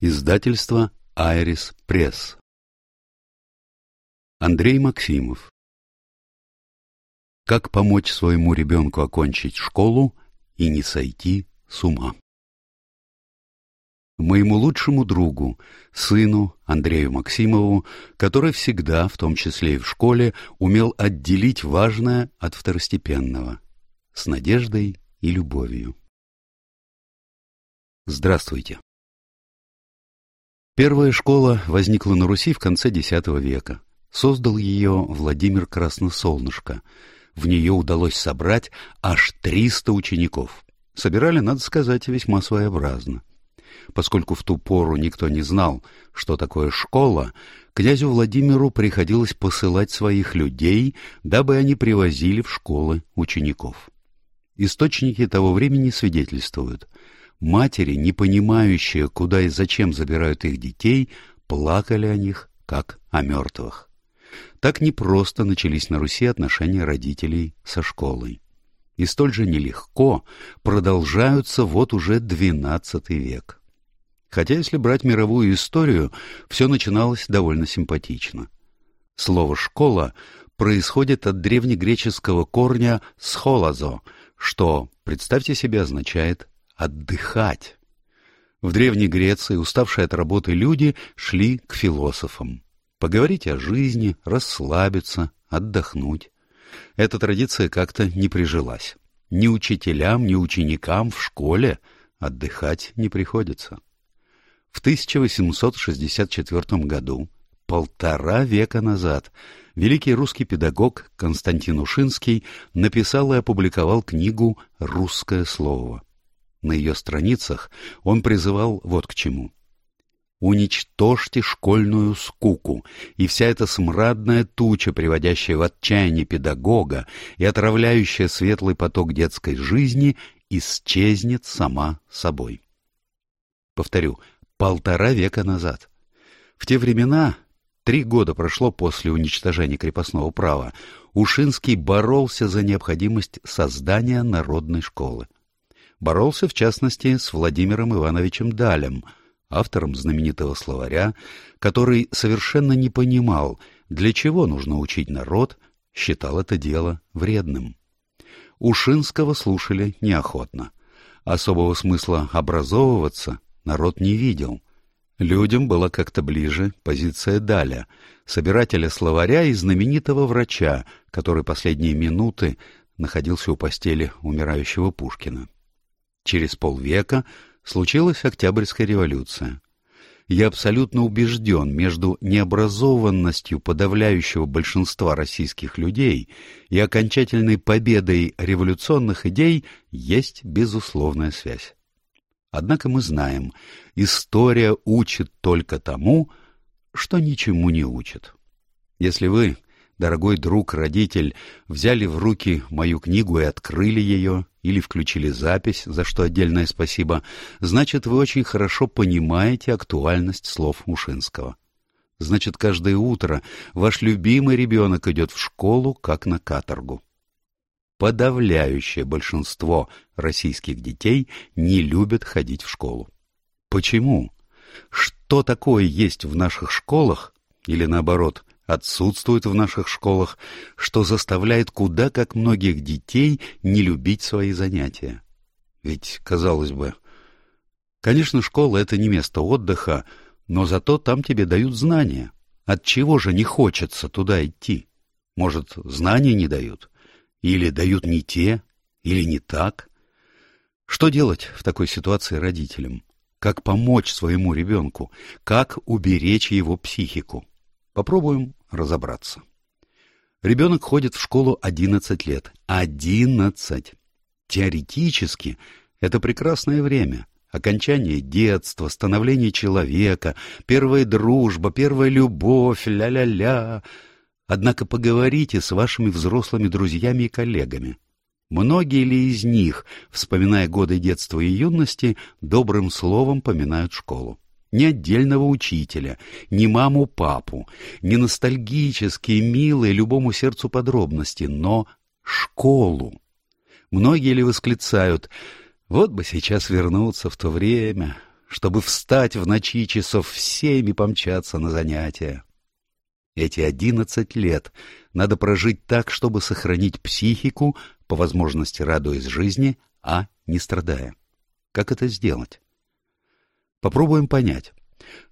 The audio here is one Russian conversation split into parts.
Издательство «Айрис Пресс». Андрей Максимов. Как помочь своему ребенку окончить школу и не сойти с ума? Моему лучшему другу, сыну Андрею Максимову, который всегда, в том числе и в школе, умел отделить важное от второстепенного, с надеждой и любовью. Здравствуйте. Первая школа возникла на Руси в конце X века. Создал ее Владимир Красносолнышко. В нее удалось собрать аж 300 учеников. Собирали, надо сказать, весьма своеобразно. Поскольку в ту пору никто не знал, что такое школа, князю Владимиру приходилось посылать своих людей, дабы они привозили в школы учеников. Источники того времени свидетельствуют – Матери, не понимающие, куда и зачем забирают их детей, плакали о них, как о мертвых. Так непросто начались на Руси отношения родителей со школой. И столь же нелегко продолжаются вот уже XII век. Хотя, если брать мировую историю, все начиналось довольно симпатично. Слово «школа» происходит от древнегреческого корня «схолазо», что, представьте себе, означает отдыхать. В Древней Греции уставшие от работы люди шли к философам. Поговорить о жизни, расслабиться, отдохнуть. Эта традиция как-то не прижилась. Ни учителям, ни ученикам в школе отдыхать не приходится. В 1864 году, полтора века назад, великий русский педагог Константин Ушинский написал и опубликовал книгу «Русское слово». На ее страницах он призывал вот к чему. «Уничтожьте школьную скуку, и вся эта смрадная туча, приводящая в отчаяние педагога и отравляющая светлый поток детской жизни, исчезнет сама собой». Повторю, полтора века назад. В те времена, три года прошло после уничтожения крепостного права, Ушинский боролся за необходимость создания народной школы боролся в частности с Владимиром Ивановичем Далем, автором знаменитого словаря, который совершенно не понимал, для чего нужно учить народ, считал это дело вредным. Ушинского слушали неохотно. Особого смысла образовываться народ не видел. Людям была как-то ближе позиция Даля, собирателя словаря и знаменитого врача, который последние минуты находился у постели умирающего Пушкина. Через полвека случилась Октябрьская революция. Я абсолютно убежден, между необразованностью подавляющего большинства российских людей и окончательной победой революционных идей есть безусловная связь. Однако мы знаем, история учит только тому, что ничему не учит. Если вы, дорогой друг, родитель, взяли в руки мою книгу и открыли ее, или включили запись, за что отдельное спасибо, значит, вы очень хорошо понимаете актуальность слов Ушинского. Значит, каждое утро ваш любимый ребенок идет в школу, как на каторгу. Подавляющее большинство российских детей не любят ходить в школу. Почему? Что такое есть в наших школах, или наоборот, отсутствует в наших школах, что заставляет куда как многих детей не любить свои занятия. Ведь, казалось бы, конечно, школа — это не место отдыха, но зато там тебе дают знания. От чего же не хочется туда идти? Может, знания не дают? Или дают не те, или не так? Что делать в такой ситуации родителям? Как помочь своему ребенку? Как уберечь его психику? Попробуем разобраться. Ребенок ходит в школу 11 лет. 11! Теоретически это прекрасное время. Окончание детства, становление человека, первая дружба, первая любовь, ля-ля-ля. Однако поговорите с вашими взрослыми друзьями и коллегами. Многие ли из них, вспоминая годы детства и юности, добрым словом поминают школу? Ни отдельного учителя, ни маму-папу, ни ностальгические, милые любому сердцу подробности, но школу. Многие ли восклицают «Вот бы сейчас вернуться в то время, чтобы встать в ночи часов в семь и помчаться на занятия. Эти одиннадцать лет надо прожить так, чтобы сохранить психику, по возможности радуясь жизни, а не страдая. Как это сделать? Попробуем понять,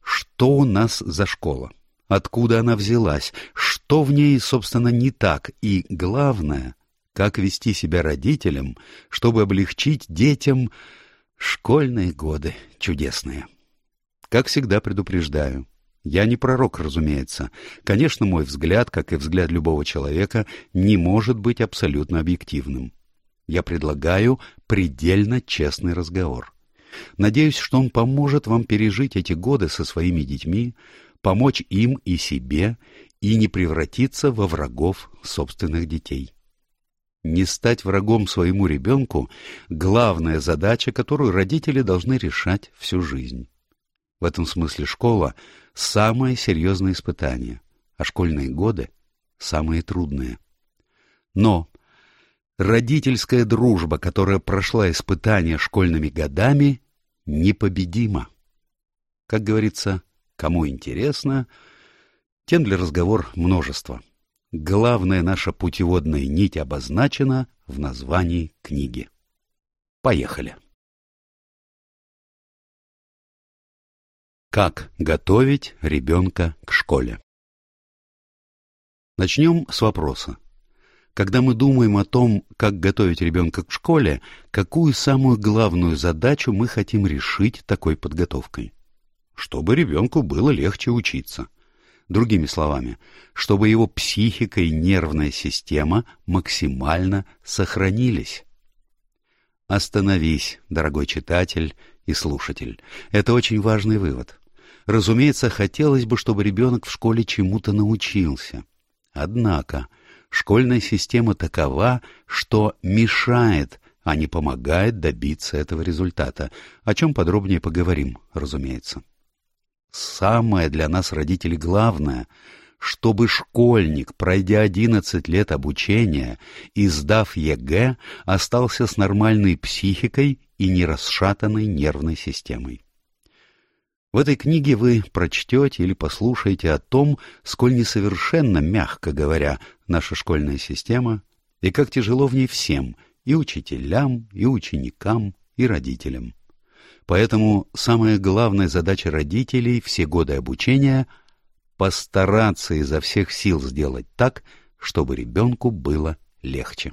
что у нас за школа, откуда она взялась, что в ней, собственно, не так, и, главное, как вести себя родителям, чтобы облегчить детям школьные годы чудесные. Как всегда предупреждаю, я не пророк, разумеется. Конечно, мой взгляд, как и взгляд любого человека, не может быть абсолютно объективным. Я предлагаю предельно честный разговор. Надеюсь, что он поможет вам пережить эти годы со своими детьми, помочь им и себе, и не превратиться во врагов собственных детей. Не стать врагом своему ребенку – главная задача, которую родители должны решать всю жизнь. В этом смысле школа – самое серьезное испытание, а школьные годы – самые трудные. Но родительская дружба, которая прошла испытания школьными годами, непобедима. Как говорится, кому интересно, тем для разговор множество. Главная наша путеводная нить обозначена в названии книги. Поехали! Как готовить ребенка к школе? Начнем с вопроса. Когда мы думаем о том, как готовить ребенка к школе, какую самую главную задачу мы хотим решить такой подготовкой? Чтобы ребенку было легче учиться. Другими словами, чтобы его психика и нервная система максимально сохранились. Остановись, дорогой читатель и слушатель. Это очень важный вывод. Разумеется, хотелось бы, чтобы ребенок в школе чему-то научился. Однако школьная система такова, что мешает, а не помогает добиться этого результата, о чем подробнее поговорим, разумеется. Самое для нас, родителей, главное — чтобы школьник, пройдя 11 лет обучения и сдав ЕГЭ, остался с нормальной психикой и нерасшатанной нервной системой. В этой книге вы прочтете или послушаете о том, сколь несовершенно, мягко говоря, наша школьная система, и как тяжело в ней всем, и учителям, и ученикам, и родителям. Поэтому самая главная задача родителей все годы обучения — постараться изо всех сил сделать так, чтобы ребенку было легче.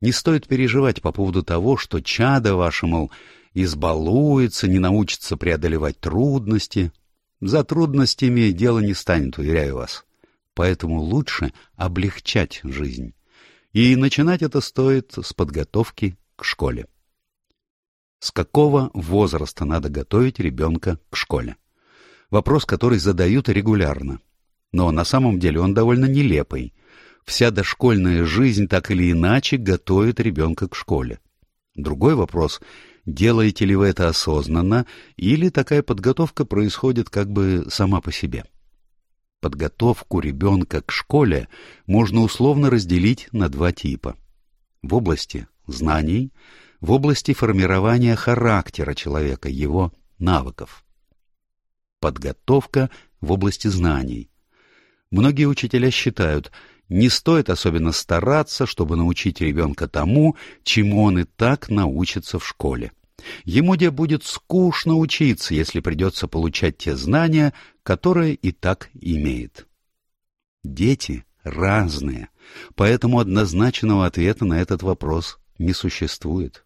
Не стоит переживать по поводу того, что чадо ваше, мол, избалуется, не научится преодолевать трудности. За трудностями дело не станет, уверяю вас. Поэтому лучше облегчать жизнь. И начинать это стоит с подготовки к школе. С какого возраста надо готовить ребенка к школе? Вопрос, который задают регулярно. Но на самом деле он довольно нелепый. Вся дошкольная жизнь так или иначе готовит ребенка к школе. Другой вопрос делаете ли вы это осознанно, или такая подготовка происходит как бы сама по себе. Подготовку ребенка к школе можно условно разделить на два типа. В области знаний, в области формирования характера человека, его навыков. Подготовка в области знаний. Многие учителя считают, не стоит особенно стараться, чтобы научить ребенка тому, чему он и так научится в школе. Ему где будет скучно учиться, если придется получать те знания, которые и так имеет. Дети разные, поэтому однозначного ответа на этот вопрос не существует.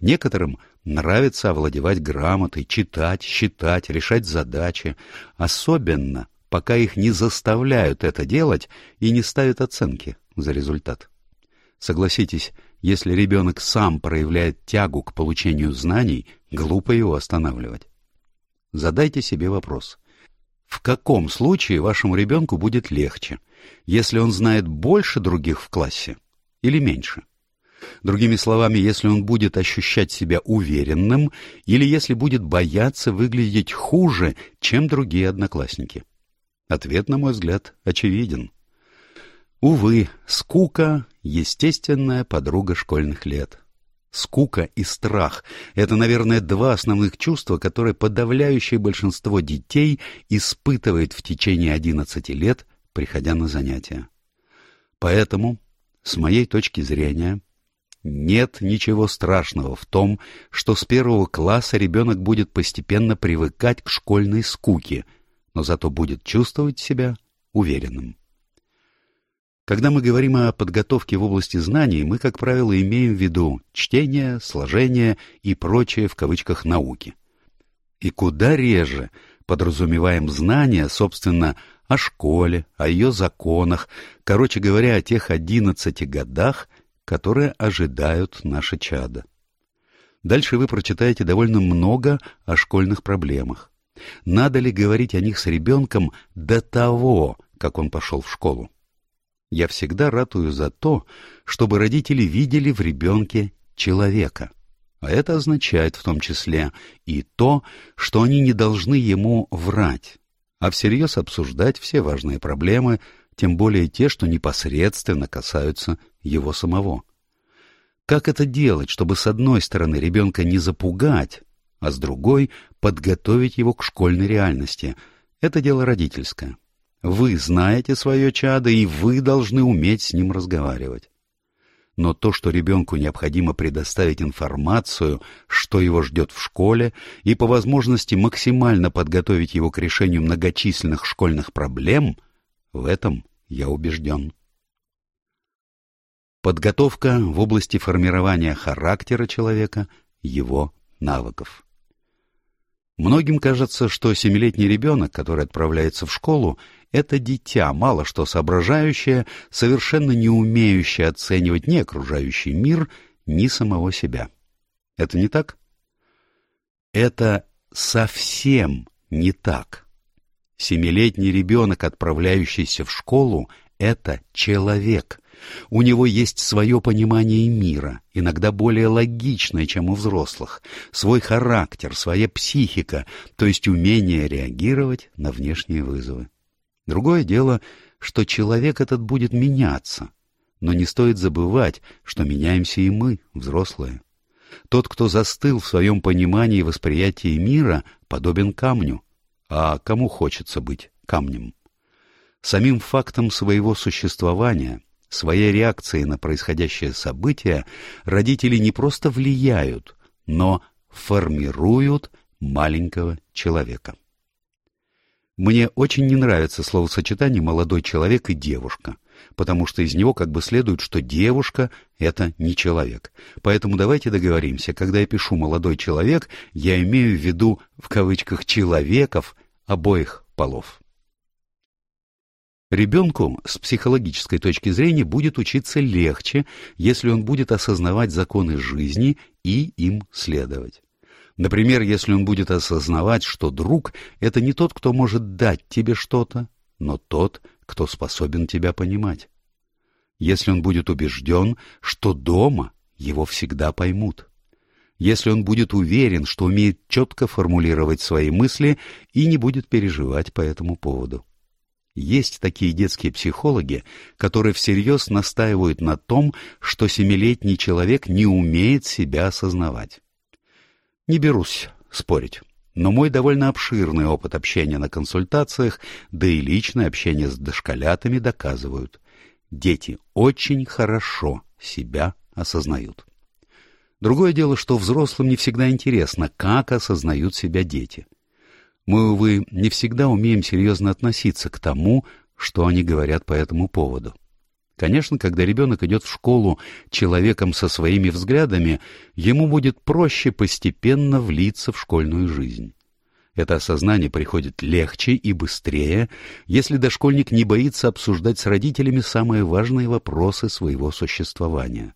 Некоторым нравится овладевать грамотой, читать, считать, решать задачи, особенно пока их не заставляют это делать и не ставят оценки за результат. Согласитесь, если ребенок сам проявляет тягу к получению знаний, глупо его останавливать. Задайте себе вопрос. В каком случае вашему ребенку будет легче, если он знает больше других в классе или меньше? Другими словами, если он будет ощущать себя уверенным или если будет бояться выглядеть хуже, чем другие одноклассники. Ответ, на мой взгляд, очевиден. Увы, скука — естественная подруга школьных лет. Скука и страх — это, наверное, два основных чувства, которые подавляющее большинство детей испытывает в течение 11 лет, приходя на занятия. Поэтому, с моей точки зрения, нет ничего страшного в том, что с первого класса ребенок будет постепенно привыкать к школьной скуке, но зато будет чувствовать себя уверенным. Когда мы говорим о подготовке в области знаний, мы, как правило, имеем в виду чтение, сложение и прочее в кавычках науки. И куда реже подразумеваем знания, собственно, о школе, о ее законах, короче говоря, о тех одиннадцати годах, которые ожидают наше чадо. Дальше вы прочитаете довольно много о школьных проблемах. Надо ли говорить о них с ребенком до того, как он пошел в школу? Я всегда ратую за то, чтобы родители видели в ребенке человека. А это означает в том числе и то, что они не должны ему врать, а всерьез обсуждать все важные проблемы, тем более те, что непосредственно касаются его самого. Как это делать, чтобы с одной стороны ребенка не запугать, а с другой подготовить его к школьной реальности? Это дело родительское. Вы знаете свое чадо, и вы должны уметь с ним разговаривать. Но то, что ребенку необходимо предоставить информацию, что его ждет в школе, и по возможности максимально подготовить его к решению многочисленных школьных проблем, в этом я убежден. Подготовка в области формирования характера человека, его навыков. Многим кажется, что семилетний ребенок, который отправляется в школу, это дитя, мало что соображающее, совершенно не умеющее оценивать ни окружающий мир, ни самого себя. Это не так? Это совсем не так. Семилетний ребенок, отправляющийся в школу, это человек. У него есть свое понимание мира, иногда более логичное, чем у взрослых, свой характер, своя психика, то есть умение реагировать на внешние вызовы. Другое дело, что человек этот будет меняться, но не стоит забывать, что меняемся и мы, взрослые. Тот, кто застыл в своем понимании и восприятии мира, подобен камню. А кому хочется быть камнем? Самим фактом своего существования, своей реакцией на происходящее событие, родители не просто влияют, но формируют маленького человека. Мне очень не нравится словосочетание «молодой человек» и «девушка», потому что из него как бы следует, что девушка — это не человек. Поэтому давайте договоримся, когда я пишу «молодой человек», я имею в виду, в кавычках, «человеков» обоих полов. Ребенку с психологической точки зрения будет учиться легче, если он будет осознавать законы жизни и им следовать. Например, если он будет осознавать, что друг — это не тот, кто может дать тебе что-то, но тот, кто способен тебя понимать. Если он будет убежден, что дома его всегда поймут. Если он будет уверен, что умеет четко формулировать свои мысли и не будет переживать по этому поводу. Есть такие детские психологи, которые всерьез настаивают на том, что семилетний человек не умеет себя осознавать. Не берусь спорить. Но мой довольно обширный опыт общения на консультациях, да и личное общение с дошколятами доказывают. Дети очень хорошо себя осознают. Другое дело, что взрослым не всегда интересно, как осознают себя дети. Мы, увы, не всегда умеем серьезно относиться к тому, что они говорят по этому поводу. Конечно, когда ребенок идет в школу человеком со своими взглядами, ему будет проще постепенно влиться в школьную жизнь. Это осознание приходит легче и быстрее, если дошкольник не боится обсуждать с родителями самые важные вопросы своего существования.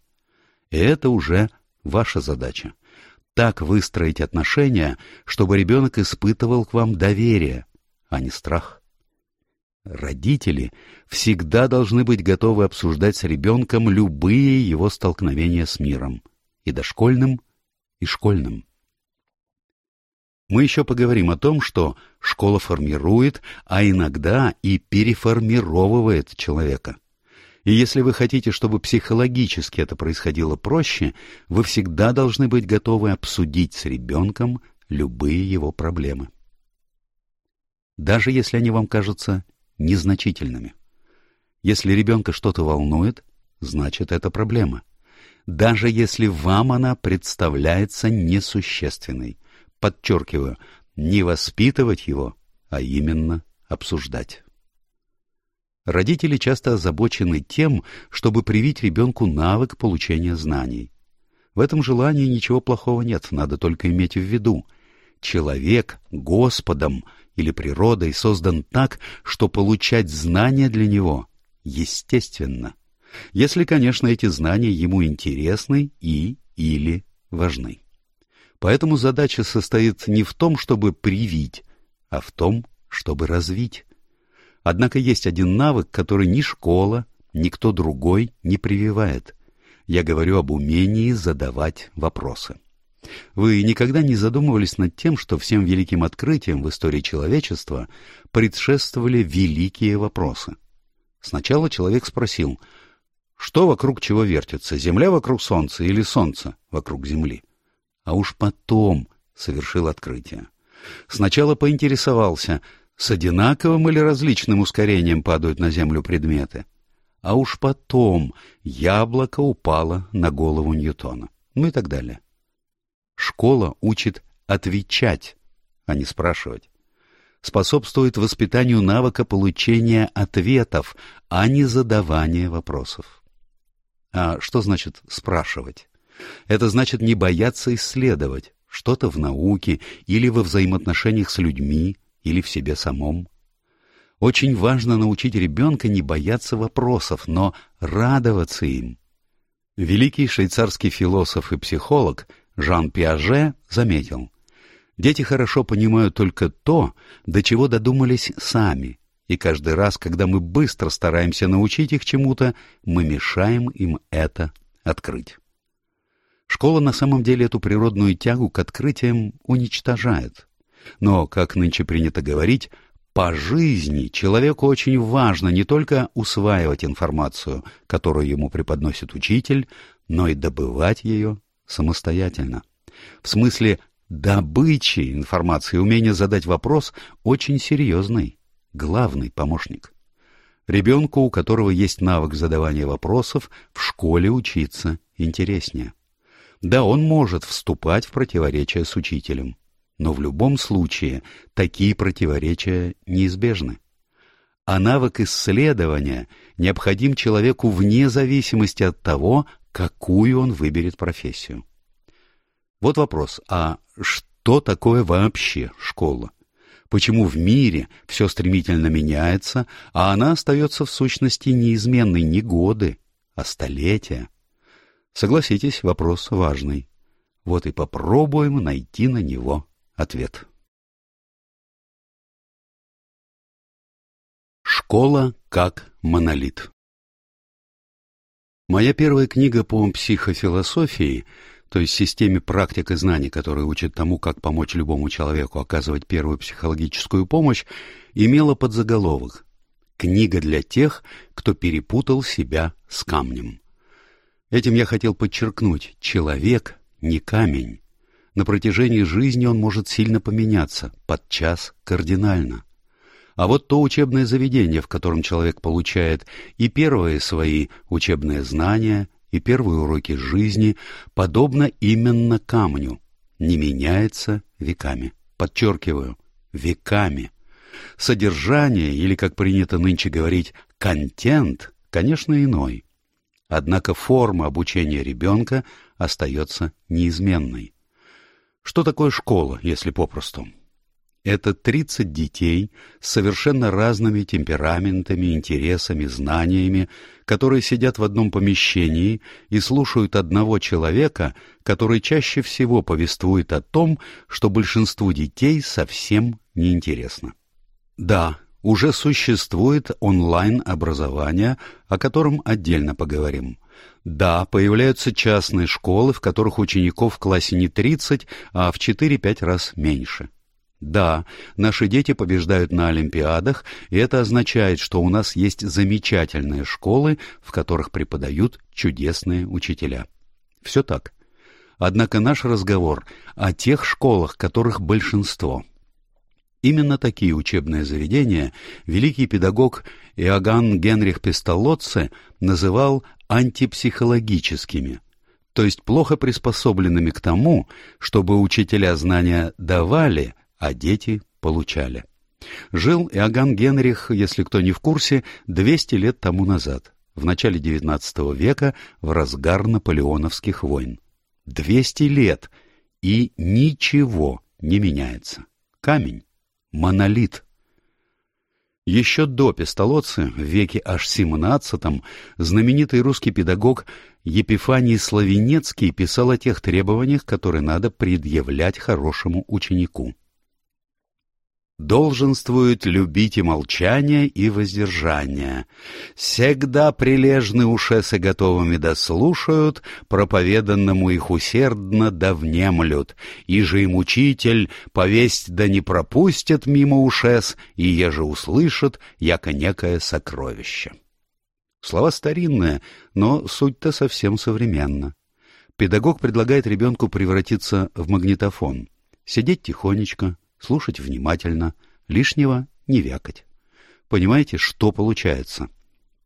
И это уже ваша задача. Так выстроить отношения, чтобы ребенок испытывал к вам доверие, а не страх. Родители всегда должны быть готовы обсуждать с ребенком любые его столкновения с миром, и дошкольным, и школьным. Мы еще поговорим о том, что школа формирует, а иногда и переформировывает человека. И если вы хотите, чтобы психологически это происходило проще, вы всегда должны быть готовы обсудить с ребенком любые его проблемы. Даже если они вам кажутся незначительными. Если ребенка что-то волнует, значит это проблема. Даже если вам она представляется несущественной. Подчеркиваю, не воспитывать его, а именно обсуждать. Родители часто озабочены тем, чтобы привить ребенку навык получения знаний. В этом желании ничего плохого нет, надо только иметь в виду. Человек Господом или природой создан так, что получать знания для него естественно. Если, конечно, эти знания ему интересны и или важны. Поэтому задача состоит не в том, чтобы привить, а в том, чтобы развить. Однако есть один навык, который ни школа, ни кто другой не прививает. Я говорю об умении задавать вопросы. Вы никогда не задумывались над тем, что всем великим открытиям в истории человечества предшествовали великие вопросы? Сначала человек спросил, что вокруг чего вертится, Земля вокруг Солнца или Солнце вокруг Земли? А уж потом совершил открытие. Сначала поинтересовался, с одинаковым или различным ускорением падают на землю предметы. А уж потом яблоко упало на голову Ньютона. Ну и так далее. Школа учит отвечать, а не спрашивать. Способствует воспитанию навыка получения ответов, а не задавания вопросов. А что значит спрашивать? Это значит не бояться исследовать что-то в науке или во взаимоотношениях с людьми, или в себе самом. Очень важно научить ребенка не бояться вопросов, но радоваться им. Великий швейцарский философ и психолог Жан Пиаже заметил, «Дети хорошо понимают только то, до чего додумались сами, и каждый раз, когда мы быстро стараемся научить их чему-то, мы мешаем им это открыть». Школа на самом деле эту природную тягу к открытиям уничтожает. Но, как нынче принято говорить, по жизни человеку очень важно не только усваивать информацию, которую ему преподносит учитель, но и добывать ее самостоятельно. В смысле добычи информации, умение задать вопрос очень серьезный, главный помощник. Ребенку, у которого есть навык задавания вопросов, в школе учиться интереснее. Да, он может вступать в противоречие с учителем. Но в любом случае такие противоречия неизбежны. А навык исследования необходим человеку вне зависимости от того, какую он выберет профессию. Вот вопрос, а что такое вообще школа? Почему в мире все стремительно меняется, а она остается в сущности неизменной не годы, а столетия? Согласитесь, вопрос важный. Вот и попробуем найти на него Ответ. Школа как монолит Моя первая книга по психофилософии, то есть системе практик и знаний, которые учат тому, как помочь любому человеку оказывать первую психологическую помощь, имела подзаголовок «Книга для тех, кто перепутал себя с камнем». Этим я хотел подчеркнуть, человек не камень. На протяжении жизни он может сильно поменяться, подчас кардинально. А вот то учебное заведение, в котором человек получает и первые свои учебные знания, и первые уроки жизни, подобно именно камню, не меняется веками. Подчеркиваю, веками. Содержание, или, как принято нынче говорить, контент, конечно, иной. Однако форма обучения ребенка остается неизменной. Что такое школа, если попросту? Это 30 детей с совершенно разными темпераментами, интересами, знаниями, которые сидят в одном помещении и слушают одного человека, который чаще всего повествует о том, что большинству детей совсем неинтересно. Да, уже существует онлайн-образование, о котором отдельно поговорим. Да, появляются частные школы, в которых учеников в классе не 30, а в 4-5 раз меньше. Да, наши дети побеждают на Олимпиадах, и это означает, что у нас есть замечательные школы, в которых преподают чудесные учителя. Все так. Однако наш разговор о тех школах, которых большинство. Именно такие учебные заведения великий педагог Иоганн Генрих Пестолоцци называл антипсихологическими, то есть плохо приспособленными к тому, чтобы учителя знания давали, а дети получали. Жил Иоганн Генрих, если кто не в курсе, 200 лет тому назад, в начале XIX века, в разгар наполеоновских войн. 200 лет, и ничего не меняется. Камень, монолит. Еще до Пестолоци, в веке аж XVII, знаменитый русский педагог Епифаний Славенецкий писал о тех требованиях, которые надо предъявлять хорошему ученику долженствует любить и молчание, и воздержание. Всегда прилежны ушесы готовыми дослушают, проповеданному их усердно да внемлют, и же им учитель повесть да не пропустят мимо ушес, и еже услышат, яко некое сокровище. Слова старинные, но суть-то совсем современна. Педагог предлагает ребенку превратиться в магнитофон, сидеть тихонечко, слушать внимательно, лишнего не вякать. Понимаете, что получается?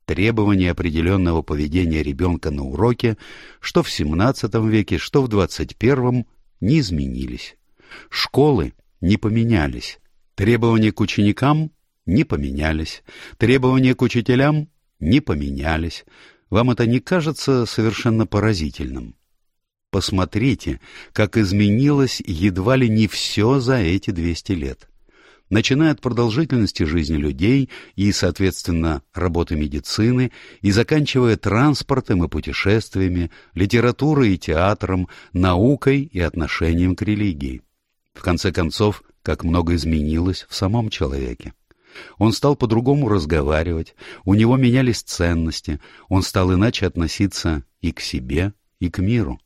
Требования определенного поведения ребенка на уроке, что в XVII веке, что в XXI, не изменились. Школы не поменялись. Требования к ученикам не поменялись. Требования к учителям не поменялись. Вам это не кажется совершенно поразительным? Посмотрите, как изменилось едва ли не все за эти 200 лет. Начиная от продолжительности жизни людей и, соответственно, работы медицины, и заканчивая транспортом и путешествиями, литературой и театром, наукой и отношением к религии. В конце концов, как много изменилось в самом человеке. Он стал по-другому разговаривать, у него менялись ценности, он стал иначе относиться и к себе, и к миру.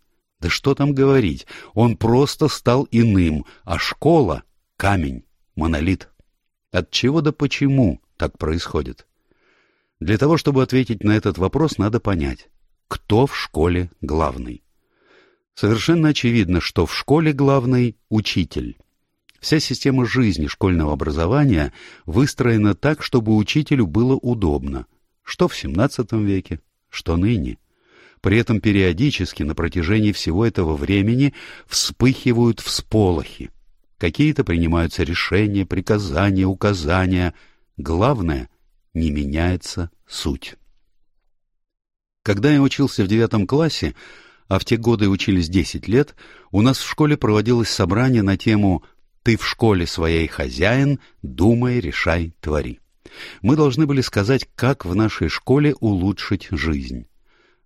Да что там говорить, он просто стал иным, а школа — камень, монолит. От чего да почему так происходит? Для того, чтобы ответить на этот вопрос, надо понять, кто в школе главный. Совершенно очевидно, что в школе главный — учитель. Вся система жизни школьного образования выстроена так, чтобы учителю было удобно, что в XVII веке, что ныне. При этом периодически на протяжении всего этого времени вспыхивают всполохи. Какие-то принимаются решения, приказания, указания. Главное — не меняется суть. Когда я учился в девятом классе, а в те годы учились десять лет, у нас в школе проводилось собрание на тему «Ты в школе своей хозяин, думай, решай, твори». Мы должны были сказать, как в нашей школе улучшить жизнь.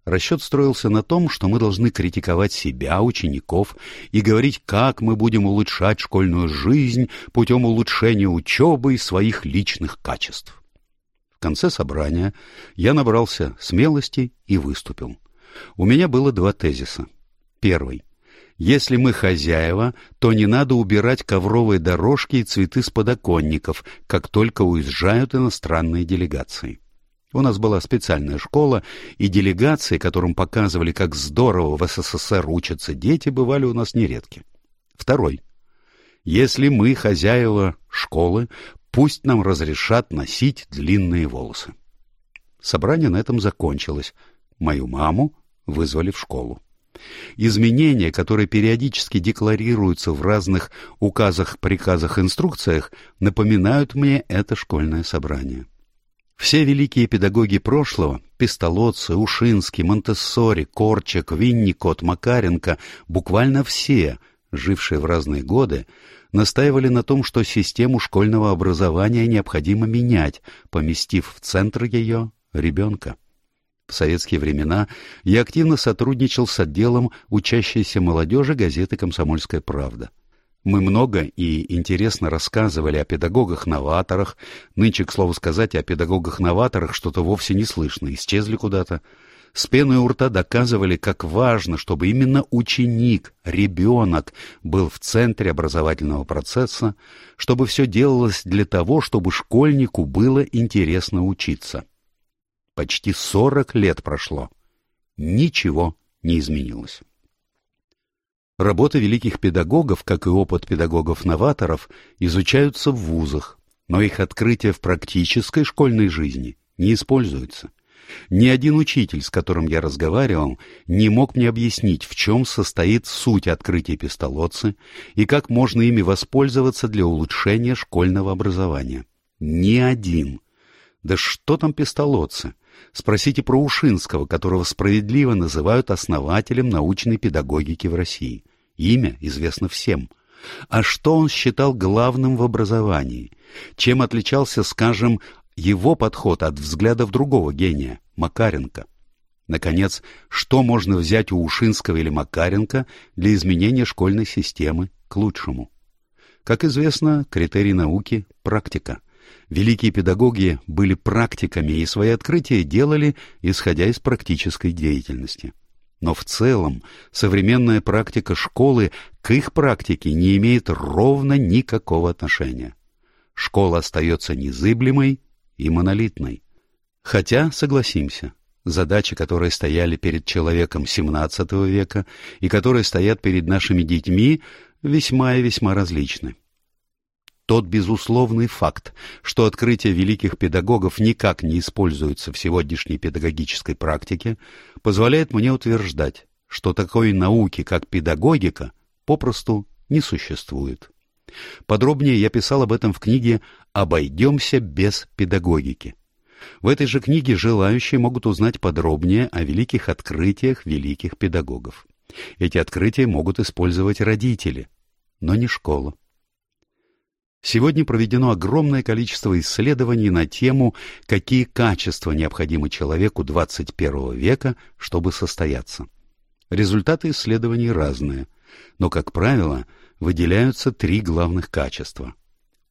Расчет строился на том, что мы должны критиковать себя, учеников, и говорить, как мы будем улучшать школьную жизнь путем улучшения учебы и своих личных качеств. В конце собрания я набрался смелости и выступил. У меня было два тезиса. Первый. Если мы хозяева, то не надо убирать ковровые дорожки и цветы с подоконников, как только уезжают иностранные делегации. У нас была специальная школа, и делегации, которым показывали, как здорово в СССР учатся дети, бывали у нас нередки. Второй. Если мы хозяева школы, пусть нам разрешат носить длинные волосы. Собрание на этом закончилось. Мою маму вызвали в школу. Изменения, которые периодически декларируются в разных указах, приказах, инструкциях, напоминают мне это школьное собрание. Все великие педагоги прошлого — Пестолоцци, Ушинский, Монтессори, Корчак, Винникот, Макаренко — буквально все, жившие в разные годы, настаивали на том, что систему школьного образования необходимо менять, поместив в центр ее ребенка. В советские времена я активно сотрудничал с отделом учащейся молодежи газеты «Комсомольская правда». Мы много и интересно рассказывали о педагогах-новаторах. Нынче, к слову сказать, о педагогах-новаторах что-то вовсе не слышно, исчезли куда-то. с пеной у рта доказывали, как важно, чтобы именно ученик, ребенок был в центре образовательного процесса, чтобы все делалось для того, чтобы школьнику было интересно учиться. Почти 40 лет прошло. Ничего не изменилось. Работа великих педагогов, как и опыт педагогов-новаторов, изучаются в вузах, но их открытия в практической школьной жизни не используются. Ни один учитель, с которым я разговаривал, не мог мне объяснить, в чем состоит суть открытия пистолотцы и как можно ими воспользоваться для улучшения школьного образования. Ни один. Да что там пистолотцы? Спросите про Ушинского, которого справедливо называют основателем научной педагогики в России. Имя известно всем. А что он считал главным в образовании? Чем отличался, скажем, его подход от взглядов другого гения, Макаренко. Наконец, что можно взять у Ушинского или Макаренко для изменения школьной системы к лучшему? Как известно, критерий науки – практика. Великие педагоги были практиками и свои открытия делали, исходя из практической деятельности. Но в целом современная практика школы к их практике не имеет ровно никакого отношения. Школа остается незыблемой и монолитной. Хотя, согласимся, задачи, которые стояли перед человеком XVII века и которые стоят перед нашими детьми, весьма и весьма различны. Тот безусловный факт, что открытия великих педагогов никак не используются в сегодняшней педагогической практике, позволяет мне утверждать, что такой науки, как педагогика, попросту не существует. Подробнее я писал об этом в книге «Обойдемся без педагогики». В этой же книге желающие могут узнать подробнее о великих открытиях великих педагогов. Эти открытия могут использовать родители, но не школа. Сегодня проведено огромное количество исследований на тему, какие качества необходимы человеку 21 века, чтобы состояться. Результаты исследований разные, но, как правило, выделяются три главных качества.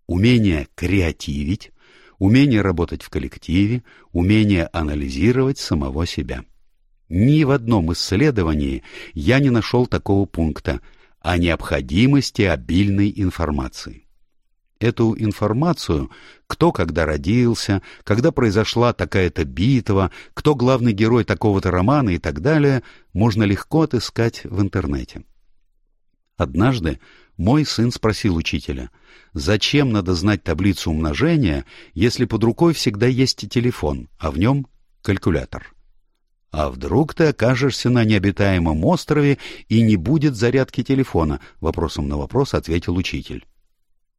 Умение креативить, умение работать в коллективе, умение анализировать самого себя. Ни в одном исследовании я не нашел такого пункта о необходимости обильной информации. Эту информацию, кто когда родился, когда произошла такая-то битва, кто главный герой такого-то романа и так далее, можно легко отыскать в интернете. Однажды мой сын спросил учителя, зачем надо знать таблицу умножения, если под рукой всегда есть телефон, а в нем калькулятор. А вдруг ты окажешься на необитаемом острове и не будет зарядки телефона? Вопросом на вопрос ответил учитель.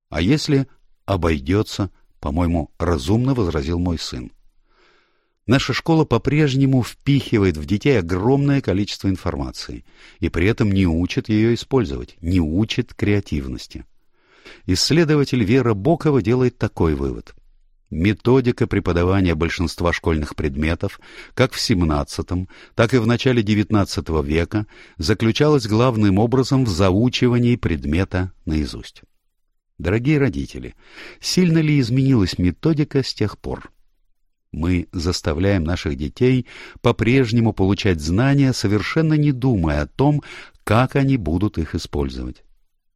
А если обойдется, по-моему, разумно возразил мой сын. Наша школа по-прежнему впихивает в детей огромное количество информации и при этом не учит ее использовать, не учит креативности. Исследователь Вера Бокова делает такой вывод. Методика преподавания большинства школьных предметов, как в XVII, так и в начале XIX века, заключалась главным образом в заучивании предмета наизусть. Дорогие родители, сильно ли изменилась методика с тех пор? Мы заставляем наших детей по-прежнему получать знания, совершенно не думая о том, как они будут их использовать.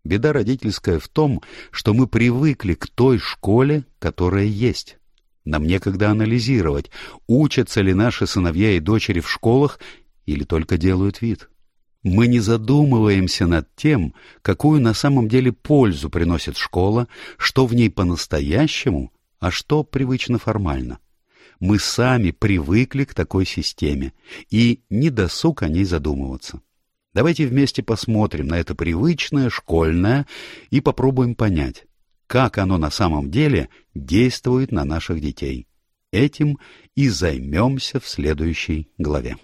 Беда родительская в том, что мы привыкли к той школе, которая есть. Нам некогда анализировать, учатся ли наши сыновья и дочери в школах или только делают вид. Мы не задумываемся над тем, какую на самом деле пользу приносит школа, что в ней по-настоящему, а что привычно формально мы сами привыкли к такой системе, и не досуг о ней задумываться. Давайте вместе посмотрим на это привычное, школьное, и попробуем понять, как оно на самом деле действует на наших детей. Этим и займемся в следующей главе.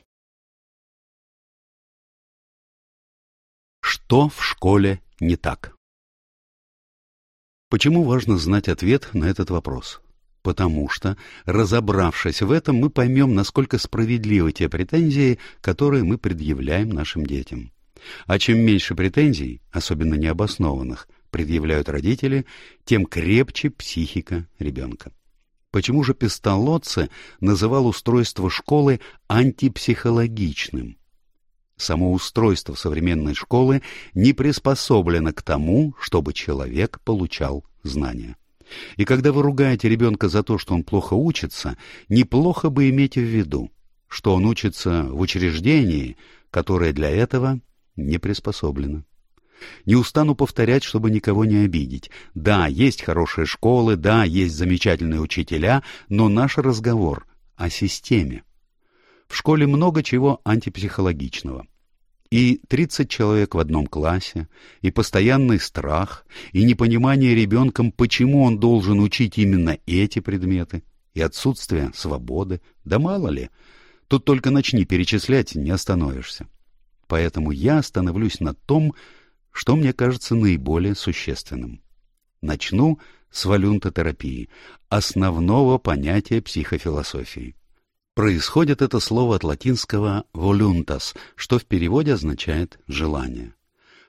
Что в школе не так? Почему важно знать ответ на этот вопрос? потому что, разобравшись в этом, мы поймем, насколько справедливы те претензии, которые мы предъявляем нашим детям. А чем меньше претензий, особенно необоснованных, предъявляют родители, тем крепче психика ребенка. Почему же Пестолоцци называл устройство школы антипсихологичным? Само устройство современной школы не приспособлено к тому, чтобы человек получал знания. И когда вы ругаете ребенка за то, что он плохо учится, неплохо бы иметь в виду, что он учится в учреждении, которое для этого не приспособлено. Не устану повторять, чтобы никого не обидеть. Да, есть хорошие школы, да, есть замечательные учителя, но наш разговор о системе. В школе много чего антипсихологичного. И 30 человек в одном классе, и постоянный страх, и непонимание ребенком, почему он должен учить именно эти предметы, и отсутствие свободы, да мало ли. Тут только начни перечислять, не остановишься. Поэтому я остановлюсь на том, что мне кажется наиболее существенным. Начну с валюнтотерапии, основного понятия психофилософии. Происходит это слово от латинского «voluntas», что в переводе означает «желание».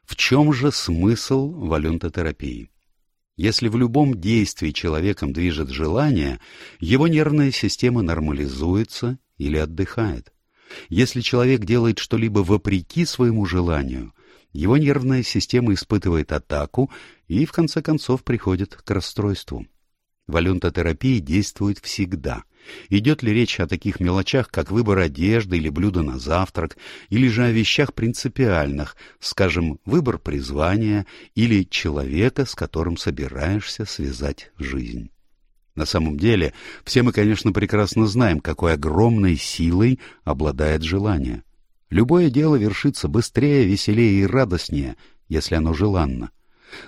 В чем же смысл валюнтотерапии? Если в любом действии человеком движет желание, его нервная система нормализуется или отдыхает. Если человек делает что-либо вопреки своему желанию, его нервная система испытывает атаку и, в конце концов, приходит к расстройству. Валюнтотерапия действует всегда. Идет ли речь о таких мелочах, как выбор одежды или блюда на завтрак, или же о вещах принципиальных, скажем, выбор призвания или человека, с которым собираешься связать жизнь. На самом деле, все мы, конечно, прекрасно знаем, какой огромной силой обладает желание. Любое дело вершится быстрее, веселее и радостнее, если оно желанно.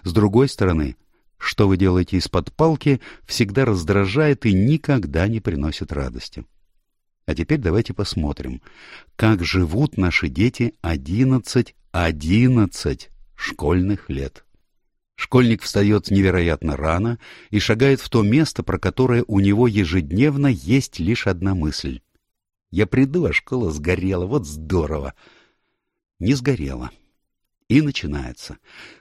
С другой стороны, что вы делаете из-под палки, всегда раздражает и никогда не приносит радости. А теперь давайте посмотрим, как живут наши дети одиннадцать, одиннадцать школьных лет. Школьник встает невероятно рано и шагает в то место, про которое у него ежедневно есть лишь одна мысль я приду, а школа сгорела. Вот здорово. Не сгорела. И начинается.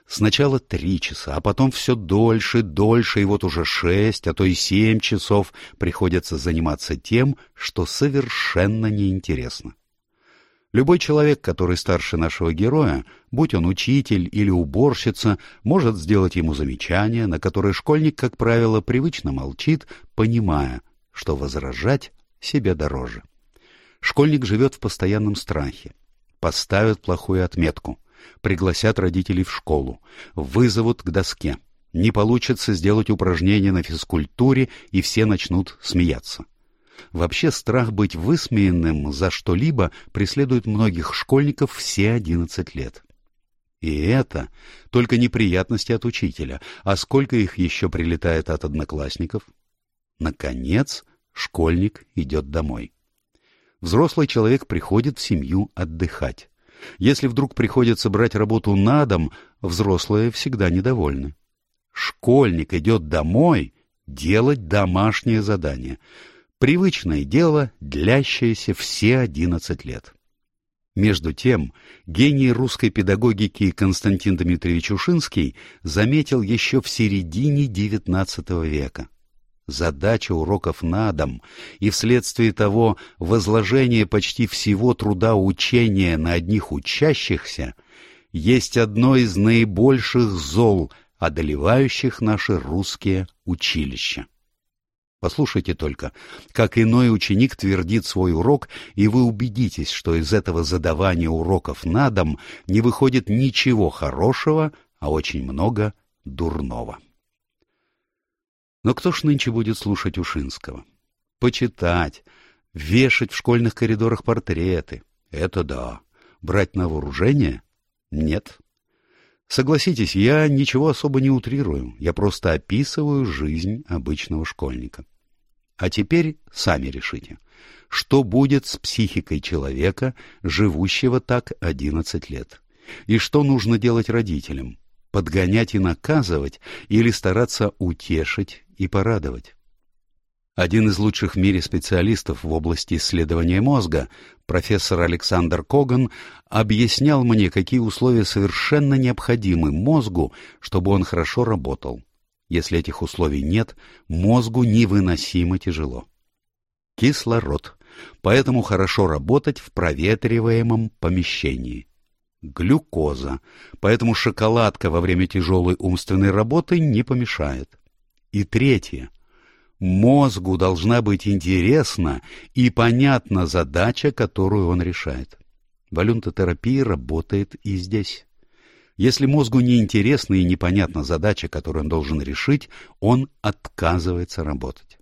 Сначала три часа, а потом все дольше, дольше, и вот уже шесть, а то и семь часов приходится заниматься тем, что совершенно неинтересно. Любой человек, который старше нашего героя, будь он учитель или уборщица, может сделать ему замечание, на которое школьник, как правило, привычно молчит, понимая, что возражать себе дороже. Школьник живет в постоянном страхе. Поставят плохую отметку, пригласят родителей в школу, вызовут к доске. Не получится сделать упражнение на физкультуре, и все начнут смеяться. Вообще страх быть высмеянным за что-либо преследует многих школьников все одиннадцать лет. И это только неприятности от учителя, а сколько их еще прилетает от одноклассников? Наконец, школьник идет домой. Взрослый человек приходит в семью отдыхать. Если вдруг приходится брать работу на дом, взрослые всегда недовольны. Школьник идет домой делать домашнее задание. Привычное дело, длящееся все одиннадцать лет. Между тем, гений русской педагогики Константин Дмитриевич Ушинский заметил еще в середине XIX века задача уроков на дом и вследствие того возложение почти всего труда учения на одних учащихся есть одно из наибольших зол, одолевающих наши русские училища. Послушайте только, как иной ученик твердит свой урок, и вы убедитесь, что из этого задавания уроков на дом не выходит ничего хорошего, а очень много дурного. Но кто ж нынче будет слушать Ушинского? Почитать, вешать в школьных коридорах портреты. Это да. Брать на вооружение? Нет. Согласитесь, я ничего особо не утрирую, я просто описываю жизнь обычного школьника. А теперь сами решите, что будет с психикой человека, живущего так 11 лет? И что нужно делать родителям? Подгонять и наказывать или стараться утешить и порадовать. Один из лучших в мире специалистов в области исследования мозга, профессор Александр Коган, объяснял мне, какие условия совершенно необходимы мозгу, чтобы он хорошо работал. Если этих условий нет, мозгу невыносимо тяжело. Кислород. Поэтому хорошо работать в проветриваемом помещении. Глюкоза. Поэтому шоколадка во время тяжелой умственной работы не помешает. И третье. Мозгу должна быть интересна и понятна задача, которую он решает. Валюнтотерапия работает и здесь. Если мозгу неинтересна и непонятна задача, которую он должен решить, он отказывается работать.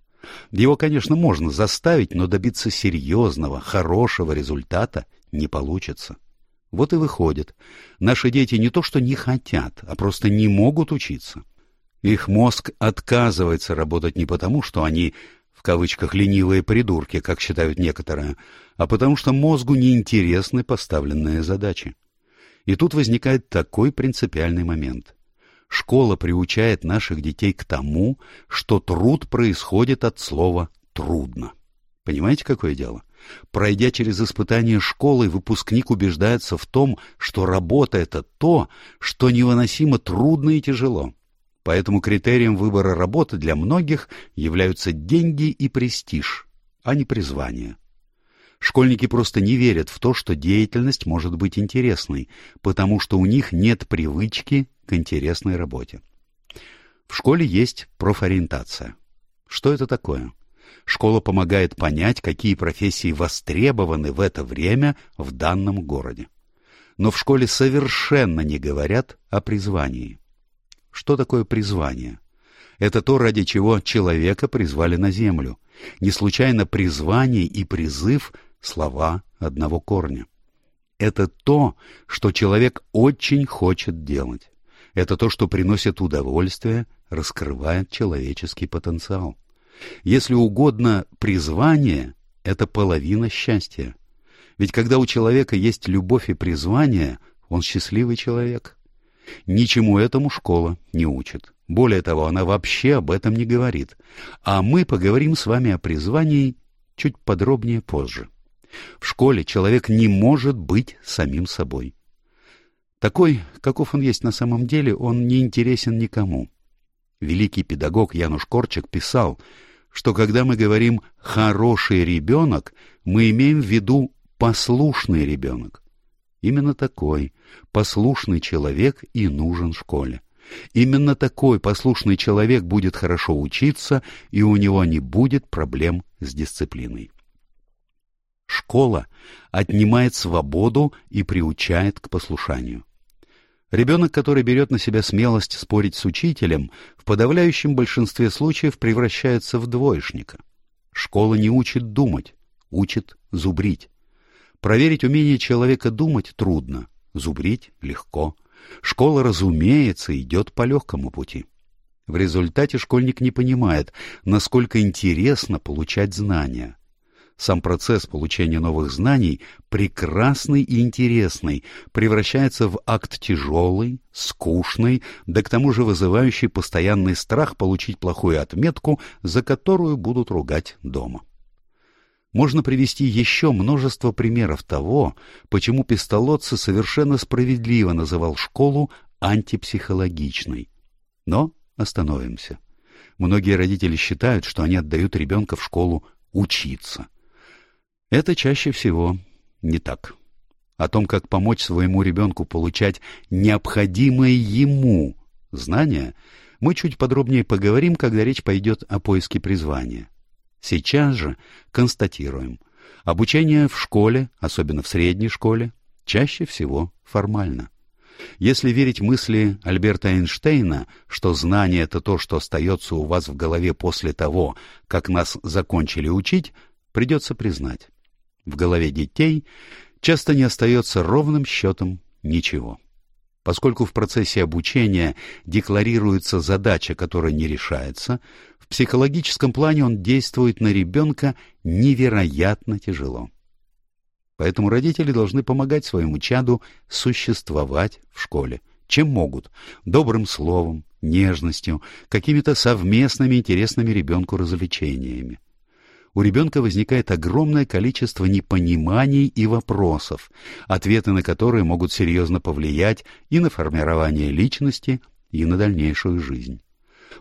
Его, конечно, можно заставить, но добиться серьезного, хорошего результата не получится. Вот и выходит, наши дети не то что не хотят, а просто не могут учиться. Их мозг отказывается работать не потому, что они, в кавычках, ленивые придурки, как считают некоторые, а потому что мозгу неинтересны поставленные задачи. И тут возникает такой принципиальный момент. Школа приучает наших детей к тому, что труд происходит от слова «трудно». Понимаете, какое дело? Пройдя через испытание школы, выпускник убеждается в том, что работа — это то, что невыносимо трудно и тяжело. Поэтому критерием выбора работы для многих являются деньги и престиж, а не призвание. Школьники просто не верят в то, что деятельность может быть интересной, потому что у них нет привычки к интересной работе. В школе есть профориентация. Что это такое? Школа помогает понять, какие профессии востребованы в это время в данном городе. Но в школе совершенно не говорят о призвании. Что такое призвание? Это то, ради чего человека призвали на землю. Не случайно призвание и призыв — слова одного корня. Это то, что человек очень хочет делать. Это то, что приносит удовольствие, раскрывает человеческий потенциал. Если угодно, призвание — это половина счастья. Ведь когда у человека есть любовь и призвание, он счастливый человек. Ничему этому школа не учит. Более того, она вообще об этом не говорит. А мы поговорим с вами о призвании чуть подробнее позже. В школе человек не может быть самим собой. Такой, каков он есть на самом деле, он не интересен никому. Великий педагог Януш Корчик писал, что когда мы говорим «хороший ребенок», мы имеем в виду послушный ребенок. Именно такой послушный человек и нужен школе. Именно такой послушный человек будет хорошо учиться, и у него не будет проблем с дисциплиной. Школа отнимает свободу и приучает к послушанию. Ребенок, который берет на себя смелость спорить с учителем, в подавляющем большинстве случаев превращается в двоечника. Школа не учит думать, учит зубрить. Проверить умение человека думать трудно, зубрить легко. Школа, разумеется, идет по легкому пути. В результате школьник не понимает, насколько интересно получать знания. Сам процесс получения новых знаний, прекрасный и интересный, превращается в акт тяжелый, скучный, да к тому же вызывающий постоянный страх получить плохую отметку, за которую будут ругать дома. Можно привести еще множество примеров того, почему Пестолоцци совершенно справедливо называл школу антипсихологичной. Но остановимся. Многие родители считают, что они отдают ребенка в школу учиться. Это чаще всего не так. О том, как помочь своему ребенку получать необходимые ему знания, мы чуть подробнее поговорим, когда речь пойдет о поиске призвания. Сейчас же констатируем, обучение в школе, особенно в средней школе, чаще всего формально. Если верить мысли Альберта Эйнштейна, что знание — это то, что остается у вас в голове после того, как нас закончили учить, придется признать. В голове детей часто не остается ровным счетом ничего. Поскольку в процессе обучения декларируется задача, которая не решается, в психологическом плане он действует на ребенка невероятно тяжело. Поэтому родители должны помогать своему чаду существовать в школе, чем могут, добрым словом, нежностью, какими-то совместными интересными ребенку развлечениями у ребенка возникает огромное количество непониманий и вопросов, ответы на которые могут серьезно повлиять и на формирование личности, и на дальнейшую жизнь.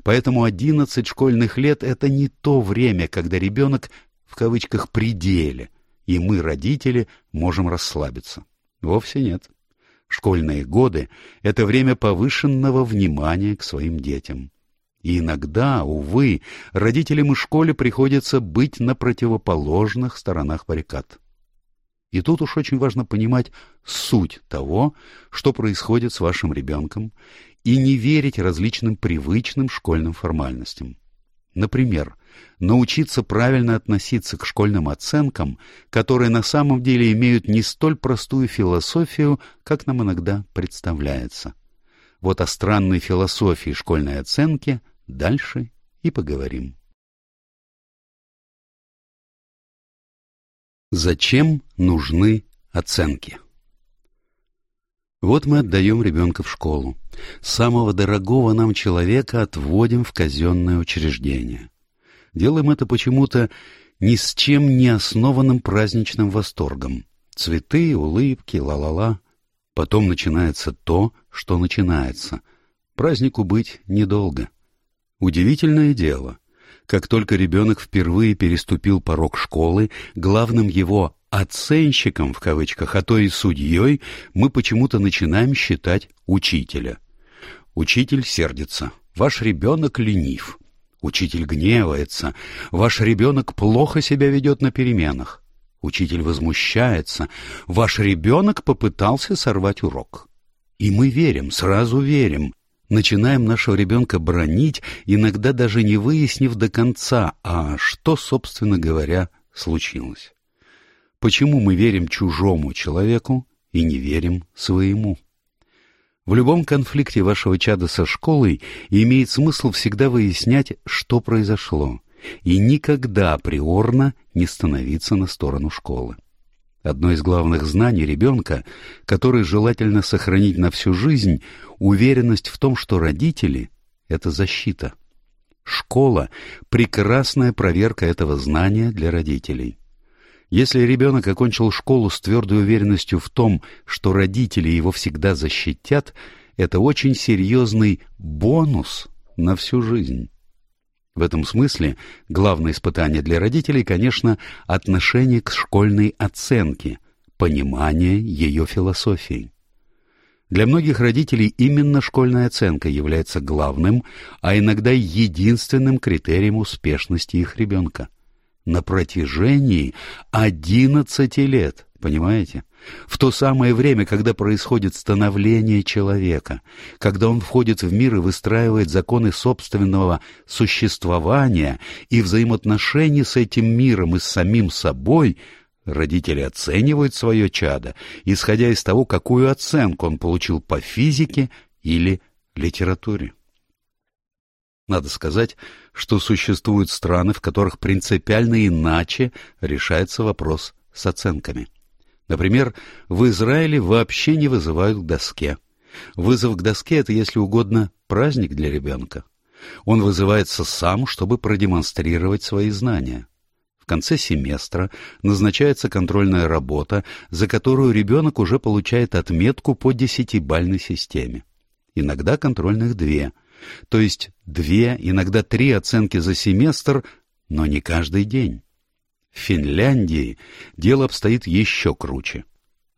Поэтому 11 школьных лет — это не то время, когда ребенок в кавычках «пределе», и мы, родители, можем расслабиться. Вовсе нет. Школьные годы — это время повышенного внимания к своим детям. И иногда, увы, родителям и школе приходится быть на противоположных сторонах баррикад. И тут уж очень важно понимать суть того, что происходит с вашим ребенком, и не верить различным привычным школьным формальностям. Например, научиться правильно относиться к школьным оценкам, которые на самом деле имеют не столь простую философию, как нам иногда представляется. Вот о странной философии школьной оценки дальше и поговорим. Зачем нужны оценки? Вот мы отдаем ребенка в школу. Самого дорогого нам человека отводим в казенное учреждение. Делаем это почему-то ни с чем не основанным праздничным восторгом. Цветы, улыбки, ла-ла-ла. Потом начинается то, что начинается. Празднику быть недолго. Удивительное дело — как только ребенок впервые переступил порог школы, главным его «оценщиком» в кавычках, а то и судьей, мы почему-то начинаем считать учителя. Учитель сердится. Ваш ребенок ленив. Учитель гневается. Ваш ребенок плохо себя ведет на переменах. Учитель возмущается. Ваш ребенок попытался сорвать урок. И мы верим, сразу верим начинаем нашего ребенка бронить, иногда даже не выяснив до конца, а что, собственно говоря, случилось. Почему мы верим чужому человеку и не верим своему? В любом конфликте вашего чада со школой имеет смысл всегда выяснять, что произошло, и никогда априорно не становиться на сторону школы. Одно из главных знаний ребенка, которое желательно сохранить на всю жизнь, уверенность в том, что родители — это защита. Школа — прекрасная проверка этого знания для родителей. Если ребенок окончил школу с твердой уверенностью в том, что родители его всегда защитят, это очень серьезный бонус на всю жизнь. В этом смысле главное испытание для родителей, конечно, отношение к школьной оценке, понимание ее философии. Для многих родителей именно школьная оценка является главным, а иногда единственным критерием успешности их ребенка. На протяжении 11 лет, понимаете? В то самое время, когда происходит становление человека, когда он входит в мир и выстраивает законы собственного существования и взаимоотношений с этим миром и с самим собой, родители оценивают свое чадо, исходя из того, какую оценку он получил по физике или литературе. Надо сказать, что существуют страны, в которых принципиально иначе решается вопрос с оценками. Например, в Израиле вообще не вызывают к доске. Вызов к доске — это, если угодно, праздник для ребенка. Он вызывается сам, чтобы продемонстрировать свои знания. В конце семестра назначается контрольная работа, за которую ребенок уже получает отметку по десятибальной системе. Иногда контрольных две, то есть две, иногда три оценки за семестр, но не каждый день. Финляндии дело обстоит еще круче.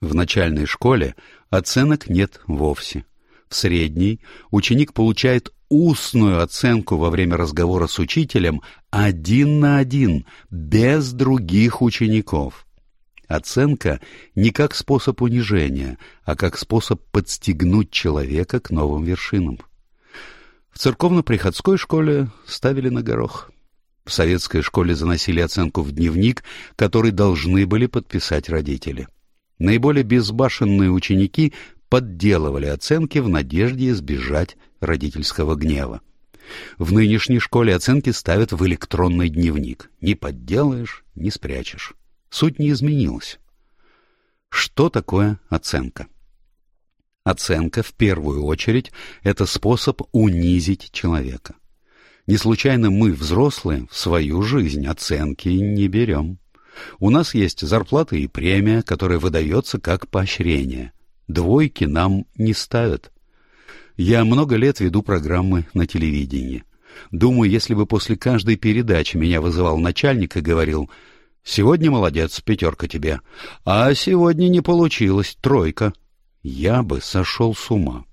В начальной школе оценок нет вовсе. В средней ученик получает устную оценку во время разговора с учителем один на один, без других учеников. Оценка не как способ унижения, а как способ подстегнуть человека к новым вершинам. В церковно-приходской школе ставили на горох. В советской школе заносили оценку в дневник, который должны были подписать родители. Наиболее безбашенные ученики подделывали оценки в надежде избежать родительского гнева. В нынешней школе оценки ставят в электронный дневник. Не подделаешь, не спрячешь. Суть не изменилась. Что такое оценка? Оценка, в первую очередь, это способ унизить человека. Не случайно мы, взрослые, в свою жизнь оценки не берем. У нас есть зарплата и премия, которая выдается как поощрение. Двойки нам не ставят. Я много лет веду программы на телевидении. Думаю, если бы после каждой передачи меня вызывал начальник и говорил «Сегодня молодец, пятерка тебе, а сегодня не получилось, тройка», я бы сошел с ума.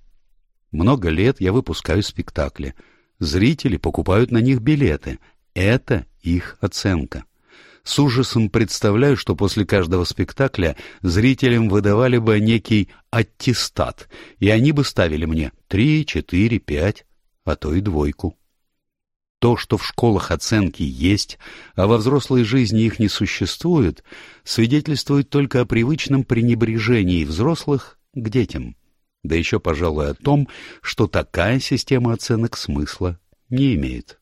Много лет я выпускаю спектакли. Зрители покупают на них билеты. Это их оценка. С ужасом представляю, что после каждого спектакля зрителям выдавали бы некий аттестат, и они бы ставили мне три, четыре, пять, а то и двойку. То, что в школах оценки есть, а во взрослой жизни их не существует, свидетельствует только о привычном пренебрежении взрослых к детям. Да еще, пожалуй, о том, что такая система оценок смысла не имеет.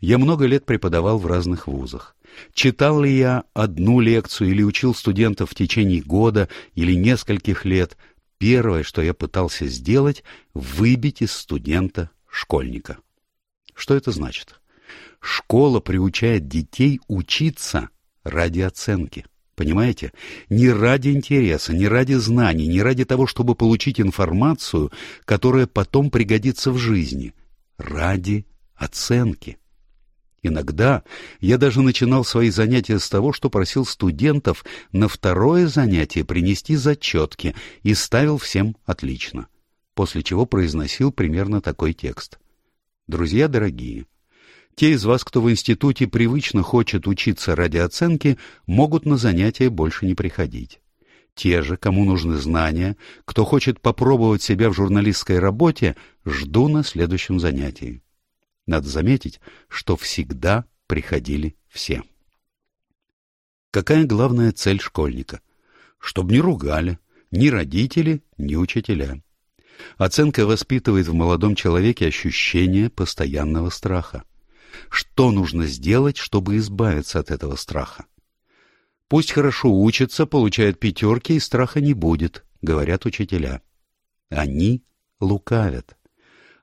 Я много лет преподавал в разных вузах. Читал ли я одну лекцию или учил студентов в течение года или нескольких лет, первое, что я пытался сделать, выбить из студента школьника. Что это значит? Школа приучает детей учиться ради оценки. Понимаете? Не ради интереса, не ради знаний, не ради того, чтобы получить информацию, которая потом пригодится в жизни. Ради оценки. Иногда я даже начинал свои занятия с того, что просил студентов на второе занятие принести зачетки и ставил всем отлично, после чего произносил примерно такой текст. «Друзья дорогие, те из вас, кто в институте привычно хочет учиться ради оценки, могут на занятия больше не приходить. Те же, кому нужны знания, кто хочет попробовать себя в журналистской работе, жду на следующем занятии. Надо заметить, что всегда приходили все. Какая главная цель школьника? Чтоб не ругали ни родители, ни учителя. Оценка воспитывает в молодом человеке ощущение постоянного страха. Что нужно сделать, чтобы избавиться от этого страха? Пусть хорошо учится, получает пятерки, и страха не будет, говорят учителя. Они лукавят.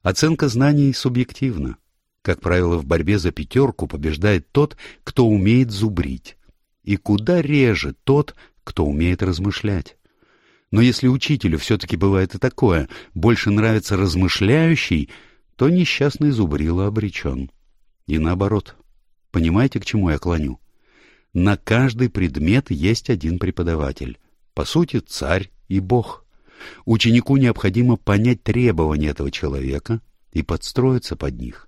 Оценка знаний субъективна. Как правило, в борьбе за пятерку побеждает тот, кто умеет зубрить. И куда реже тот, кто умеет размышлять. Но если учителю все-таки бывает и такое, больше нравится размышляющий, то несчастный зубрила обречен. И наоборот. Понимаете, к чему я клоню? На каждый предмет есть один преподаватель. По сути, царь и бог. Ученику необходимо понять требования этого человека и подстроиться под них.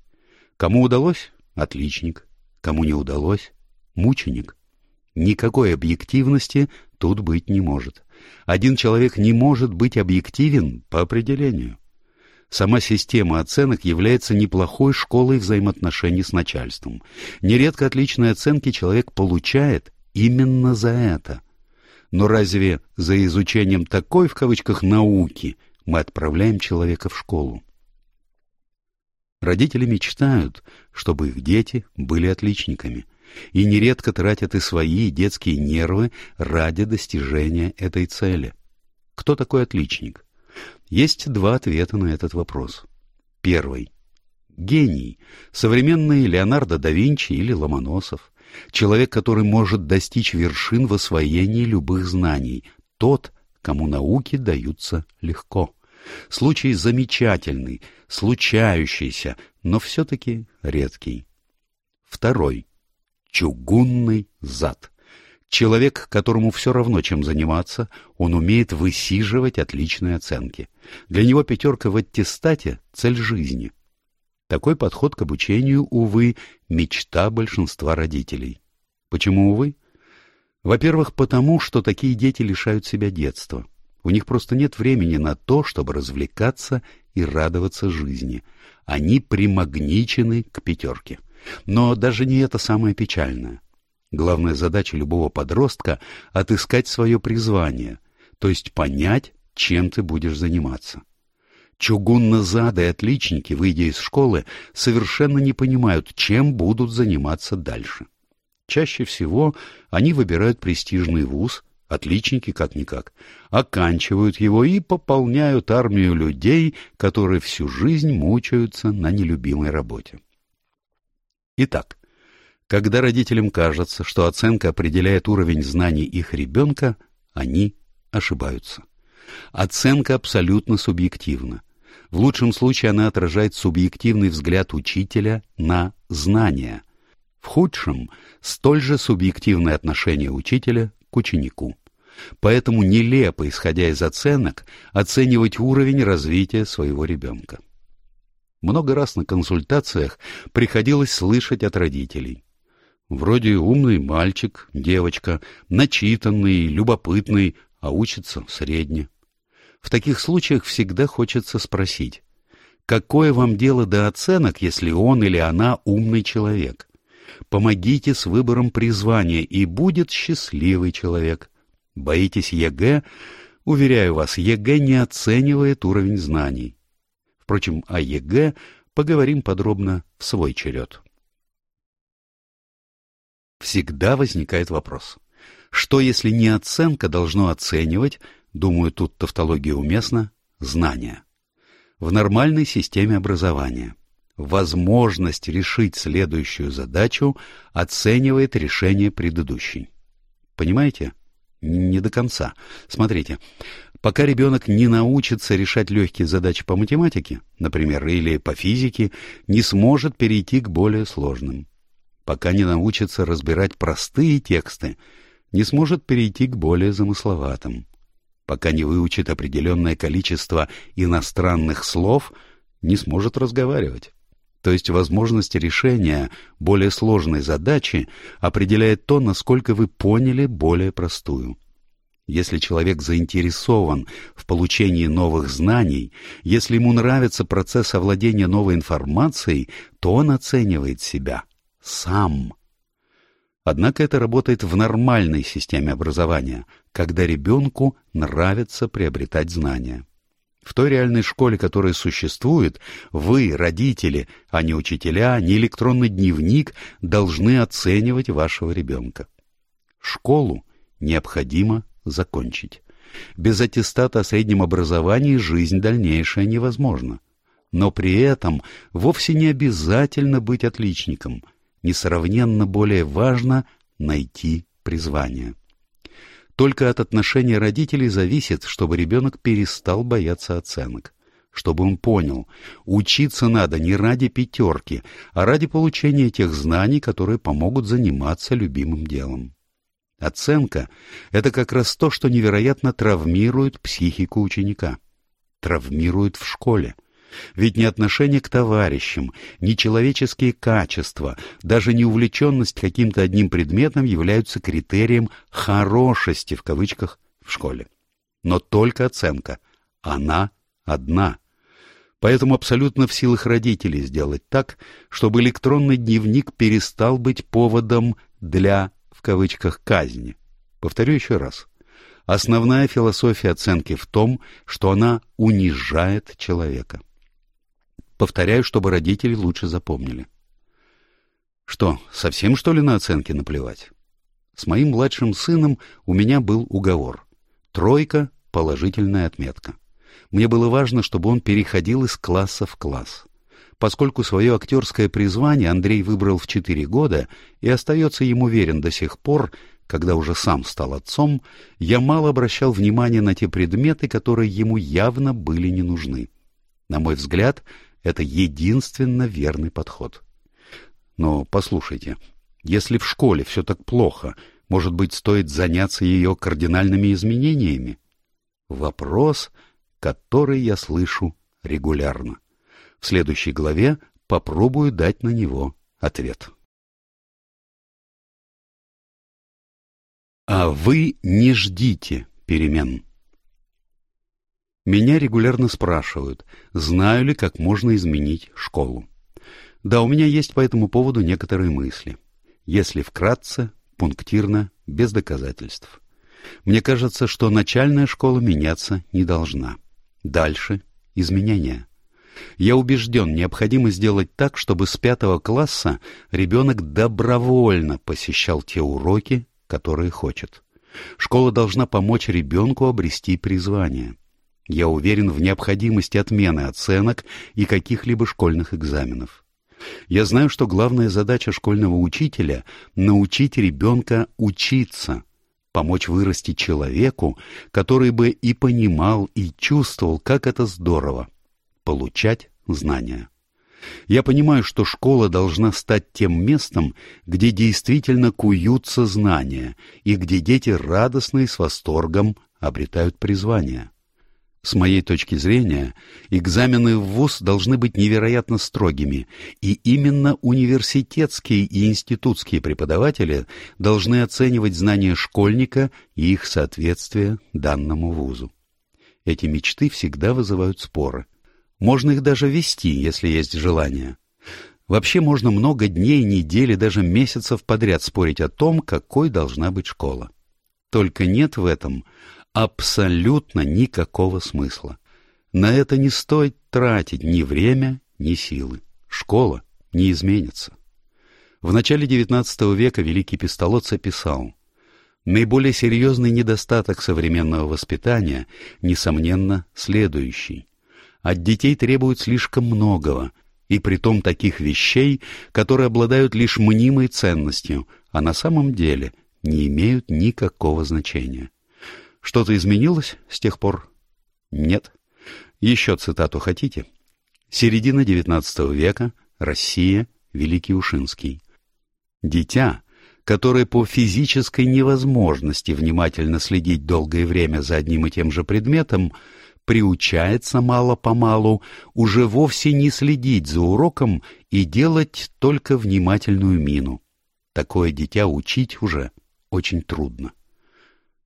Кому удалось — отличник, кому не удалось — мученик. Никакой объективности тут быть не может. Один человек не может быть объективен по определению. Сама система оценок является неплохой школой взаимоотношений с начальством. Нередко отличные оценки человек получает именно за это. Но разве за изучением такой, в кавычках, науки мы отправляем человека в школу? Родители мечтают, чтобы их дети были отличниками, и нередко тратят и свои детские нервы ради достижения этой цели. Кто такой отличник? Есть два ответа на этот вопрос. Первый. Гений. Современный Леонардо да Винчи или Ломоносов. Человек, который может достичь вершин в освоении любых знаний. Тот, кому науки даются легко. Случай замечательный, случающийся, но все-таки редкий. Второй. Чугунный зад. Человек, которому все равно, чем заниматься, он умеет высиживать отличные оценки. Для него пятерка в аттестате — цель жизни. Такой подход к обучению, увы, мечта большинства родителей. Почему, увы? Во-первых, потому, что такие дети лишают себя детства. У них просто нет времени на то, чтобы развлекаться и радоваться жизни. Они примагничены к пятерке. Но даже не это самое печальное. Главная задача любого подростка — отыскать свое призвание, то есть понять, чем ты будешь заниматься. Чугунно-задые отличники, выйдя из школы, совершенно не понимают, чем будут заниматься дальше. Чаще всего они выбирают престижный вуз, отличники как-никак, оканчивают его и пополняют армию людей, которые всю жизнь мучаются на нелюбимой работе. Итак, когда родителям кажется, что оценка определяет уровень знаний их ребенка, они ошибаются. Оценка абсолютно субъективна. В лучшем случае она отражает субъективный взгляд учителя на знания. В худшем – столь же субъективное отношение учителя к ученику. Поэтому нелепо, исходя из оценок, оценивать уровень развития своего ребенка. Много раз на консультациях приходилось слышать от родителей. Вроде умный мальчик, девочка, начитанный, любопытный, а учится средне. В таких случаях всегда хочется спросить, какое вам дело до оценок, если он или она умный человек? Помогите с выбором призвания, и будет счастливый человек. Боитесь ЕГЭ? Уверяю вас, ЕГЭ не оценивает уровень знаний. Впрочем, о ЕГЭ поговорим подробно в свой черед. Всегда возникает вопрос. Что если не оценка должно оценивать, думаю, тут тавтология уместна, знания? В нормальной системе образования возможность решить следующую задачу оценивает решение предыдущей. Понимаете? Не до конца. Смотрите, пока ребенок не научится решать легкие задачи по математике, например, или по физике, не сможет перейти к более сложным. Пока не научится разбирать простые тексты, не сможет перейти к более замысловатым. Пока не выучит определенное количество иностранных слов, не сможет разговаривать. То есть возможность решения более сложной задачи определяет то, насколько вы поняли более простую. Если человек заинтересован в получении новых знаний, если ему нравится процесс овладения новой информацией, то он оценивает себя сам. Однако это работает в нормальной системе образования, когда ребенку нравится приобретать знания. В той реальной школе, которая существует, вы, родители, а не учителя, не электронный дневник, должны оценивать вашего ребенка. Школу необходимо закончить. Без аттестата о среднем образовании жизнь дальнейшая невозможна. Но при этом вовсе не обязательно быть отличником. Несравненно более важно найти призвание. Только от отношения родителей зависит, чтобы ребенок перестал бояться оценок. Чтобы он понял, учиться надо не ради пятерки, а ради получения тех знаний, которые помогут заниматься любимым делом. Оценка — это как раз то, что невероятно травмирует психику ученика. Травмирует в школе — ведь ни отношение к товарищам, ни человеческие качества, даже не увлеченность каким-то одним предметом являются критерием «хорошести» в кавычках в школе. Но только оценка. Она одна. Поэтому абсолютно в силах родителей сделать так, чтобы электронный дневник перестал быть поводом для, в кавычках, казни. Повторю еще раз. Основная философия оценки в том, что она унижает человека. Повторяю, чтобы родители лучше запомнили. Что, совсем что ли на оценки наплевать? С моим младшим сыном у меня был уговор. Тройка — положительная отметка. Мне было важно, чтобы он переходил из класса в класс. Поскольку свое актерское призвание Андрей выбрал в четыре года и остается ему верен до сих пор, когда уже сам стал отцом, я мало обращал внимания на те предметы, которые ему явно были не нужны. На мой взгляд, это единственно верный подход. Но послушайте, если в школе все так плохо, может быть, стоит заняться ее кардинальными изменениями? Вопрос, который я слышу регулярно. В следующей главе попробую дать на него ответ. А вы не ждите перемен. Меня регулярно спрашивают, знаю ли, как можно изменить школу. Да, у меня есть по этому поводу некоторые мысли. Если вкратце, пунктирно, без доказательств. Мне кажется, что начальная школа меняться не должна. Дальше — изменения. Я убежден, необходимо сделать так, чтобы с пятого класса ребенок добровольно посещал те уроки, которые хочет. Школа должна помочь ребенку обрести призвание. Я уверен в необходимости отмены оценок и каких-либо школьных экзаменов. Я знаю, что главная задача школьного учителя — научить ребенка учиться, помочь вырасти человеку, который бы и понимал, и чувствовал, как это здорово получать знания. Я понимаю, что школа должна стать тем местом, где действительно куются знания и где дети радостно и с восторгом обретают призвание. С моей точки зрения, экзамены в ВУЗ должны быть невероятно строгими, и именно университетские и институтские преподаватели должны оценивать знания школьника и их соответствие данному вузу. Эти мечты всегда вызывают споры. Можно их даже вести, если есть желание. Вообще можно много дней, недель и даже месяцев подряд спорить о том, какой должна быть школа. Только нет в этом абсолютно никакого смысла. На это не стоит тратить ни время, ни силы. Школа не изменится. В начале XIX века великий Пестолоцци писал «Наиболее серьезный недостаток современного воспитания, несомненно, следующий. От детей требуют слишком многого, и притом таких вещей, которые обладают лишь мнимой ценностью, а на самом деле не имеют никакого значения. Что-то изменилось с тех пор? Нет. Еще цитату хотите? Середина XIX века, Россия, Великий Ушинский. Дитя, которое по физической невозможности внимательно следить долгое время за одним и тем же предметом, приучается мало-помалу уже вовсе не следить за уроком и делать только внимательную мину. Такое дитя учить уже очень трудно.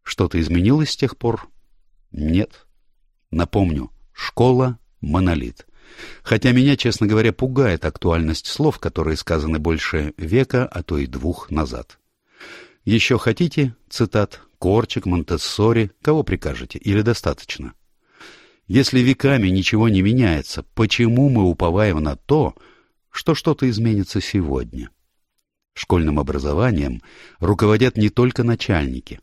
Что-то изменилось с тех пор? Нет. Напомню, школа — монолит. Хотя меня, честно говоря, пугает актуальность слов, которые сказаны больше века, а то и двух назад. Еще хотите, цитат, Корчик, Монтессори, кого прикажете, или достаточно? Если веками ничего не меняется, почему мы уповаем на то, что что-то изменится сегодня? Школьным образованием руководят не только начальники.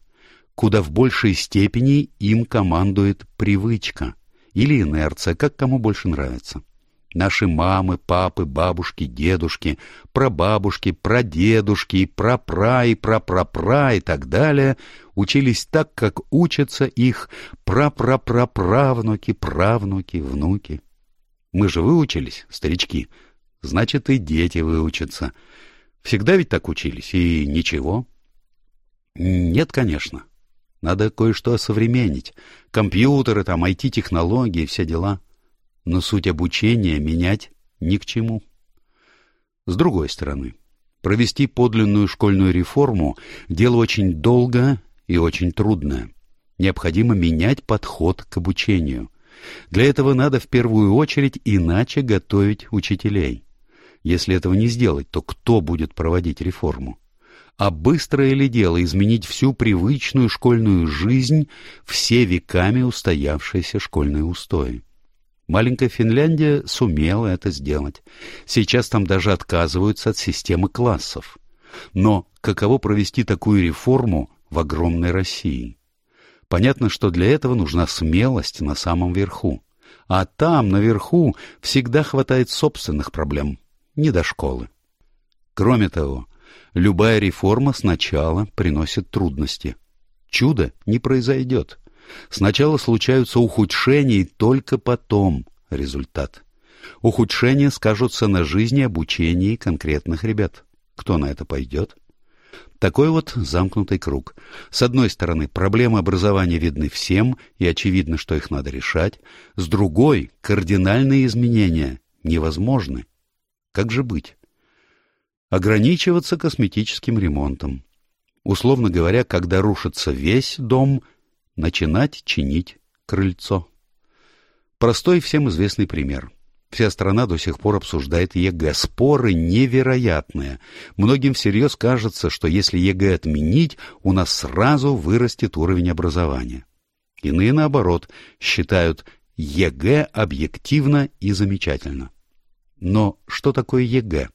Куда в большей степени им командует привычка или инерция, как кому больше нравится. Наши мамы, папы, бабушки, дедушки, прабабушки, прадедушки, прапра и прапрапра и так далее учились так, как учатся их прапрапраправнуки, правнуки, внуки. Мы же выучились, старички, значит и дети выучатся. Всегда ведь так учились, и ничего. Нет, конечно. Надо кое-что осовременить. Компьютеры, там, IT-технологии, все дела но суть обучения менять ни к чему. С другой стороны, провести подлинную школьную реформу – дело очень долгое и очень трудное. Необходимо менять подход к обучению. Для этого надо в первую очередь иначе готовить учителей. Если этого не сделать, то кто будет проводить реформу? А быстрое ли дело изменить всю привычную школьную жизнь, все веками устоявшиеся школьные устои? Маленькая Финляндия сумела это сделать. Сейчас там даже отказываются от системы классов. Но каково провести такую реформу в огромной России? Понятно, что для этого нужна смелость на самом верху. А там, наверху, всегда хватает собственных проблем, не до школы. Кроме того, любая реформа сначала приносит трудности. Чудо не произойдет. Сначала случаются ухудшения, и только потом результат. Ухудшения скажутся на жизни обучении конкретных ребят. Кто на это пойдет? Такой вот замкнутый круг. С одной стороны, проблемы образования видны всем, и очевидно, что их надо решать. С другой, кардинальные изменения невозможны. Как же быть? Ограничиваться косметическим ремонтом. Условно говоря, когда рушится весь дом – начинать чинить крыльцо. Простой всем известный пример. Вся страна до сих пор обсуждает ЕГЭ. Споры невероятные. Многим всерьез кажется, что если ЕГЭ отменить, у нас сразу вырастет уровень образования. Иные, наоборот, считают ЕГЭ объективно и замечательно. Но что такое ЕГЭ?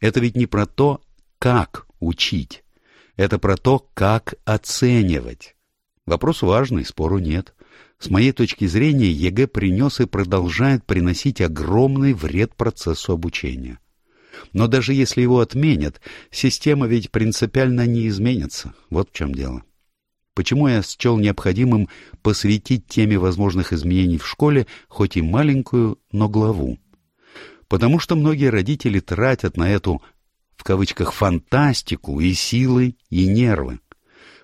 Это ведь не про то, как учить. Это про то, как оценивать. Вопрос важный, спору нет. С моей точки зрения, ЕГЭ принес и продолжает приносить огромный вред процессу обучения. Но даже если его отменят, система ведь принципиально не изменится. Вот в чем дело. Почему я счел необходимым посвятить теме возможных изменений в школе хоть и маленькую, но главу? Потому что многие родители тратят на эту, в кавычках, фантастику и силы, и нервы.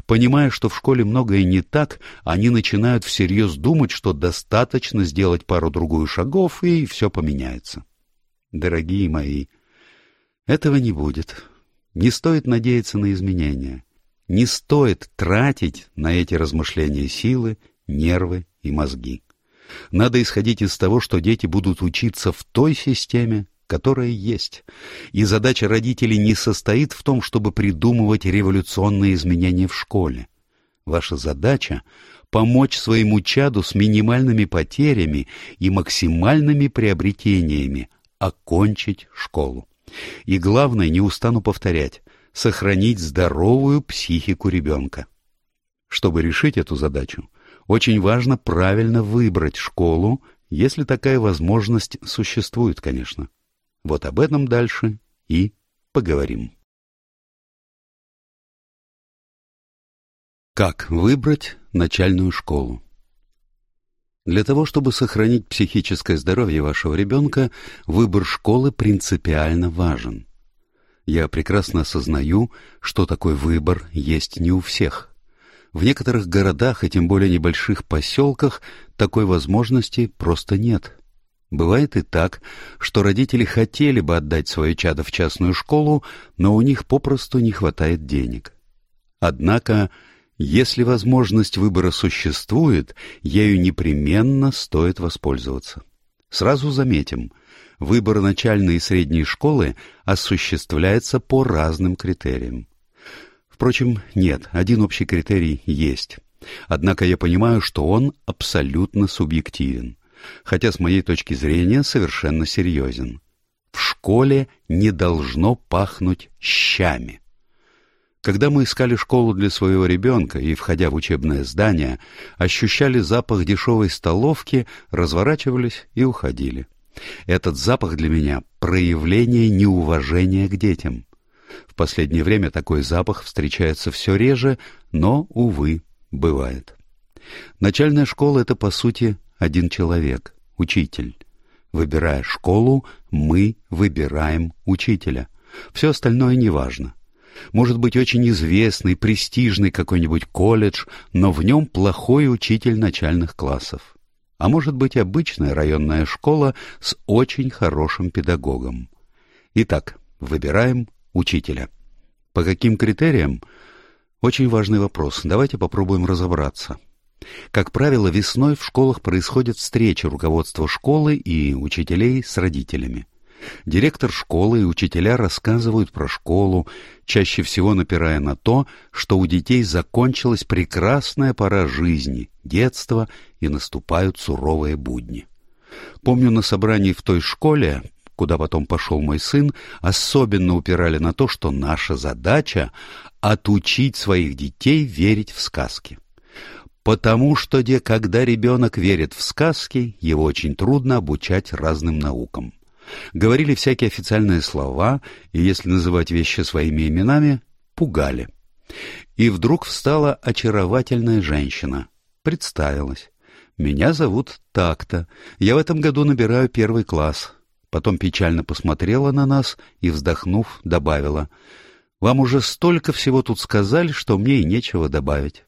Понимая, что в школе многое не так, они начинают всерьез думать, что достаточно сделать пару-другую шагов, и все поменяется. Дорогие мои, этого не будет. Не стоит надеяться на изменения. Не стоит тратить на эти размышления силы, нервы и мозги. Надо исходить из того, что дети будут учиться в той системе, которая есть. И задача родителей не состоит в том, чтобы придумывать революционные изменения в школе. Ваша задача — помочь своему чаду с минимальными потерями и максимальными приобретениями окончить школу. И главное, не устану повторять, сохранить здоровую психику ребенка. Чтобы решить эту задачу, очень важно правильно выбрать школу, если такая возможность существует, конечно. Вот об этом дальше и поговорим. Как выбрать начальную школу? Для того, чтобы сохранить психическое здоровье вашего ребенка, выбор школы принципиально важен. Я прекрасно осознаю, что такой выбор есть не у всех. В некоторых городах и тем более небольших поселках такой возможности просто нет. Бывает и так, что родители хотели бы отдать свое чадо в частную школу, но у них попросту не хватает денег. Однако если возможность выбора существует, ею непременно стоит воспользоваться. Сразу заметим, выбор начальной и средней школы осуществляется по разным критериям. Впрочем, нет, один общий критерий есть. Однако я понимаю, что он абсолютно субъективен, хотя с моей точки зрения совершенно серьезен. В школе не должно пахнуть щами. Когда мы искали школу для своего ребенка и, входя в учебное здание, ощущали запах дешевой столовки, разворачивались и уходили. Этот запах для меня — проявление неуважения к детям. В последнее время такой запах встречается все реже, но, увы, бывает. Начальная школа — это, по сути, один человек, учитель. Выбирая школу, мы выбираем учителя. Все остальное неважно. Может быть очень известный, престижный какой-нибудь колледж, но в нем плохой учитель начальных классов. А может быть обычная районная школа с очень хорошим педагогом. Итак, выбираем учителя. По каким критериям? Очень важный вопрос. Давайте попробуем разобраться. Как правило, весной в школах происходят встречи руководства школы и учителей с родителями. Директор школы и учителя рассказывают про школу, чаще всего напирая на то, что у детей закончилась прекрасная пора жизни, детства, и наступают суровые будни. Помню, на собрании в той школе, куда потом пошел мой сын, особенно упирали на то, что наша задача — отучить своих детей верить в сказки. Потому что, где, когда ребенок верит в сказки, его очень трудно обучать разным наукам. Говорили всякие официальные слова, и, если называть вещи своими именами, пугали. И вдруг встала очаровательная женщина. Представилась. «Меня зовут так-то. Я в этом году набираю первый класс». Потом печально посмотрела на нас и, вздохнув, добавила. «Вам уже столько всего тут сказали, что мне и нечего добавить».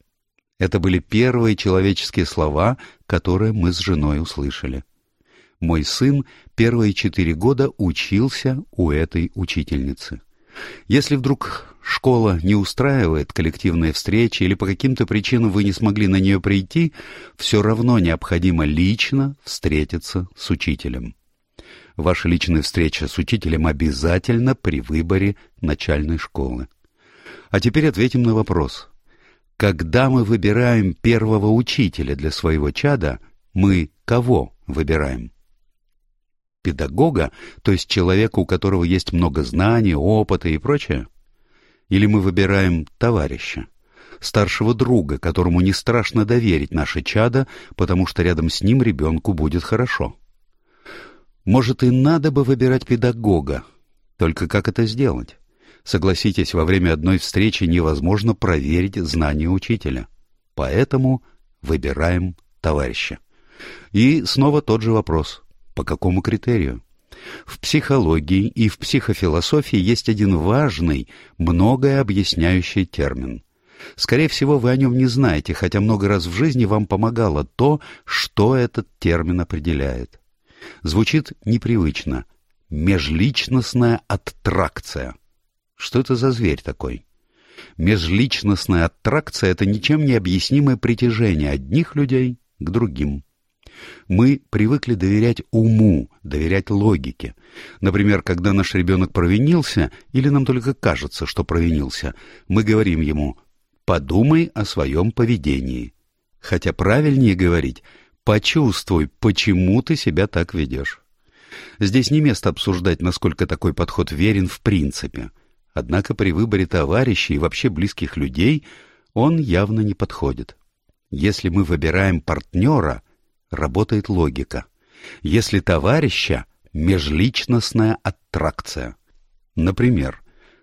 Это были первые человеческие слова, которые мы с женой услышали. Мой сын первые четыре года учился у этой учительницы. Если вдруг школа не устраивает коллективные встречи или по каким-то причинам вы не смогли на нее прийти, все равно необходимо лично встретиться с учителем. Ваша личная встреча с учителем обязательно при выборе начальной школы. А теперь ответим на вопрос. Когда мы выбираем первого учителя для своего чада, мы кого выбираем? педагога, то есть человека, у которого есть много знаний, опыта и прочее? Или мы выбираем товарища, старшего друга, которому не страшно доверить наше чадо, потому что рядом с ним ребенку будет хорошо? Может, и надо бы выбирать педагога, только как это сделать? Согласитесь, во время одной встречи невозможно проверить знания учителя. Поэтому выбираем товарища. И снова тот же вопрос. По какому критерию? В психологии и в психофилософии есть один важный, многое объясняющий термин. Скорее всего, вы о нем не знаете, хотя много раз в жизни вам помогало то, что этот термин определяет. Звучит непривычно. Межличностная аттракция. Что это за зверь такой? Межличностная аттракция — это ничем не объяснимое притяжение одних людей к другим. Мы привыкли доверять уму, доверять логике. Например, когда наш ребенок провинился, или нам только кажется, что провинился, мы говорим ему «подумай о своем поведении». Хотя правильнее говорить «почувствуй, почему ты себя так ведешь». Здесь не место обсуждать, насколько такой подход верен в принципе. Однако при выборе товарищей и вообще близких людей он явно не подходит. Если мы выбираем партнера — работает логика. Если товарища — межличностная аттракция. Например,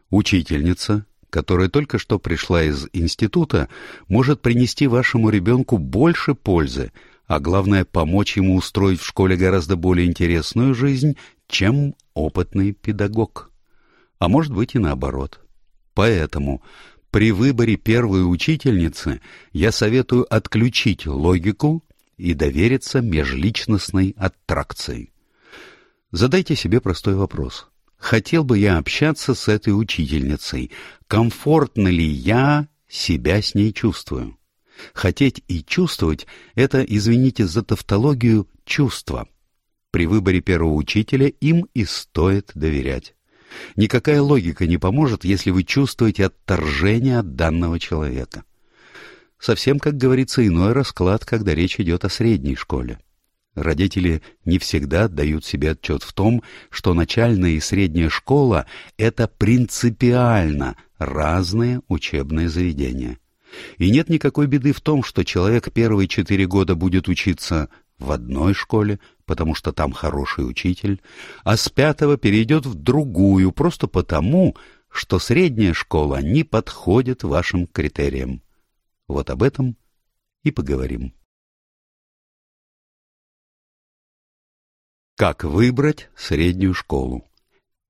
учительница, которая только что пришла из института, может принести вашему ребенку больше пользы, а главное помочь ему устроить в школе гораздо более интересную жизнь, чем опытный педагог. А может быть и наоборот. Поэтому при выборе первой учительницы я советую отключить логику и довериться межличностной аттракции. Задайте себе простой вопрос. Хотел бы я общаться с этой учительницей? Комфортно ли я себя с ней чувствую? Хотеть и чувствовать — это, извините за тавтологию, чувство. При выборе первого учителя им и стоит доверять. Никакая логика не поможет, если вы чувствуете отторжение от данного человека. Совсем, как говорится, иной расклад, когда речь идет о средней школе. Родители не всегда отдают себе отчет в том, что начальная и средняя школа — это принципиально разные учебные заведения. И нет никакой беды в том, что человек первые четыре года будет учиться в одной школе, потому что там хороший учитель, а с пятого перейдет в другую, просто потому, что средняя школа не подходит вашим критериям. Вот об этом и поговорим. Как выбрать среднюю школу?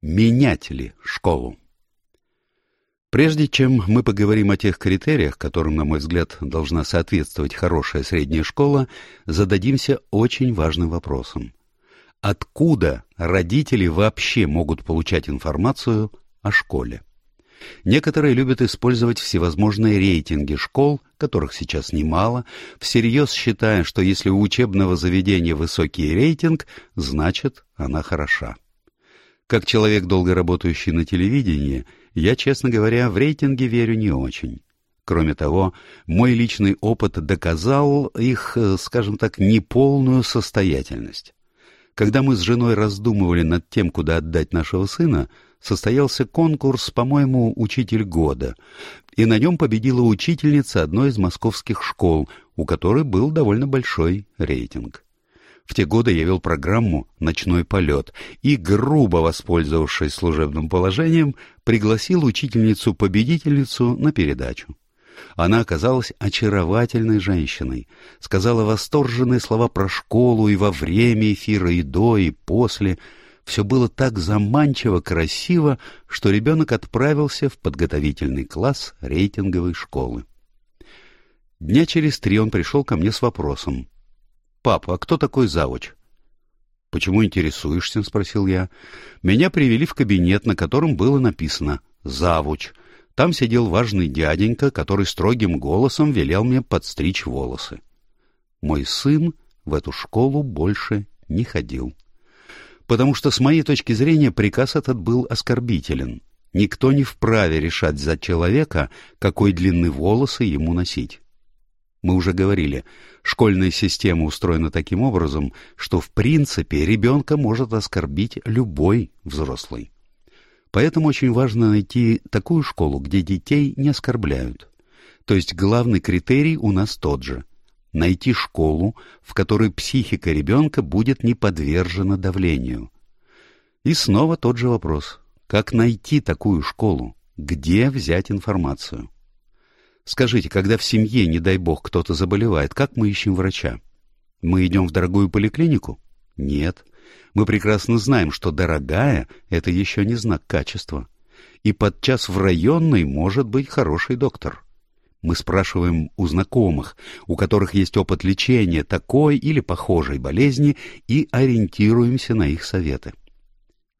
Менять ли школу? Прежде чем мы поговорим о тех критериях, которым, на мой взгляд, должна соответствовать хорошая средняя школа, зададимся очень важным вопросом. Откуда родители вообще могут получать информацию о школе? Некоторые любят использовать всевозможные рейтинги школ, которых сейчас немало, всерьез считая, что если у учебного заведения высокий рейтинг, значит, она хороша. Как человек, долго работающий на телевидении, я, честно говоря, в рейтинги верю не очень. Кроме того, мой личный опыт доказал их, э, скажем так, неполную состоятельность. Когда мы с женой раздумывали над тем, куда отдать нашего сына, состоялся конкурс, по-моему, «Учитель года», и на нем победила учительница одной из московских школ, у которой был довольно большой рейтинг. В те годы я вел программу «Ночной полет» и, грубо воспользовавшись служебным положением, пригласил учительницу-победительницу на передачу. Она оказалась очаровательной женщиной, сказала восторженные слова про школу и во время эфира, и до, и после — все было так заманчиво красиво, что ребенок отправился в подготовительный класс рейтинговой школы. Дня через три он пришел ко мне с вопросом. «Папа, а кто такой завуч?» «Почему интересуешься?» — спросил я. «Меня привели в кабинет, на котором было написано «Завуч». Там сидел важный дяденька, который строгим голосом велел мне подстричь волосы. Мой сын в эту школу больше не ходил потому что, с моей точки зрения, приказ этот был оскорбителен. Никто не вправе решать за человека, какой длины волосы ему носить. Мы уже говорили, школьная система устроена таким образом, что в принципе ребенка может оскорбить любой взрослый. Поэтому очень важно найти такую школу, где детей не оскорбляют. То есть главный критерий у нас тот же найти школу, в которой психика ребенка будет не подвержена давлению. И снова тот же вопрос. Как найти такую школу? Где взять информацию? Скажите, когда в семье, не дай бог, кто-то заболевает, как мы ищем врача? Мы идем в дорогую поликлинику? Нет. Мы прекрасно знаем, что дорогая — это еще не знак качества. И подчас в районной может быть хороший доктор. Мы спрашиваем у знакомых, у которых есть опыт лечения такой или похожей болезни, и ориентируемся на их советы.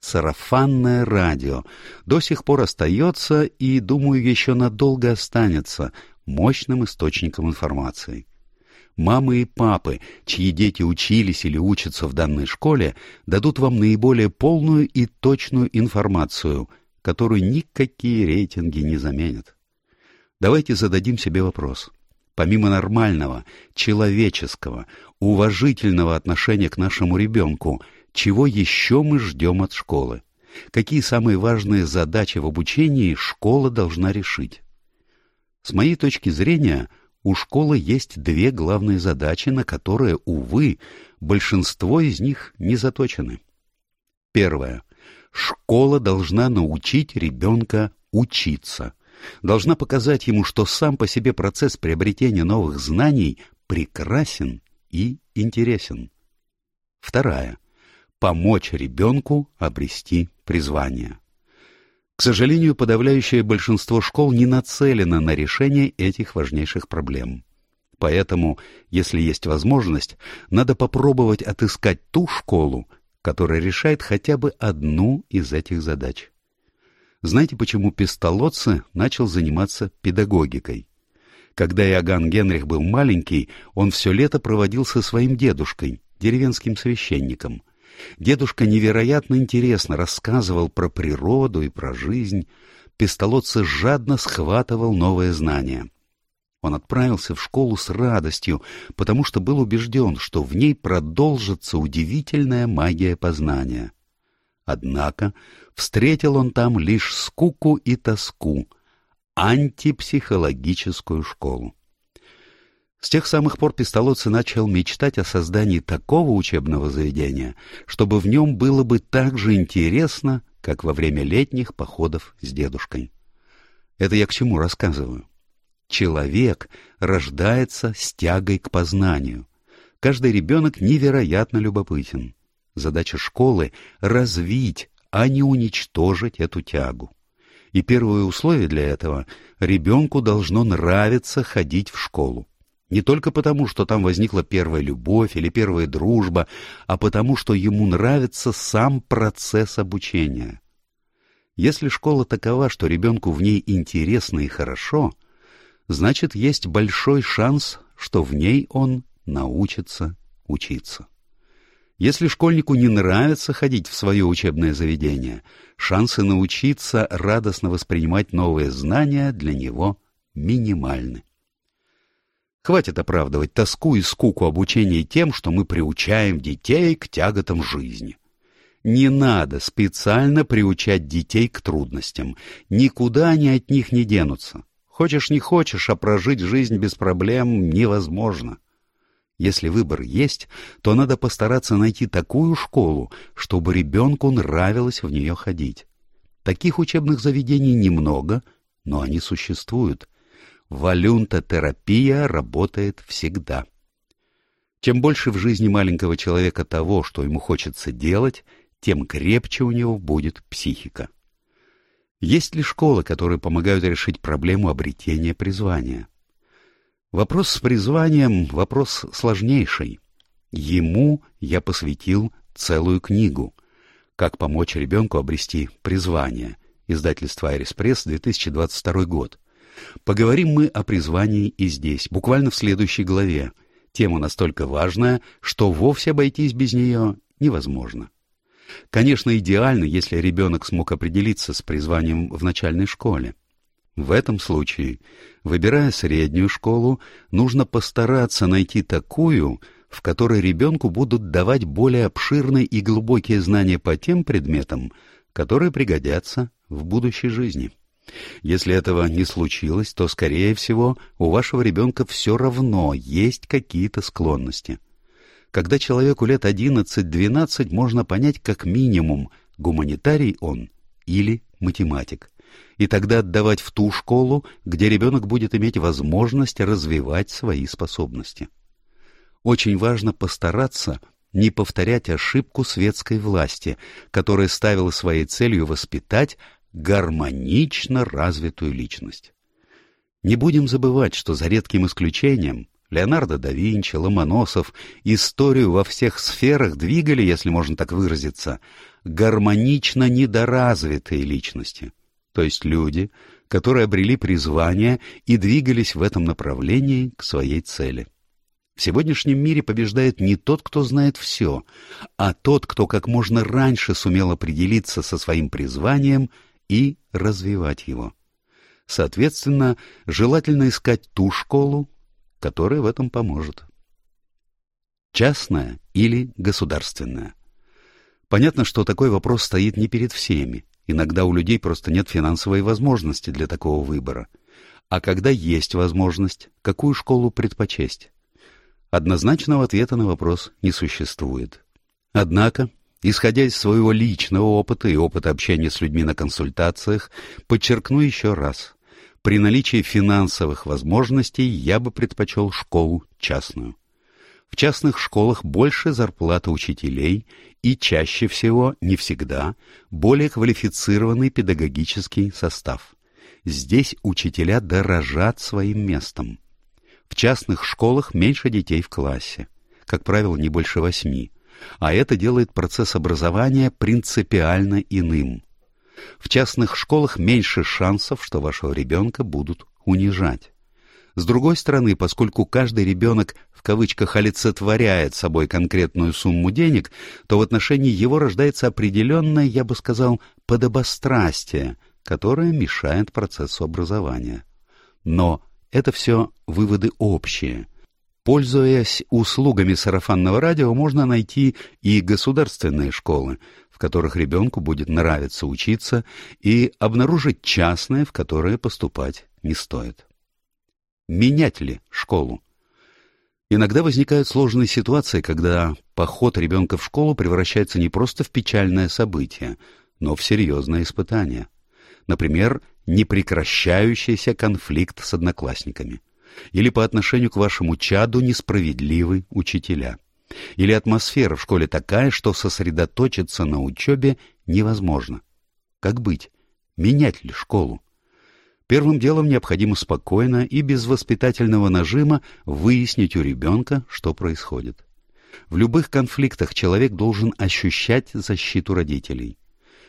Сарафанное радио до сих пор остается и, думаю, еще надолго останется мощным источником информации. Мамы и папы, чьи дети учились или учатся в данной школе, дадут вам наиболее полную и точную информацию, которую никакие рейтинги не заменят. Давайте зададим себе вопрос. Помимо нормального, человеческого, уважительного отношения к нашему ребенку, чего еще мы ждем от школы? Какие самые важные задачи в обучении школа должна решить? С моей точки зрения, у школы есть две главные задачи, на которые, увы, большинство из них не заточены. Первое. Школа должна научить ребенка учиться должна показать ему, что сам по себе процесс приобретения новых знаний прекрасен и интересен. Вторая. Помочь ребенку обрести призвание. К сожалению, подавляющее большинство школ не нацелено на решение этих важнейших проблем. Поэтому, если есть возможность, надо попробовать отыскать ту школу, которая решает хотя бы одну из этих задач. Знаете, почему Пестолоцци начал заниматься педагогикой? Когда Иоганн Генрих был маленький, он все лето проводил со своим дедушкой, деревенским священником. Дедушка невероятно интересно рассказывал про природу и про жизнь. Пестолоцци жадно схватывал новые знания. Он отправился в школу с радостью, потому что был убежден, что в ней продолжится удивительная магия познания. Однако встретил он там лишь скуку и тоску, антипсихологическую школу. С тех самых пор Пистолоцци начал мечтать о создании такого учебного заведения, чтобы в нем было бы так же интересно, как во время летних походов с дедушкой. Это я к чему рассказываю? Человек рождается с тягой к познанию. Каждый ребенок невероятно любопытен. Задача школы — развить, а не уничтожить эту тягу. И первое условие для этого — ребенку должно нравиться ходить в школу. Не только потому, что там возникла первая любовь или первая дружба, а потому, что ему нравится сам процесс обучения. Если школа такова, что ребенку в ней интересно и хорошо, значит, есть большой шанс, что в ней он научится учиться. Если школьнику не нравится ходить в свое учебное заведение, шансы научиться радостно воспринимать новые знания для него минимальны. Хватит оправдывать тоску и скуку обучения тем, что мы приучаем детей к тяготам жизни. Не надо специально приучать детей к трудностям. Никуда они от них не денутся. Хочешь не хочешь, а прожить жизнь без проблем невозможно. Если выбор есть, то надо постараться найти такую школу, чтобы ребенку нравилось в нее ходить. Таких учебных заведений немного, но они существуют. Валюнтотерапия работает всегда. Чем больше в жизни маленького человека того, что ему хочется делать, тем крепче у него будет психика. Есть ли школы, которые помогают решить проблему обретения призвания? Вопрос с призванием — вопрос сложнейший. Ему я посвятил целую книгу «Как помочь ребенку обрести призвание» издательство «Айрис Пресс», 2022 год. Поговорим мы о призвании и здесь, буквально в следующей главе. Тема настолько важная, что вовсе обойтись без нее невозможно. Конечно, идеально, если ребенок смог определиться с призванием в начальной школе. В этом случае, выбирая среднюю школу, нужно постараться найти такую, в которой ребенку будут давать более обширные и глубокие знания по тем предметам, которые пригодятся в будущей жизни. Если этого не случилось, то, скорее всего, у вашего ребенка все равно есть какие-то склонности. Когда человеку лет 11-12, можно понять как минимум, гуманитарий он или математик. и тогда отдавать в ту школу, где ребенок будет иметь возможность развивать свои способности. Очень важно постараться не повторять ошибку светской власти, которая ставила своей целью воспитать гармонично развитую личность. Не будем забывать, что за редким исключением Леонардо да Винчи, Ломоносов историю во всех сферах двигали, если можно так выразиться, гармонично недоразвитые личности, то есть люди, которые обрели призвание и двигались в этом направлении к своей цели. В сегодняшнем мире побеждает не тот, кто знает все, а тот, кто как можно раньше сумел определиться со своим призванием и развивать его. Соответственно, желательно искать ту школу, которая в этом поможет. Частная или государственная? Понятно, что такой вопрос стоит не перед всеми. Иногда у людей просто нет финансовой возможности для такого выбора. А когда есть возможность, какую школу предпочесть? Однозначного ответа на вопрос не существует. Однако, исходя из своего личного опыта и опыта общения с людьми на консультациях, подчеркну еще раз. При наличии финансовых возможностей я бы предпочел школу частную. В частных школах больше зарплата учителей и чаще всего, не всегда, более квалифицированный педагогический состав. Здесь учителя дорожат своим местом. В частных школах меньше детей в классе, как правило, не больше восьми, а это делает процесс образования принципиально иным. В частных школах меньше шансов, что вашего ребенка будут унижать. С другой стороны, поскольку каждый ребенок в кавычках олицетворяет собой конкретную сумму денег, то в отношении его рождается определенное, я бы сказал, подобострастие, которое мешает процессу образования. Но это все выводы общие. Пользуясь услугами сарафанного радио, можно найти и государственные школы, которых ребенку будет нравиться учиться, и обнаружить частные, в которые поступать не стоит. Менять ли школу? Иногда возникают сложные ситуации, когда поход ребенка в школу превращается не просто в печальное событие, но в серьезное испытание. Например, непрекращающийся конфликт с одноклассниками. Или по отношению к вашему чаду несправедливый учителя – или атмосфера в школе такая, что сосредоточиться на учебе невозможно? Как быть? Менять ли школу? Первым делом необходимо спокойно и без воспитательного нажима выяснить у ребенка, что происходит. В любых конфликтах человек должен ощущать защиту родителей.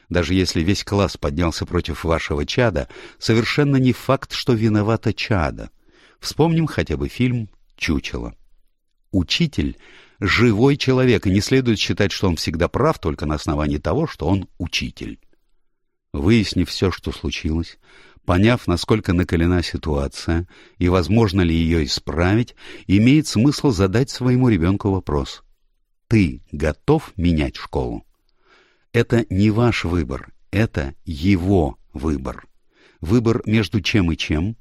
Даже если весь класс поднялся против вашего чада, совершенно не факт, что виновата чада. Вспомним хотя бы фильм «Чучело». Учитель живой человек, и не следует считать, что он всегда прав только на основании того, что он учитель. Выяснив все, что случилось, поняв, насколько накалена ситуация и возможно ли ее исправить, имеет смысл задать своему ребенку вопрос. Ты готов менять школу? Это не ваш выбор, это его выбор. Выбор между чем и чем,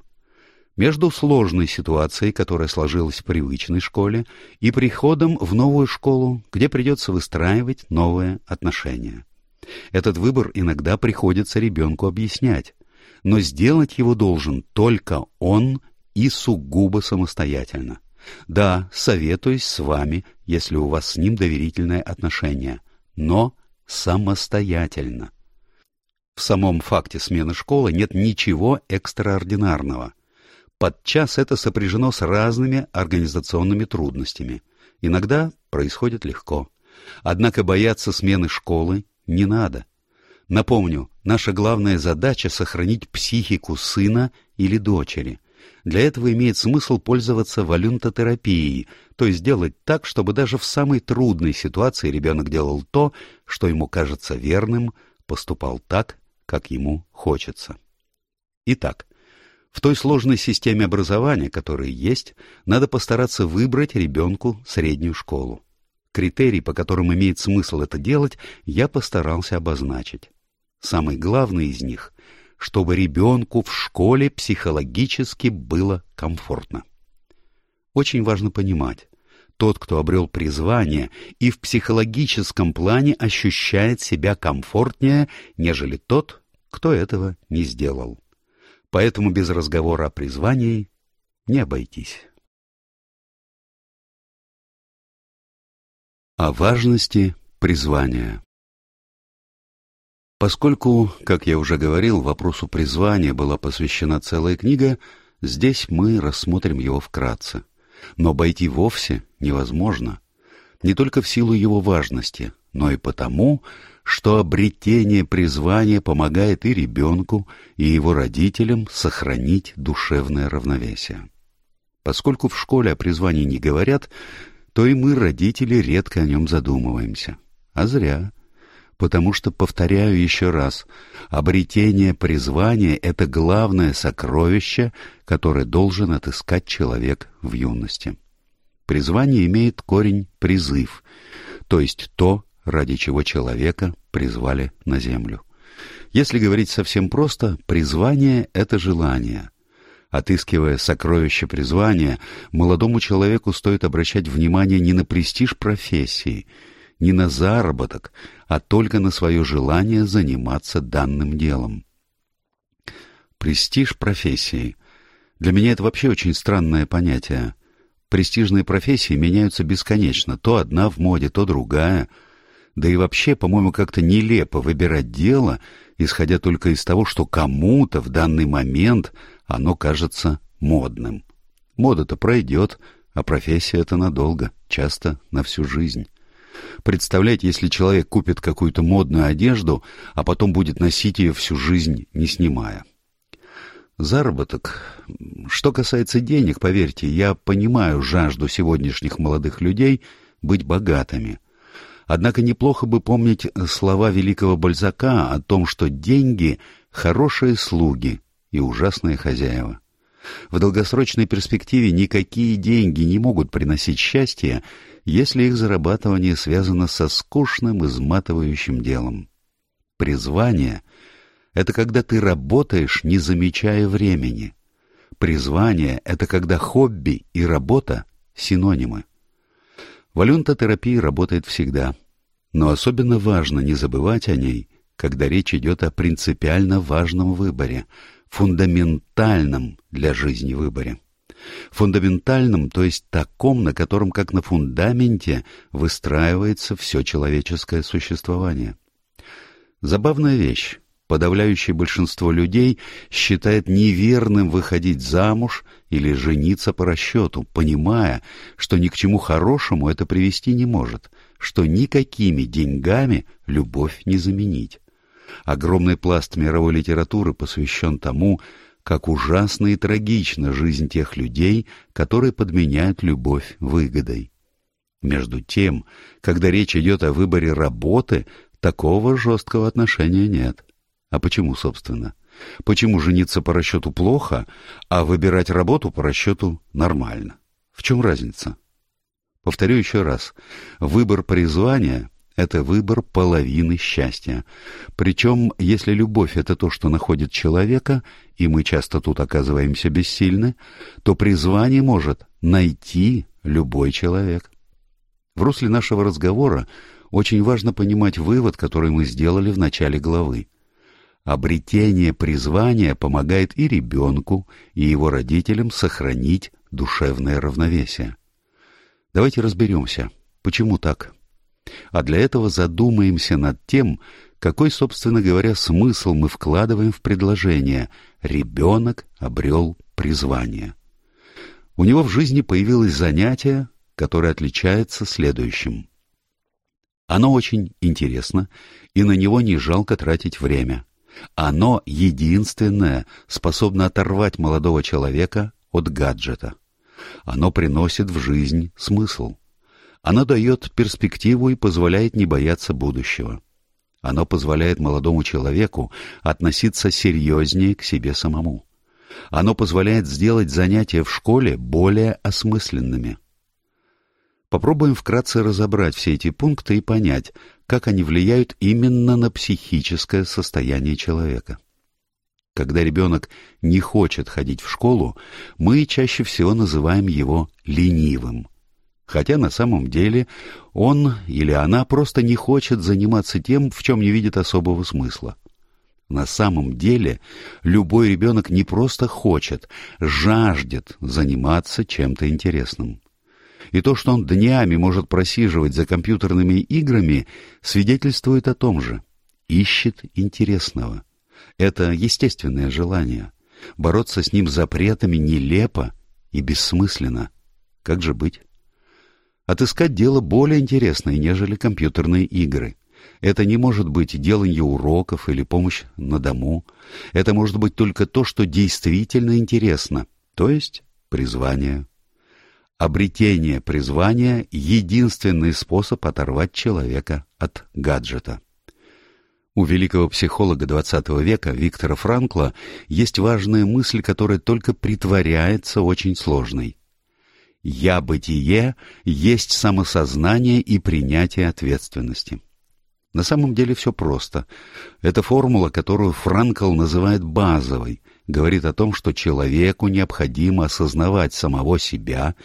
между сложной ситуацией, которая сложилась в привычной школе, и приходом в новую школу, где придется выстраивать новые отношения. Этот выбор иногда приходится ребенку объяснять, но сделать его должен только он и сугубо самостоятельно. Да, советуюсь с вами, если у вас с ним доверительное отношение, но самостоятельно. В самом факте смены школы нет ничего экстраординарного – Подчас это сопряжено с разными организационными трудностями. Иногда происходит легко. Однако бояться смены школы не надо. Напомню, наша главная задача — сохранить психику сына или дочери. Для этого имеет смысл пользоваться валюнтотерапией, то есть делать так, чтобы даже в самой трудной ситуации ребенок делал то, что ему кажется верным, поступал так, как ему хочется. Итак, в той сложной системе образования, которая есть, надо постараться выбрать ребенку среднюю школу. Критерий, по которым имеет смысл это делать, я постарался обозначить. Самый главный из них — чтобы ребенку в школе психологически было комфортно. Очень важно понимать, тот, кто обрел призвание и в психологическом плане ощущает себя комфортнее, нежели тот, кто этого не сделал. Поэтому без разговора о призвании не обойтись. О важности призвания Поскольку, как я уже говорил, вопросу призвания была посвящена целая книга, здесь мы рассмотрим его вкратце. Но обойти вовсе невозможно. Не только в силу его важности, но и потому, что обретение призвания помогает и ребенку, и его родителям сохранить душевное равновесие. Поскольку в школе о призвании не говорят, то и мы, родители, редко о нем задумываемся. А зря. Потому что, повторяю еще раз, обретение призвания — это главное сокровище, которое должен отыскать человек в юности. Призвание имеет корень «призыв», то есть то, ради чего человека призвали на землю. Если говорить совсем просто, призвание — это желание. Отыскивая сокровище призвания, молодому человеку стоит обращать внимание не на престиж профессии, не на заработок, а только на свое желание заниматься данным делом. Престиж профессии. Для меня это вообще очень странное понятие. Престижные профессии меняются бесконечно, то одна в моде, то другая — да и вообще, по-моему, как-то нелепо выбирать дело, исходя только из того, что кому-то в данный момент оно кажется модным. Мода-то пройдет, а профессия это надолго, часто на всю жизнь. Представляете, если человек купит какую-то модную одежду, а потом будет носить ее всю жизнь, не снимая. Заработок. Что касается денег, поверьте, я понимаю жажду сегодняшних молодых людей быть богатыми — Однако неплохо бы помнить слова великого Бальзака о том, что деньги — хорошие слуги и ужасные хозяева. В долгосрочной перспективе никакие деньги не могут приносить счастье, если их зарабатывание связано со скучным, изматывающим делом. Призвание — это когда ты работаешь, не замечая времени. Призвание — это когда хобби и работа — синонимы. Валюнтотерапия работает всегда, но особенно важно не забывать о ней, когда речь идет о принципиально важном выборе, фундаментальном для жизни выборе. Фундаментальном, то есть таком, на котором, как на фундаменте, выстраивается все человеческое существование. Забавная вещь. Подавляющее большинство людей считает неверным выходить замуж или жениться по расчету, понимая, что ни к чему хорошему это привести не может, что никакими деньгами любовь не заменить. Огромный пласт мировой литературы посвящен тому, как ужасна и трагична жизнь тех людей, которые подменяют любовь выгодой. Между тем, когда речь идет о выборе работы, такого жесткого отношения нет. А почему, собственно? Почему жениться по расчету плохо, а выбирать работу по расчету нормально? В чем разница? Повторю еще раз. Выбор призвания — это выбор половины счастья. Причем, если любовь — это то, что находит человека, и мы часто тут оказываемся бессильны, то призвание может найти любой человек. В русле нашего разговора очень важно понимать вывод, который мы сделали в начале главы. Обретение призвания помогает и ребенку, и его родителям сохранить душевное равновесие. Давайте разберемся, почему так. А для этого задумаемся над тем, какой, собственно говоря, смысл мы вкладываем в предложение «ребенок обрел призвание». У него в жизни появилось занятие, которое отличается следующим. Оно очень интересно, и на него не жалко тратить время. Оно единственное способно оторвать молодого человека от гаджета. Оно приносит в жизнь смысл. Оно дает перспективу и позволяет не бояться будущего. Оно позволяет молодому человеку относиться серьезнее к себе самому. Оно позволяет сделать занятия в школе более осмысленными. Попробуем вкратце разобрать все эти пункты и понять, как они влияют именно на психическое состояние человека. Когда ребенок не хочет ходить в школу, мы чаще всего называем его ленивым. Хотя на самом деле он или она просто не хочет заниматься тем, в чем не видит особого смысла. На самом деле любой ребенок не просто хочет, жаждет заниматься чем-то интересным. И то, что он днями может просиживать за компьютерными играми, свидетельствует о том же. Ищет интересного. Это естественное желание. Бороться с ним запретами нелепо и бессмысленно. Как же быть? Отыскать дело более интересное, нежели компьютерные игры. Это не может быть делание уроков или помощь на дому. Это может быть только то, что действительно интересно, то есть призвание. Обретение призвания — единственный способ оторвать человека от гаджета. У великого психолога XX века Виктора Франкла есть важная мысль, которая только притворяется очень сложной. «Я-бытие есть самосознание и принятие ответственности». На самом деле все просто. Это формула, которую Франкл называет базовой, говорит о том, что человеку необходимо осознавать самого себя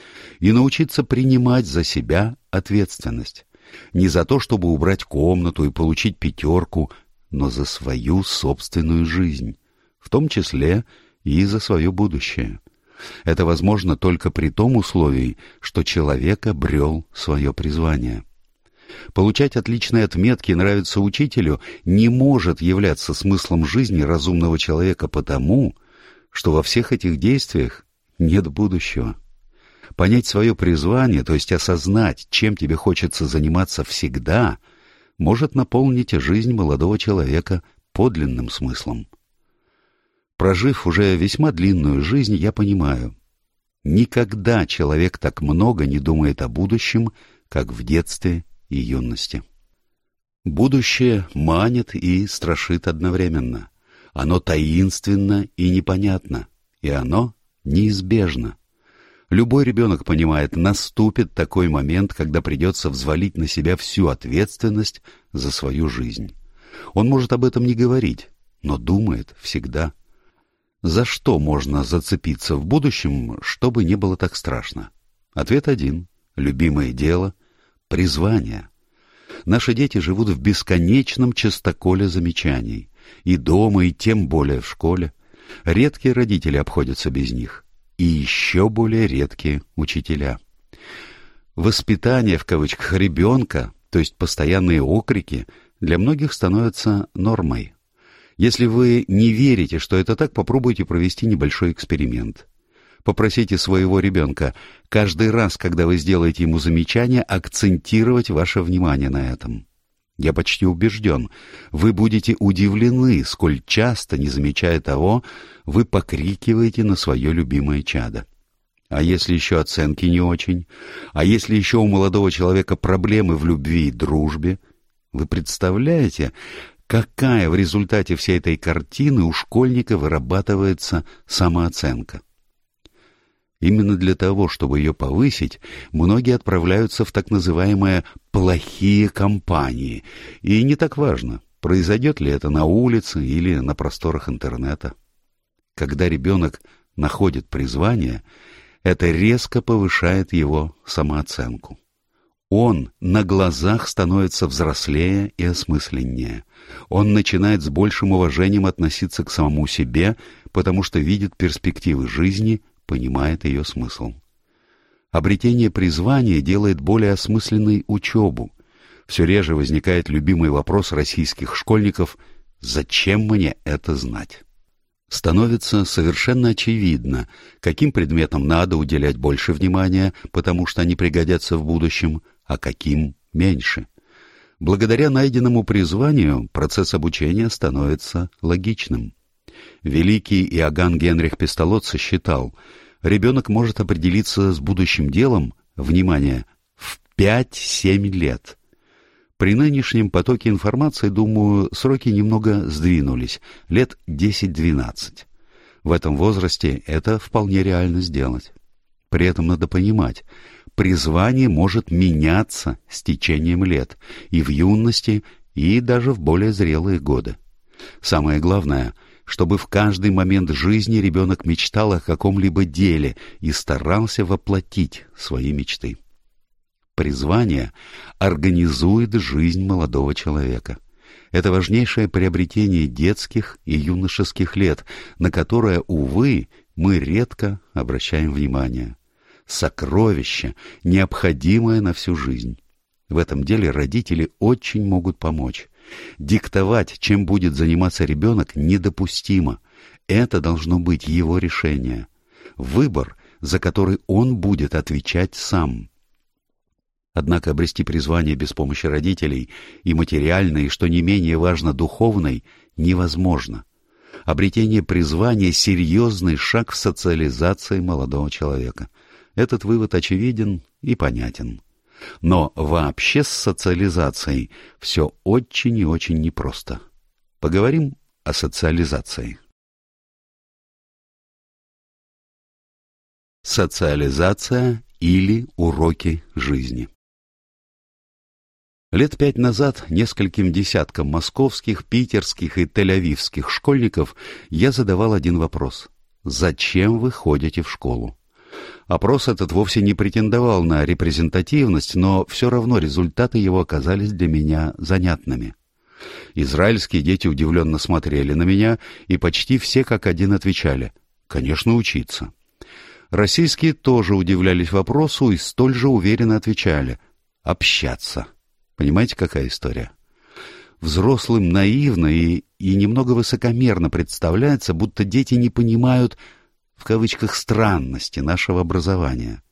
и научиться принимать за себя ответственность. Не за то, чтобы убрать комнату и получить пятерку, но за свою собственную жизнь, в том числе и за свое будущее. Это возможно только при том условии, что человек обрел свое призвание. Получать отличные отметки нравится учителю не может являться смыслом жизни разумного человека потому, что во всех этих действиях нет будущего. Понять свое призвание, то есть осознать, чем тебе хочется заниматься всегда, может наполнить жизнь молодого человека подлинным смыслом. Прожив уже весьма длинную жизнь, я понимаю, никогда человек так много не думает о будущем, как в детстве и юности. Будущее манит и страшит одновременно. Оно таинственно и непонятно, и оно неизбежно. Любой ребенок понимает, наступит такой момент, когда придется взвалить на себя всю ответственность за свою жизнь. Он может об этом не говорить, но думает всегда. За что можно зацепиться в будущем, чтобы не было так страшно? Ответ один — любимое дело — призвание. Наши дети живут в бесконечном частоколе замечаний. И дома, и тем более в школе. Редкие родители обходятся без них. И еще более редкие учителя. Воспитание, в кавычках, ребенка, то есть постоянные окрики, для многих становятся нормой. Если вы не верите, что это так, попробуйте провести небольшой эксперимент. Попросите своего ребенка каждый раз, когда вы сделаете ему замечание, акцентировать ваше внимание на этом. Я почти убежден, вы будете удивлены, сколь часто, не замечая того, вы покрикиваете на свое любимое чадо. А если еще оценки не очень? А если еще у молодого человека проблемы в любви и дружбе? Вы представляете, какая в результате всей этой картины у школьника вырабатывается самооценка? Именно для того, чтобы ее повысить, многие отправляются в так называемые «плохие компании». И не так важно, произойдет ли это на улице или на просторах интернета. Когда ребенок находит призвание, это резко повышает его самооценку. Он на глазах становится взрослее и осмысленнее. Он начинает с большим уважением относиться к самому себе, потому что видит перспективы жизни понимает ее смысл. Обретение призвания делает более осмысленной учебу. Все реже возникает любимый вопрос российских школьников «Зачем мне это знать?». Становится совершенно очевидно, каким предметам надо уделять больше внимания, потому что они пригодятся в будущем, а каким — меньше. Благодаря найденному призванию процесс обучения становится логичным. Великий Иоганн Генрих Пестолоцци считал, ребенок может определиться с будущим делом, внимание, в 5-7 лет. При нынешнем потоке информации, думаю, сроки немного сдвинулись, лет 10-12. В этом возрасте это вполне реально сделать. При этом надо понимать, призвание может меняться с течением лет, и в юности, и даже в более зрелые годы. Самое главное — чтобы в каждый момент жизни ребенок мечтал о каком-либо деле и старался воплотить свои мечты. Призвание организует жизнь молодого человека. Это важнейшее приобретение детских и юношеских лет, на которое, увы, мы редко обращаем внимание. Сокровище, необходимое на всю жизнь. В этом деле родители очень могут помочь. Диктовать, чем будет заниматься ребенок, недопустимо. Это должно быть его решение. Выбор, за который он будет отвечать сам. Однако обрести призвание без помощи родителей и материальной, и, что не менее важно, духовной, невозможно. Обретение призвания – серьезный шаг в социализации молодого человека. Этот вывод очевиден и понятен. Но вообще с социализацией все очень и очень непросто. Поговорим о социализации. Социализация или уроки жизни. Лет пять назад нескольким десяткам московских, питерских и тель-авивских школьников я задавал один вопрос. Зачем вы ходите в школу? Опрос этот вовсе не претендовал на репрезентативность, но все равно результаты его оказались для меня занятными. Израильские дети удивленно смотрели на меня, и почти все как один отвечали «Конечно, учиться». Российские тоже удивлялись вопросу и столь же уверенно отвечали «Общаться». Понимаете, какая история? Взрослым наивно и, и немного высокомерно представляется, будто дети не понимают в кавычках странности нашего образования.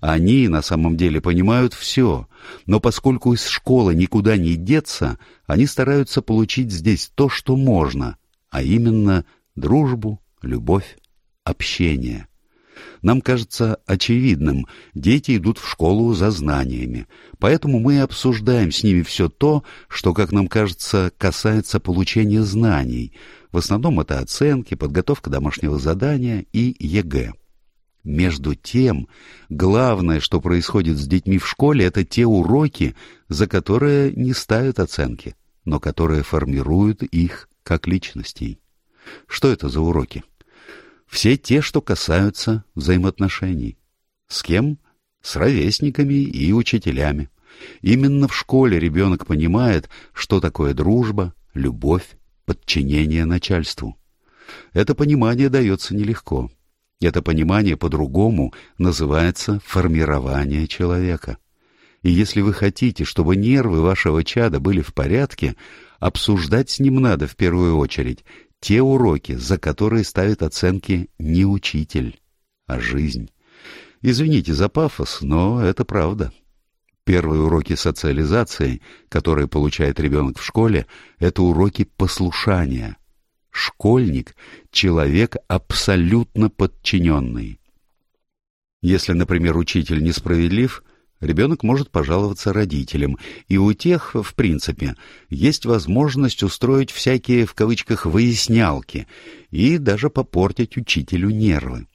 Они на самом деле понимают все, но поскольку из школы никуда не деться, они стараются получить здесь то, что можно, а именно дружбу, любовь, общение. Нам кажется очевидным, дети идут в школу за знаниями, поэтому мы обсуждаем с ними все то, что, как нам кажется, касается получения знаний. В основном это оценки, подготовка домашнего задания и ЕГЭ. Между тем, главное, что происходит с детьми в школе, это те уроки, за которые не ставят оценки, но которые формируют их как личностей. Что это за уроки? Все те, что касаются взаимоотношений. С кем? С ровесниками и учителями. Именно в школе ребенок понимает, что такое дружба, любовь, подчинение начальству. Это понимание дается нелегко. Это понимание по-другому называется формирование человека. И если вы хотите, чтобы нервы вашего чада были в порядке, обсуждать с ним надо в первую очередь те уроки, за которые ставит оценки не учитель, а жизнь. Извините за пафос, но это правда. Первые уроки социализации, которые получает ребенок в школе, это уроки послушания. Школьник — человек абсолютно подчиненный. Если, например, учитель несправедлив — Ребенок может пожаловаться родителям, и у тех, в принципе, есть возможность устроить всякие, в кавычках, «выяснялки» и даже попортить учителю нервы.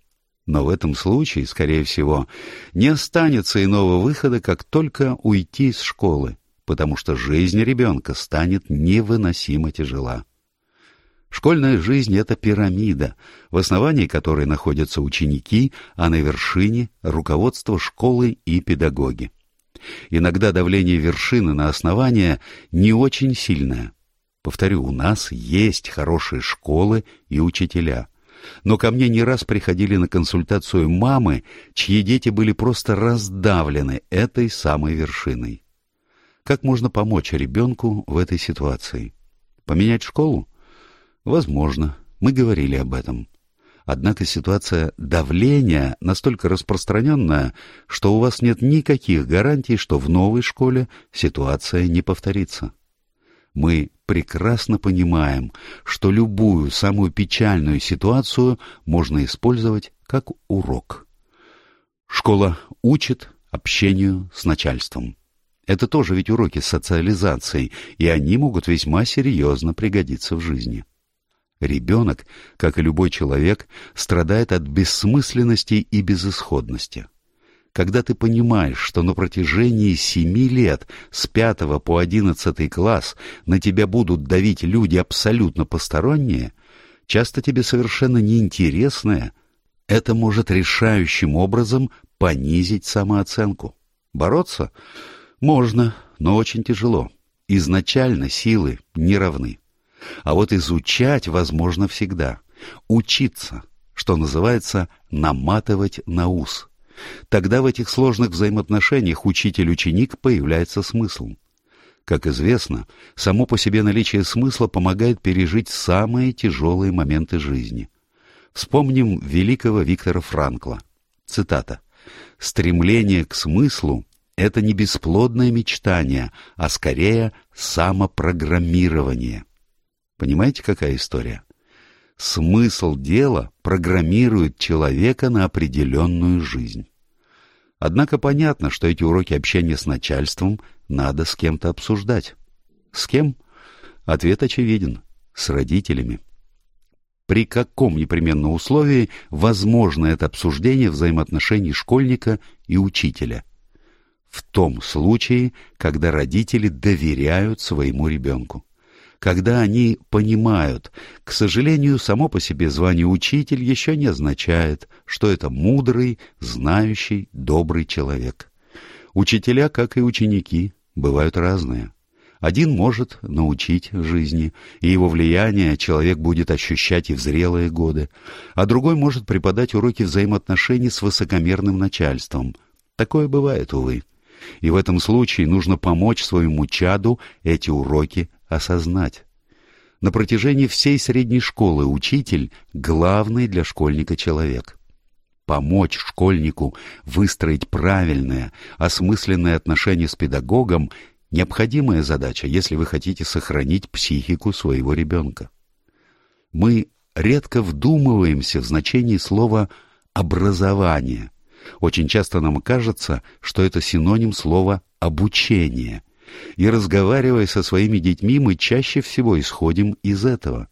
Но в этом случае, скорее всего, не останется иного выхода, как только уйти из школы, потому что жизнь ребенка станет невыносимо тяжела. Школьная жизнь — это пирамида, в основании которой находятся ученики, а на вершине — руководство школы и педагоги. Иногда давление вершины на основание не очень сильное. Повторю, у нас есть хорошие школы и учителя. Но ко мне не раз приходили на консультацию мамы, чьи дети были просто раздавлены этой самой вершиной. Как можно помочь ребенку в этой ситуации? Поменять школу? Возможно, мы говорили об этом. Однако ситуация давления настолько распространенная, что у вас нет никаких гарантий, что в новой школе ситуация не повторится. Мы прекрасно понимаем, что любую самую печальную ситуацию можно использовать как урок. Школа учит общению с начальством. Это тоже ведь уроки социализации, и они могут весьма серьезно пригодиться в жизни. Ребенок, как и любой человек, страдает от бессмысленности и безысходности. Когда ты понимаешь, что на протяжении семи лет, с пятого по одиннадцатый класс, на тебя будут давить люди абсолютно посторонние, часто тебе совершенно неинтересное, это может решающим образом понизить самооценку. Бороться? Можно, но очень тяжело. изначально силы не равны. А вот изучать возможно всегда. Учиться, что называется, наматывать на ус. Тогда в этих сложных взаимоотношениях учитель-ученик появляется смысл. Как известно, само по себе наличие смысла помогает пережить самые тяжелые моменты жизни. Вспомним великого Виктора Франкла. Цитата. «Стремление к смыслу — это не бесплодное мечтание, а скорее самопрограммирование». Понимаете, какая история? Смысл дела программирует человека на определенную жизнь. Однако понятно, что эти уроки общения с начальством надо с кем-то обсуждать. С кем? Ответ очевиден. С родителями. При каком непременно условии возможно это обсуждение взаимоотношений школьника и учителя? В том случае, когда родители доверяют своему ребенку когда они понимают, к сожалению, само по себе звание учитель еще не означает, что это мудрый, знающий, добрый человек. Учителя, как и ученики, бывают разные. Один может научить жизни, и его влияние человек будет ощущать и в зрелые годы, а другой может преподать уроки взаимоотношений с высокомерным начальством. Такое бывает, увы. И в этом случае нужно помочь своему чаду эти уроки осознать. На протяжении всей средней школы учитель — главный для школьника человек. Помочь школьнику выстроить правильное, осмысленное отношение с педагогом — необходимая задача, если вы хотите сохранить психику своего ребенка. Мы редко вдумываемся в значение слова «образование». Очень часто нам кажется, что это синоним слова «обучение», и разговаривая со своими детьми, мы чаще всего исходим из этого.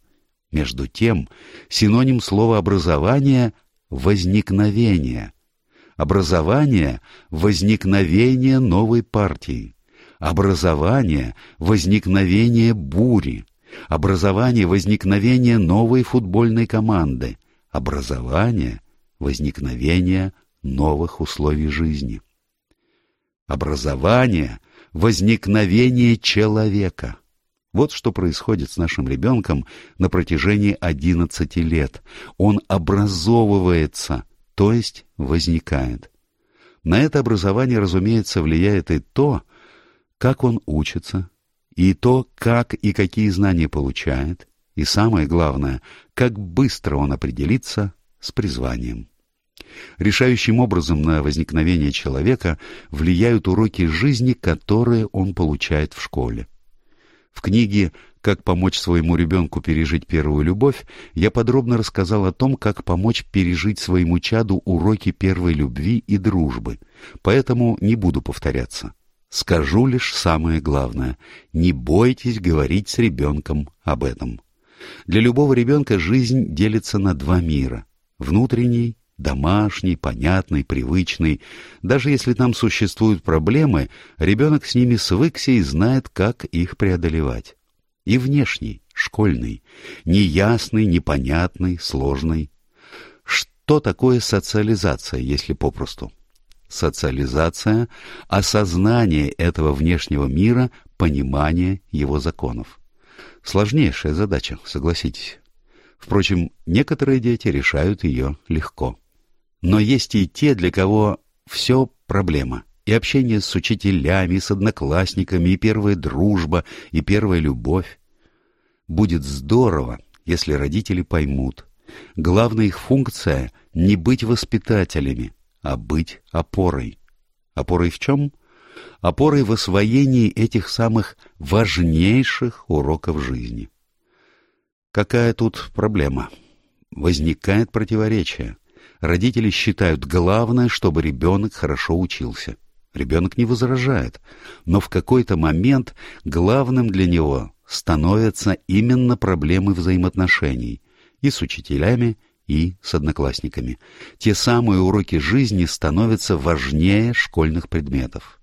Между тем, синоним слова «образование» — «возникновение». Образование — возникновение новой партии. Образование — возникновение бури. Образование — возникновение новой футбольной команды. Образование — возникновение новых условий жизни. Образование — возникновение человека. Вот что происходит с нашим ребенком на протяжении 11 лет. Он образовывается, то есть возникает. На это образование, разумеется, влияет и то, как он учится, и то, как и какие знания получает, и самое главное, как быстро он определится с призванием. Решающим образом на возникновение человека влияют уроки жизни, которые он получает в школе. В книге «Как помочь своему ребенку пережить первую любовь» я подробно рассказал о том, как помочь пережить своему чаду уроки первой любви и дружбы, поэтому не буду повторяться. Скажу лишь самое главное – не бойтесь говорить с ребенком об этом. Для любого ребенка жизнь делится на два мира – внутренний домашний, понятный, привычный. Даже если там существуют проблемы, ребенок с ними свыкся и знает, как их преодолевать. И внешний, школьный, неясный, непонятный, сложный. Что такое социализация, если попросту? Социализация — осознание этого внешнего мира, понимание его законов. Сложнейшая задача, согласитесь. Впрочем, некоторые дети решают ее легко. Но есть и те, для кого все проблема. И общение с учителями, с одноклассниками, и первая дружба, и первая любовь. Будет здорово, если родители поймут. Главная их функция — не быть воспитателями, а быть опорой. Опорой в чем? Опорой в освоении этих самых важнейших уроков жизни. Какая тут проблема? Возникает противоречие. Родители считают главное, чтобы ребенок хорошо учился. Ребенок не возражает, но в какой-то момент главным для него становятся именно проблемы взаимоотношений и с учителями, и с одноклассниками. Те самые уроки жизни становятся важнее школьных предметов.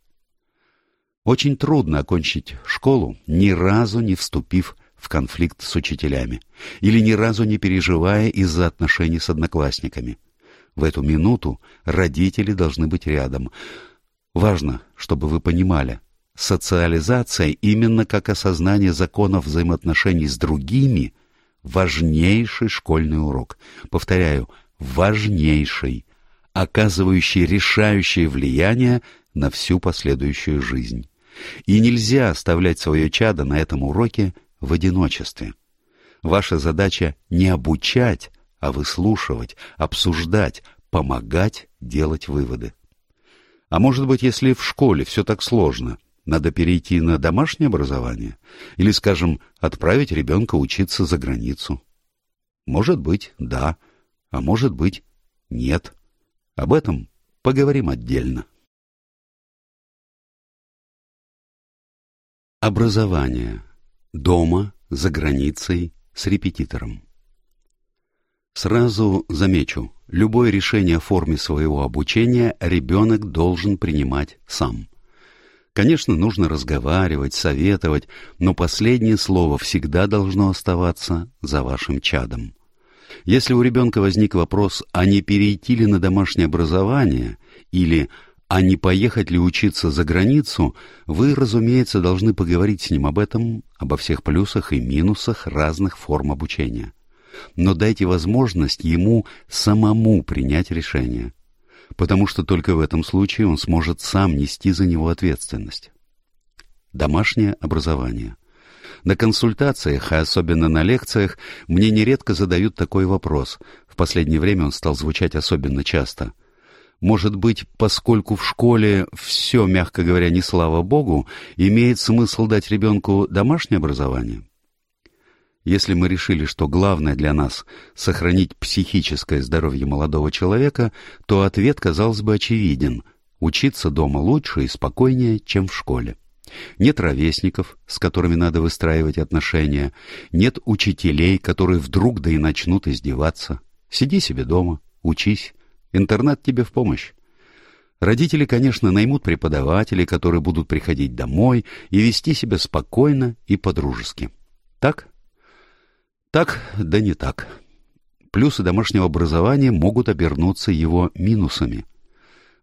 Очень трудно окончить школу, ни разу не вступив в конфликт с учителями или ни разу не переживая из-за отношений с одноклассниками. В эту минуту родители должны быть рядом. Важно, чтобы вы понимали, социализация именно как осознание законов взаимоотношений с другими – важнейший школьный урок. Повторяю, важнейший, оказывающий решающее влияние на всю последующую жизнь. И нельзя оставлять свое чадо на этом уроке в одиночестве. Ваша задача не обучать, а выслушивать, обсуждать, помогать делать выводы. А может быть, если в школе все так сложно – надо перейти на домашнее образование? Или, скажем, отправить ребенка учиться за границу? Может быть, да, а может быть, нет. Об этом поговорим отдельно. Образование. Дома, за границей, с репетитором. Сразу замечу, любое решение о форме своего обучения ребенок должен принимать сам. Конечно, нужно разговаривать, советовать, но последнее слово всегда должно оставаться за вашим чадом. Если у ребенка возник вопрос, а не перейти ли на домашнее образование, или а не поехать ли учиться за границу, вы, разумеется, должны поговорить с ним об этом, обо всех плюсах и минусах разных форм обучения. Но дайте возможность ему самому принять решение потому что только в этом случае он сможет сам нести за него ответственность. Домашнее образование. На консультациях, а особенно на лекциях, мне нередко задают такой вопрос. В последнее время он стал звучать особенно часто. Может быть, поскольку в школе все, мягко говоря, не слава богу, имеет смысл дать ребенку домашнее образование? Если мы решили, что главное для нас — сохранить психическое здоровье молодого человека, то ответ, казалось бы, очевиден. Учиться дома лучше и спокойнее, чем в школе. Нет ровесников, с которыми надо выстраивать отношения. Нет учителей, которые вдруг да и начнут издеваться. Сиди себе дома, учись. Интернет тебе в помощь. Родители, конечно, наймут преподавателей, которые будут приходить домой и вести себя спокойно и по-дружески. Так? Так, да не так. Плюсы домашнего образования могут обернуться его минусами.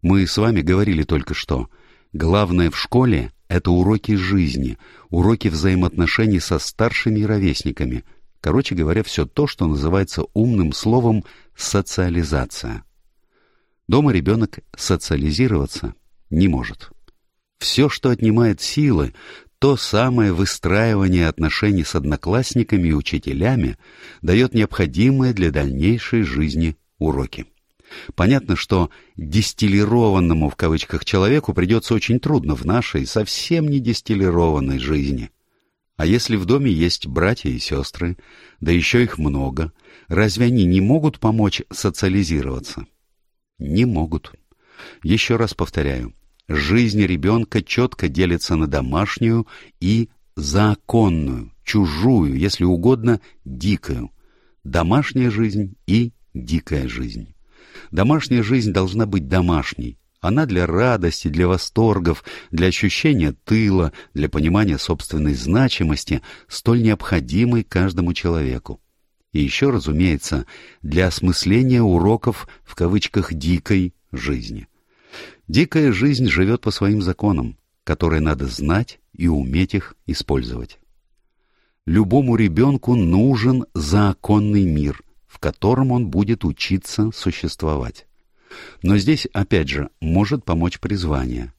Мы с вами говорили только что. Главное в школе — это уроки жизни, уроки взаимоотношений со старшими ровесниками. Короче говоря, все то, что называется умным словом «социализация». Дома ребенок социализироваться не может. Все, что отнимает силы, то самое выстраивание отношений с одноклассниками и учителями дает необходимые для дальнейшей жизни уроки. Понятно, что «дистиллированному» в кавычках человеку придется очень трудно в нашей совсем не дистиллированной жизни. А если в доме есть братья и сестры, да еще их много, разве они не могут помочь социализироваться? Не могут. Еще раз повторяю, Жизнь ребенка четко делится на домашнюю и законную, чужую, если угодно, дикую. Домашняя жизнь и дикая жизнь. Домашняя жизнь должна быть домашней. Она для радости, для восторгов, для ощущения тыла, для понимания собственной значимости, столь необходимой каждому человеку. И еще, разумеется, для осмысления уроков в кавычках «дикой» жизни. Дикая жизнь живет по своим законам, которые надо знать и уметь их использовать. Любому ребенку нужен законный мир, в котором он будет учиться существовать. Но здесь, опять же, может помочь призвание.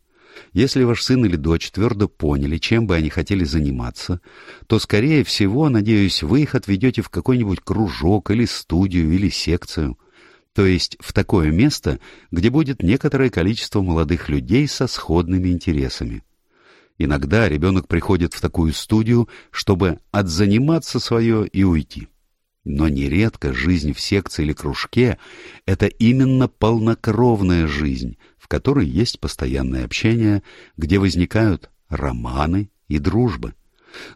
Если ваш сын или дочь твердо поняли, чем бы они хотели заниматься, то, скорее всего, надеюсь, вы их отведете в какой-нибудь кружок или студию или секцию – то есть в такое место, где будет некоторое количество молодых людей со сходными интересами. Иногда ребенок приходит в такую студию, чтобы отзаниматься свое и уйти. Но нередко жизнь в секции или кружке — это именно полнокровная жизнь, в которой есть постоянное общение, где возникают романы и дружбы.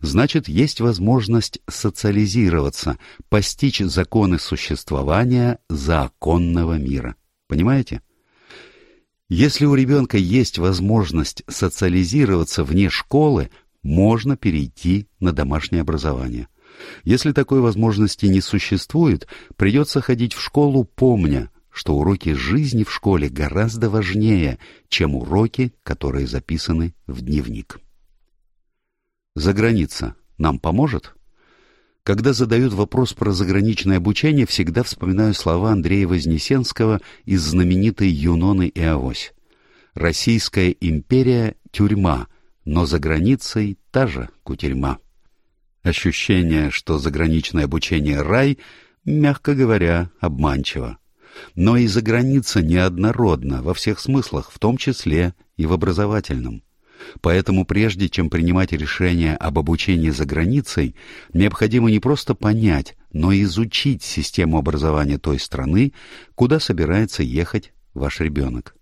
Значит, есть возможность социализироваться, постичь законы существования законного мира. Понимаете? Если у ребенка есть возможность социализироваться вне школы, можно перейти на домашнее образование. Если такой возможности не существует, придется ходить в школу, помня, что уроки жизни в школе гораздо важнее, чем уроки, которые записаны в дневник. Заграница нам поможет? Когда задают вопрос про заграничное обучение, всегда вспоминаю слова Андрея Вознесенского из знаменитой «Юноны и Авось». «Российская империя — тюрьма, но за границей та же кутерьма». Ощущение, что заграничное обучение — рай, мягко говоря, обманчиво. Но и за граница неоднородна во всех смыслах, в том числе и в образовательном. Поэтому прежде чем принимать решение об обучении за границей, необходимо не просто понять, но и изучить систему образования той страны, куда собирается ехать ваш ребенок.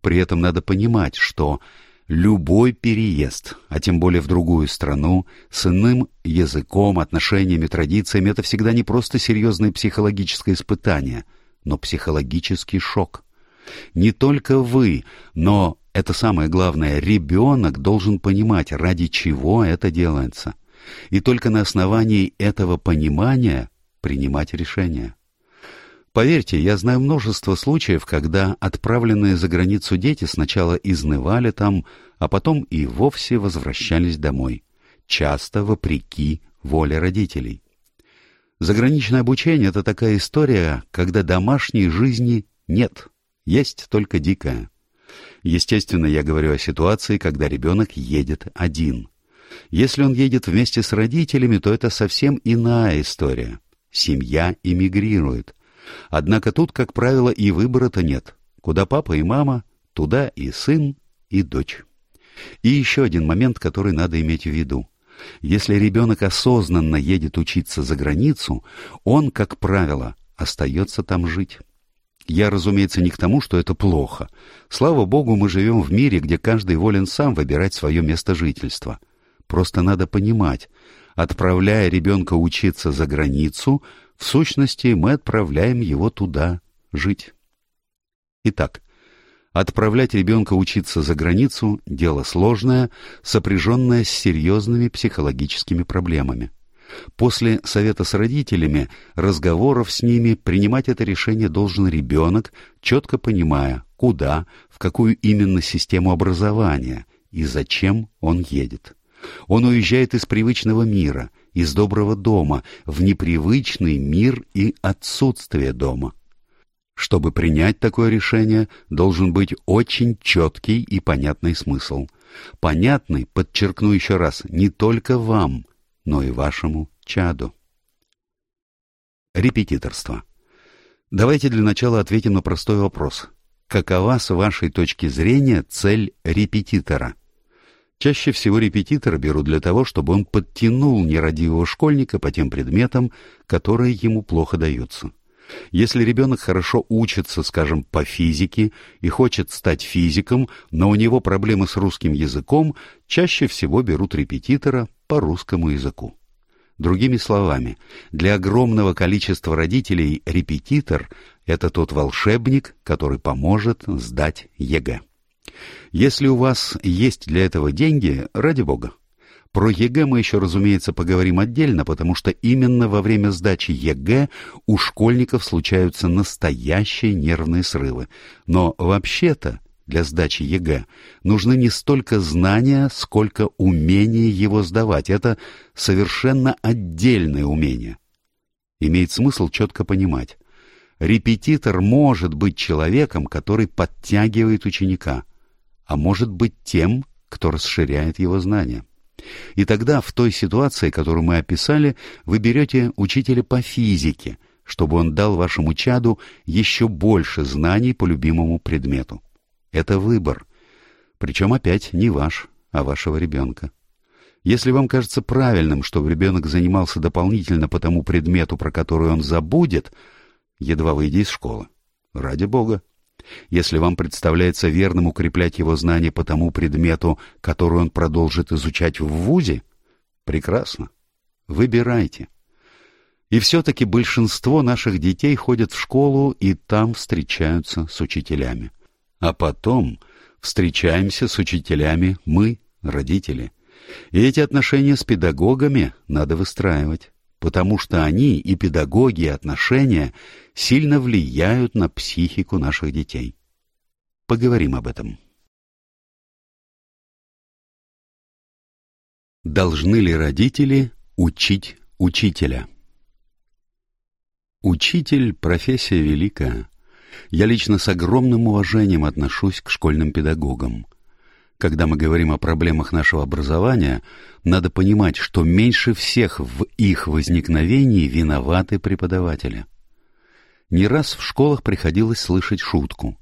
При этом надо понимать, что любой переезд, а тем более в другую страну, с иным языком, отношениями, традициями, это всегда не просто серьезное психологическое испытание, но психологический шок. Не только вы, но это самое главное, ребенок должен понимать, ради чего это делается. И только на основании этого понимания принимать решения. Поверьте, я знаю множество случаев, когда отправленные за границу дети сначала изнывали там, а потом и вовсе возвращались домой. Часто вопреки воле родителей. Заграничное обучение — это такая история, когда домашней жизни нет, есть только дикая. Естественно, я говорю о ситуации, когда ребенок едет один. Если он едет вместе с родителями, то это совсем иная история. Семья эмигрирует. Однако тут, как правило, и выбора-то нет. Куда папа и мама, туда и сын, и дочь. И еще один момент, который надо иметь в виду. Если ребенок осознанно едет учиться за границу, он, как правило, остается там жить. Я, разумеется, не к тому, что это плохо. Слава богу, мы живем в мире, где каждый волен сам выбирать свое место жительства. Просто надо понимать, отправляя ребенка учиться за границу, в сущности, мы отправляем его туда жить. Итак, отправлять ребенка учиться за границу – дело сложное, сопряженное с серьезными психологическими проблемами. После совета с родителями, разговоров с ними, принимать это решение должен ребенок, четко понимая, куда, в какую именно систему образования и зачем он едет. Он уезжает из привычного мира, из доброго дома, в непривычный мир и отсутствие дома. Чтобы принять такое решение, должен быть очень четкий и понятный смысл. Понятный, подчеркну еще раз, не только вам, но и вашему чаду. Репетиторство. Давайте для начала ответим на простой вопрос. Какова, с вашей точки зрения, цель репетитора? Чаще всего репетитора берут для того, чтобы он подтянул нерадивого школьника по тем предметам, которые ему плохо даются. Если ребенок хорошо учится, скажем, по физике и хочет стать физиком, но у него проблемы с русским языком, чаще всего берут репетитора по русскому языку. Другими словами, для огромного количества родителей репетитор – это тот волшебник, который поможет сдать ЕГЭ. Если у вас есть для этого деньги, ради бога, про ЕГЭ мы еще, разумеется, поговорим отдельно, потому что именно во время сдачи ЕГЭ у школьников случаются настоящие нервные срывы. Но вообще-то для сдачи ЕГЭ нужны не столько знания, сколько умение его сдавать. Это совершенно отдельное умение. Имеет смысл четко понимать. Репетитор может быть человеком, который подтягивает ученика, а может быть тем, кто расширяет его знания. И тогда в той ситуации, которую мы описали, вы берете учителя по физике, чтобы он дал вашему чаду еще больше знаний по любимому предмету. Это выбор. Причем опять не ваш, а вашего ребенка. Если вам кажется правильным, чтобы ребенок занимался дополнительно по тому предмету, про который он забудет, едва выйдя из школы, ради бога. Если вам представляется верным укреплять его знания по тому предмету, который он продолжит изучать в ВУЗе, прекрасно. Выбирайте. И все-таки большинство наших детей ходят в школу и там встречаются с учителями. А потом встречаемся с учителями мы, родители. И эти отношения с педагогами надо выстраивать потому что они, и педагоги, и отношения, сильно влияют на психику наших детей. Поговорим об этом. Должны ли родители учить учителя? Учитель — профессия великая. Я лично с огромным уважением отношусь к школьным педагогам. Когда мы говорим о проблемах нашего образования, надо понимать, что меньше всех в их возникновении виноваты преподаватели. Не раз в школах приходилось слышать шутку.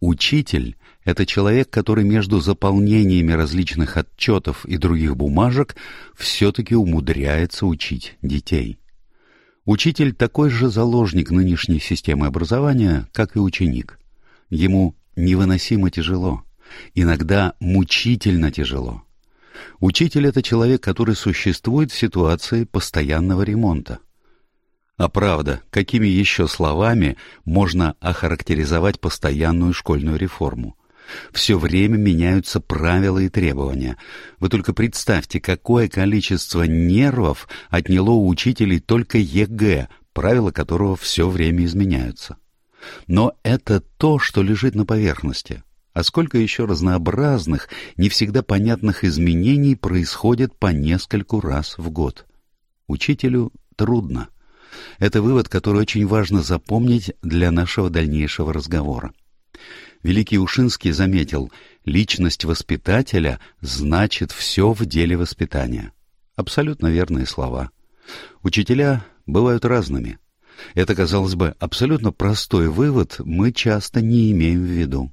Учитель — это человек, который между заполнениями различных отчетов и других бумажек все-таки умудряется учить детей. Учитель такой же заложник нынешней системы образования, как и ученик. Ему невыносимо тяжело, иногда мучительно тяжело. Учитель — это человек, который существует в ситуации постоянного ремонта. А правда, какими еще словами можно охарактеризовать постоянную школьную реформу? Все время меняются правила и требования. Вы только представьте, какое количество нервов отняло у учителей только ЕГЭ, правила которого все время изменяются. Но это то, что лежит на поверхности. А сколько еще разнообразных, не всегда понятных изменений происходит по нескольку раз в год. Учителю трудно. Это вывод, который очень важно запомнить для нашего дальнейшего разговора. Великий Ушинский заметил, личность воспитателя значит все в деле воспитания. Абсолютно верные слова. Учителя бывают разными. Это, казалось бы, абсолютно простой вывод мы часто не имеем в виду.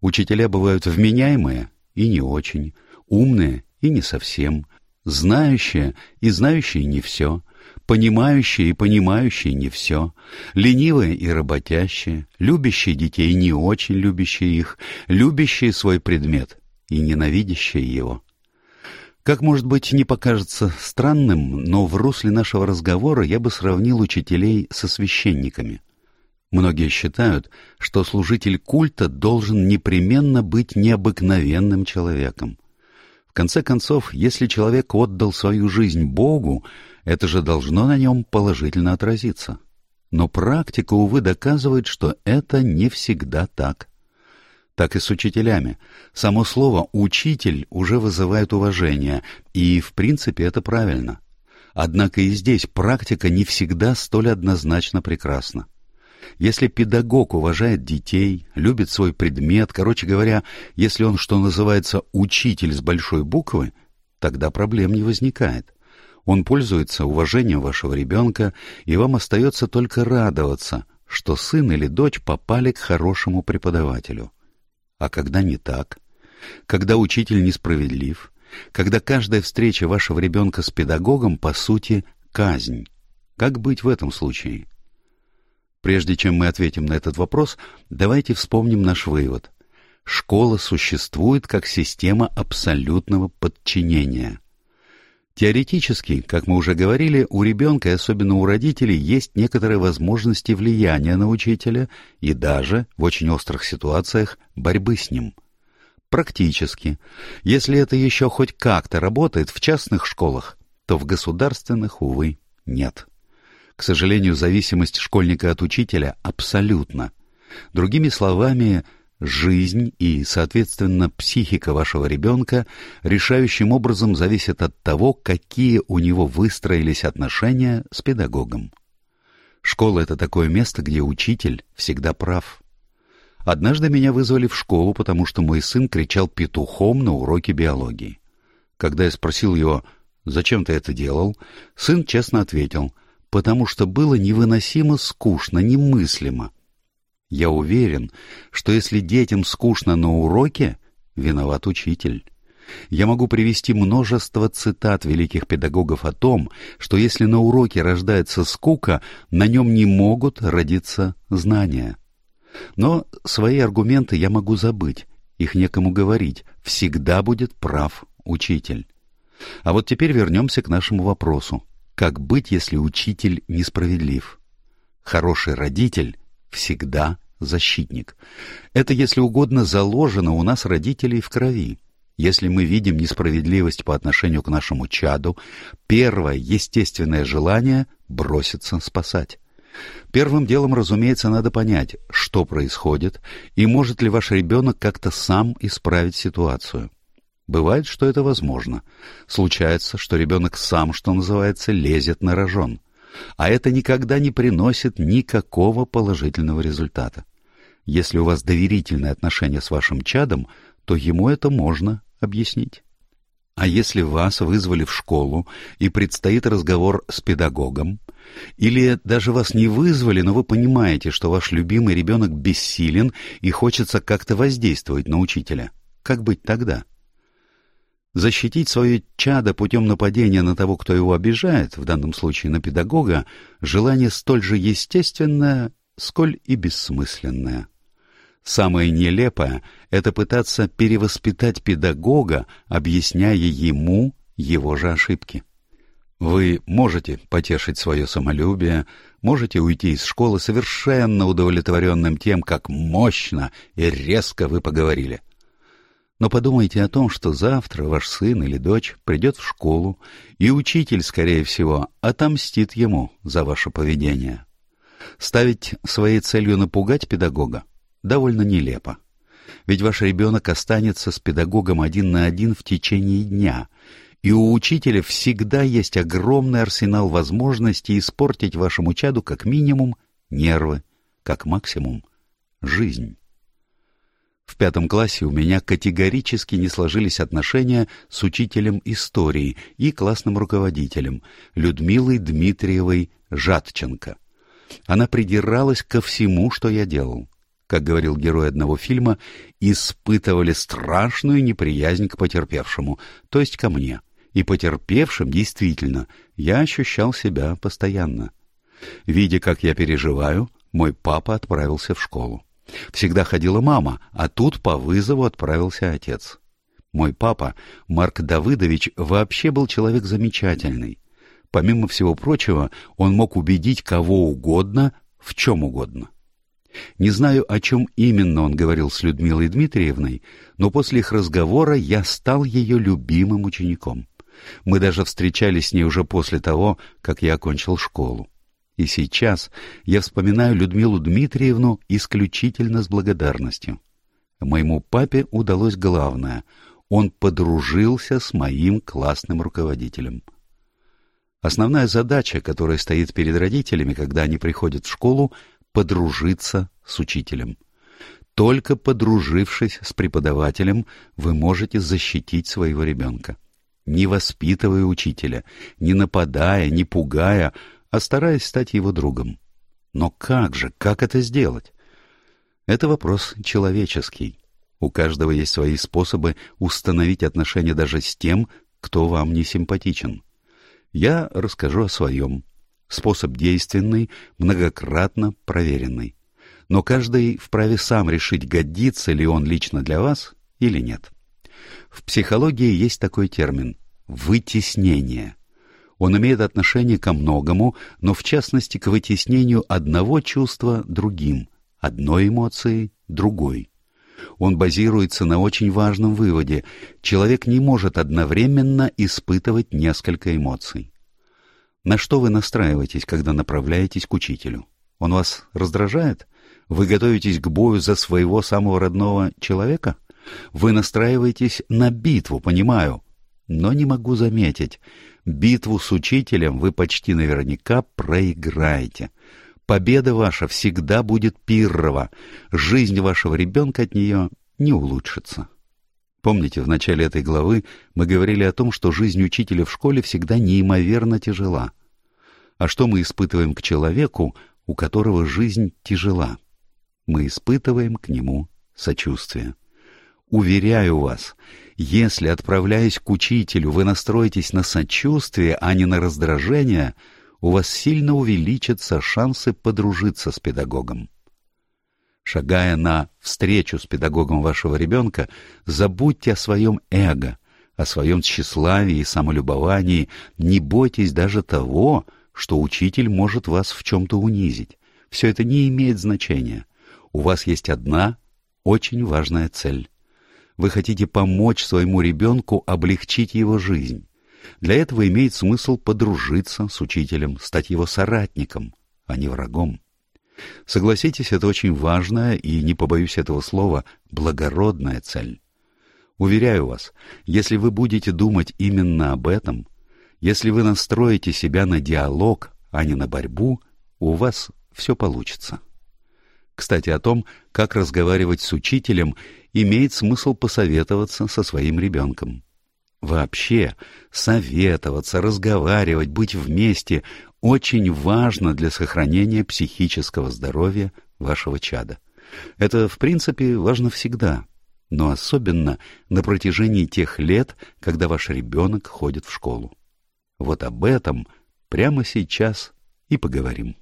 Учителя бывают вменяемые и не очень, умные и не совсем, знающие и знающие не все, понимающие и понимающие не все, ленивые и работящие, любящие детей и не очень любящие их, любящие свой предмет и ненавидящие его. Как, может быть, не покажется странным, но в русле нашего разговора я бы сравнил учителей со священниками. Многие считают, что служитель культа должен непременно быть необыкновенным человеком. В конце концов, если человек отдал свою жизнь Богу, это же должно на нем положительно отразиться. Но практика, увы, доказывает, что это не всегда так. Так и с учителями. Само слово «учитель» уже вызывает уважение, и, в принципе, это правильно. Однако и здесь практика не всегда столь однозначно прекрасна. Если педагог уважает детей, любит свой предмет, короче говоря, если он, что называется, учитель с большой буквы, тогда проблем не возникает. Он пользуется уважением вашего ребенка, и вам остается только радоваться, что сын или дочь попали к хорошему преподавателю. А когда не так? Когда учитель несправедлив? Когда каждая встреча вашего ребенка с педагогом, по сути, казнь? Как быть в этом случае? Прежде чем мы ответим на этот вопрос, давайте вспомним наш вывод. Школа существует как система абсолютного подчинения – Теоретически, как мы уже говорили, у ребенка и особенно у родителей есть некоторые возможности влияния на учителя и даже, в очень острых ситуациях, борьбы с ним. Практически, если это еще хоть как-то работает в частных школах, то в государственных, увы, нет. К сожалению, зависимость школьника от учителя абсолютна. Другими словами, Жизнь и, соответственно, психика вашего ребенка решающим образом зависят от того, какие у него выстроились отношения с педагогом. Школа — это такое место, где учитель всегда прав. Однажды меня вызвали в школу, потому что мой сын кричал петухом на уроке биологии. Когда я спросил его, «Зачем ты это делал?», сын честно ответил, «Потому что было невыносимо скучно, немыслимо». Я уверен, что если детям скучно на уроке, виноват учитель. Я могу привести множество цитат великих педагогов о том, что если на уроке рождается скука, на нем не могут родиться знания. Но свои аргументы я могу забыть, их некому говорить, всегда будет прав учитель. А вот теперь вернемся к нашему вопросу. Как быть, если учитель несправедлив? Хороший родитель всегда защитник. Это, если угодно, заложено у нас родителей в крови. Если мы видим несправедливость по отношению к нашему чаду, первое естественное желание — броситься спасать. Первым делом, разумеется, надо понять, что происходит, и может ли ваш ребенок как-то сам исправить ситуацию. Бывает, что это возможно. Случается, что ребенок сам, что называется, лезет на рожон. А это никогда не приносит никакого положительного результата. Если у вас доверительные отношения с вашим чадом, то ему это можно объяснить. А если вас вызвали в школу и предстоит разговор с педагогом, или даже вас не вызвали, но вы понимаете, что ваш любимый ребенок бессилен и хочется как-то воздействовать на учителя, как быть тогда? Защитить свое чадо путем нападения на того, кто его обижает, в данном случае на педагога, желание столь же естественное, сколь и бессмысленное. Самое нелепое — это пытаться перевоспитать педагога, объясняя ему его же ошибки. Вы можете потешить свое самолюбие, можете уйти из школы совершенно удовлетворенным тем, как мощно и резко вы поговорили. Но подумайте о том, что завтра ваш сын или дочь придет в школу, и учитель, скорее всего, отомстит ему за ваше поведение. Ставить своей целью напугать педагога довольно нелепо. Ведь ваш ребенок останется с педагогом один на один в течение дня, и у учителя всегда есть огромный арсенал возможностей испортить вашему чаду как минимум нервы, как максимум жизнь. В пятом классе у меня категорически не сложились отношения с учителем истории и классным руководителем Людмилой Дмитриевой Жатченко. Она придиралась ко всему, что я делал как говорил герой одного фильма, испытывали страшную неприязнь к потерпевшему, то есть ко мне. И потерпевшим, действительно, я ощущал себя постоянно. Видя, как я переживаю, мой папа отправился в школу. Всегда ходила мама, а тут по вызову отправился отец. Мой папа, Марк Давыдович, вообще был человек замечательный. Помимо всего прочего, он мог убедить кого угодно в чем угодно. Не знаю, о чем именно он говорил с Людмилой Дмитриевной, но после их разговора я стал ее любимым учеником. Мы даже встречались с ней уже после того, как я окончил школу. И сейчас я вспоминаю Людмилу Дмитриевну исключительно с благодарностью. Моему папе удалось главное — он подружился с моим классным руководителем. Основная задача, которая стоит перед родителями, когда они приходят в школу, подружиться с учителем. Только подружившись с преподавателем, вы можете защитить своего ребенка. Не воспитывая учителя, не нападая, не пугая, а стараясь стать его другом. Но как же, как это сделать? Это вопрос человеческий. У каждого есть свои способы установить отношения даже с тем, кто вам не симпатичен. Я расскажу о своем. Способ действенный, многократно проверенный. Но каждый вправе сам решить, годится ли он лично для вас или нет. В психологии есть такой термин – вытеснение. Он имеет отношение ко многому, но в частности к вытеснению одного чувства другим, одной эмоции другой. Он базируется на очень важном выводе – человек не может одновременно испытывать несколько эмоций. На что вы настраиваетесь, когда направляетесь к учителю? Он вас раздражает? Вы готовитесь к бою за своего самого родного человека? Вы настраиваетесь на битву, понимаю, но не могу заметить. Битву с учителем вы почти наверняка проиграете. Победа ваша всегда будет пиррова. Жизнь вашего ребенка от нее не улучшится. Помните, в начале этой главы мы говорили о том, что жизнь учителя в школе всегда неимоверно тяжела. А что мы испытываем к человеку, у которого жизнь тяжела? Мы испытываем к нему сочувствие. Уверяю вас, если, отправляясь к учителю, вы настроитесь на сочувствие, а не на раздражение, у вас сильно увеличатся шансы подружиться с педагогом. Шагая на встречу с педагогом вашего ребенка, забудьте о своем эго, о своем тщеславии и самолюбовании, не бойтесь даже того, что учитель может вас в чем-то унизить. Все это не имеет значения. У вас есть одна очень важная цель. Вы хотите помочь своему ребенку облегчить его жизнь. Для этого имеет смысл подружиться с учителем, стать его соратником, а не врагом. Согласитесь, это очень важная и, не побоюсь этого слова, благородная цель. Уверяю вас, если вы будете думать именно об этом, если вы настроите себя на диалог, а не на борьбу, у вас все получится. Кстати, о том, как разговаривать с учителем, имеет смысл посоветоваться со своим ребенком. Вообще, советоваться, разговаривать, быть вместе очень важно для сохранения психического здоровья вашего чада. Это, в принципе, важно всегда, но особенно на протяжении тех лет, когда ваш ребенок ходит в школу. Вот об этом прямо сейчас и поговорим.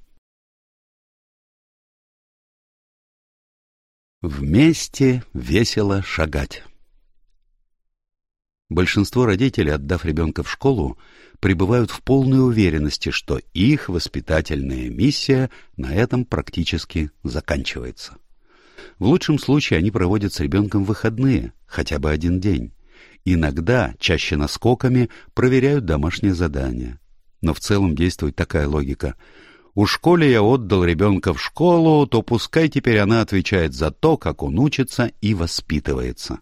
Вместе весело шагать. Большинство родителей, отдав ребенка в школу, пребывают в полной уверенности, что их воспитательная миссия на этом практически заканчивается. В лучшем случае они проводят с ребенком выходные, хотя бы один день. Иногда, чаще наскоками, проверяют домашнее задание. Но в целом действует такая логика. У школе я отдал ребенка в школу, то пускай теперь она отвечает за то, как он учится и воспитывается.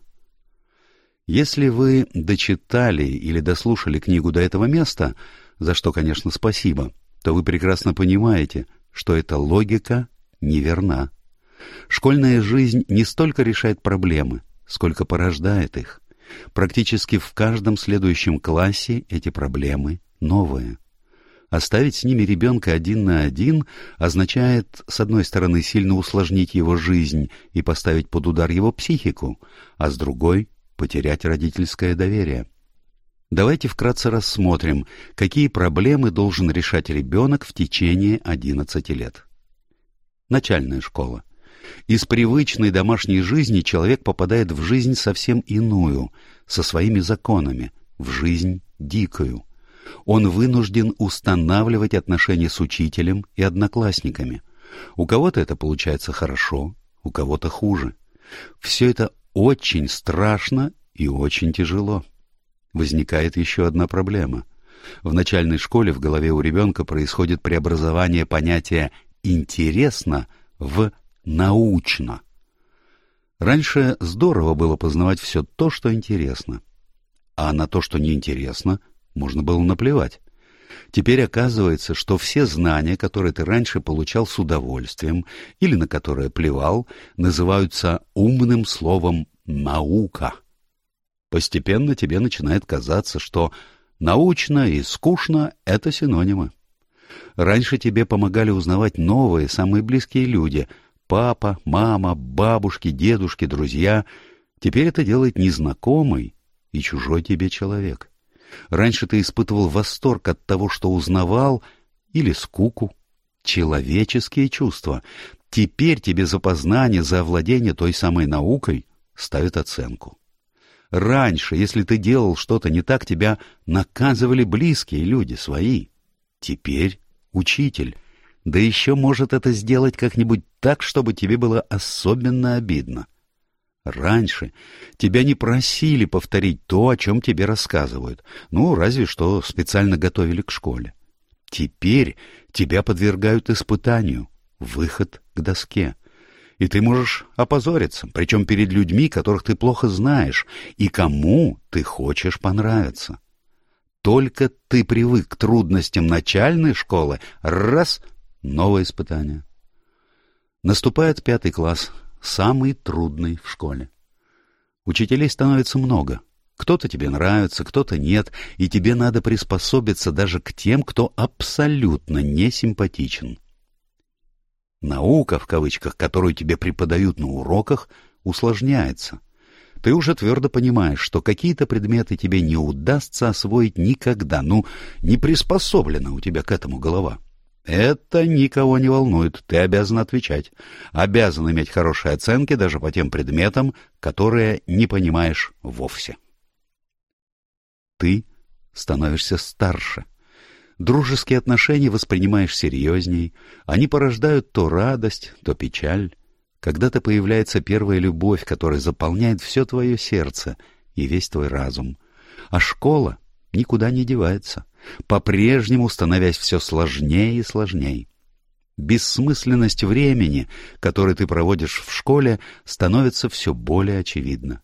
Если вы дочитали или дослушали книгу до этого места, за что, конечно, спасибо, то вы прекрасно понимаете, что эта логика неверна. Школьная жизнь не столько решает проблемы, сколько порождает их. Практически в каждом следующем классе эти проблемы новые. Оставить с ними ребенка один на один означает, с одной стороны, сильно усложнить его жизнь и поставить под удар его психику, а с другой потерять родительское доверие. Давайте вкратце рассмотрим, какие проблемы должен решать ребенок в течение 11 лет. Начальная школа. Из привычной домашней жизни человек попадает в жизнь совсем иную, со своими законами, в жизнь дикую. Он вынужден устанавливать отношения с учителем и одноклассниками. У кого-то это получается хорошо, у кого-то хуже. Все это очень страшно и очень тяжело. Возникает еще одна проблема. В начальной школе в голове у ребенка происходит преобразование понятия «интересно» в «научно». Раньше здорово было познавать все то, что интересно. А на то, что неинтересно, можно было наплевать. Теперь оказывается, что все знания, которые ты раньше получал с удовольствием или на которые плевал, называются умным словом «наука». Постепенно тебе начинает казаться, что научно и скучно — это синонимы. Раньше тебе помогали узнавать новые, самые близкие люди — папа, мама, бабушки, дедушки, друзья. Теперь это делает незнакомый и чужой тебе человек. Раньше ты испытывал восторг от того, что узнавал, или скуку, человеческие чувства. Теперь тебе за познание, за овладение той самой наукой ставят оценку. Раньше, если ты делал что-то не так, тебя наказывали близкие люди, свои. Теперь учитель. Да еще может это сделать как-нибудь так, чтобы тебе было особенно обидно. Раньше тебя не просили повторить то, о чем тебе рассказывают, ну, разве что специально готовили к школе. Теперь тебя подвергают испытанию, выход к доске. И ты можешь опозориться, причем перед людьми, которых ты плохо знаешь, и кому ты хочешь понравиться. Только ты привык к трудностям начальной школы, раз — новое испытание. Наступает пятый класс, самый трудный в школе. Учителей становится много. Кто-то тебе нравится, кто-то нет, и тебе надо приспособиться даже к тем, кто абсолютно не симпатичен. Наука, в кавычках, которую тебе преподают на уроках, усложняется. Ты уже твердо понимаешь, что какие-то предметы тебе не удастся освоить никогда, ну, не приспособлена у тебя к этому голова. Это никого не волнует, ты обязан отвечать. Обязан иметь хорошие оценки даже по тем предметам, которые не понимаешь вовсе. Ты становишься старше. Дружеские отношения воспринимаешь серьезней, они порождают то радость, то печаль. Когда-то появляется первая любовь, которая заполняет все твое сердце и весь твой разум. А школа никуда не девается — по-прежнему становясь все сложнее и сложнее. Бессмысленность времени, которое ты проводишь в школе, становится все более очевидна.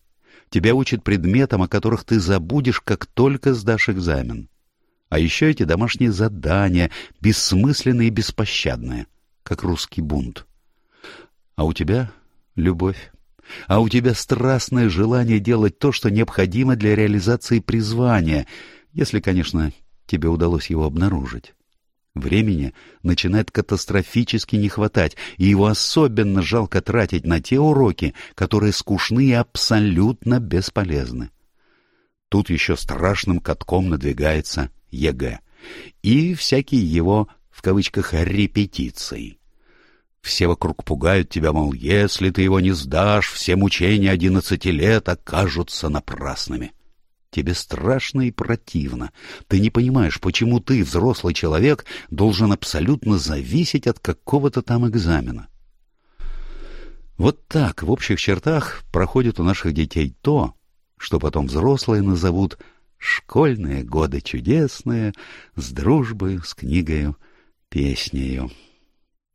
Тебя учат предметам, о которых ты забудешь, как только сдашь экзамен. А еще эти домашние задания, бессмысленные и беспощадные, как русский бунт. А у тебя любовь. А у тебя страстное желание делать то, что необходимо для реализации призвания, если, конечно, тебе удалось его обнаружить. Времени начинает катастрофически не хватать, и его особенно жалко тратить на те уроки, которые скучны и абсолютно бесполезны. Тут еще страшным катком надвигается ЕГЭ и всякие его, в кавычках, репетиции. Все вокруг пугают тебя, мол, если ты его не сдашь, все мучения одиннадцати лет окажутся напрасными. Тебе страшно и противно. Ты не понимаешь, почему ты, взрослый человек, должен абсолютно зависеть от какого-то там экзамена. Вот так, в общих чертах, проходит у наших детей то, что потом взрослые назовут «школьные годы чудесные, с дружбой, с книгою, песнею».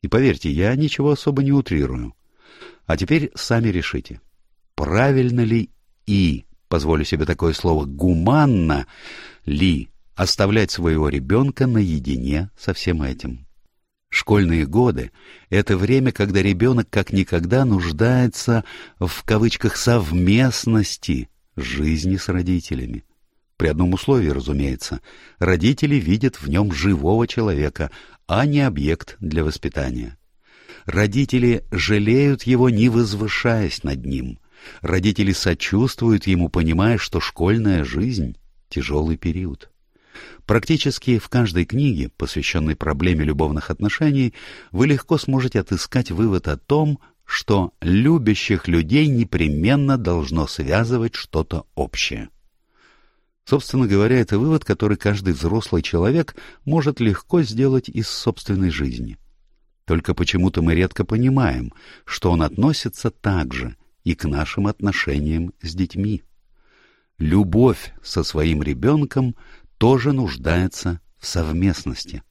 И поверьте, я ничего особо не утрирую. А теперь сами решите, правильно ли «и» позволю себе такое слово, гуманно ли оставлять своего ребенка наедине со всем этим. Школьные годы — это время, когда ребенок как никогда нуждается в кавычках «совместности» жизни с родителями. При одном условии, разумеется, родители видят в нем живого человека, а не объект для воспитания. Родители жалеют его, не возвышаясь над ним — Родители сочувствуют ему, понимая, что школьная жизнь — тяжелый период. Практически в каждой книге, посвященной проблеме любовных отношений, вы легко сможете отыскать вывод о том, что любящих людей непременно должно связывать что-то общее. Собственно говоря, это вывод, который каждый взрослый человек может легко сделать из собственной жизни. Только почему-то мы редко понимаем, что он относится так же и к нашим отношениям с детьми. Любовь со своим ребенком тоже нуждается в совместности.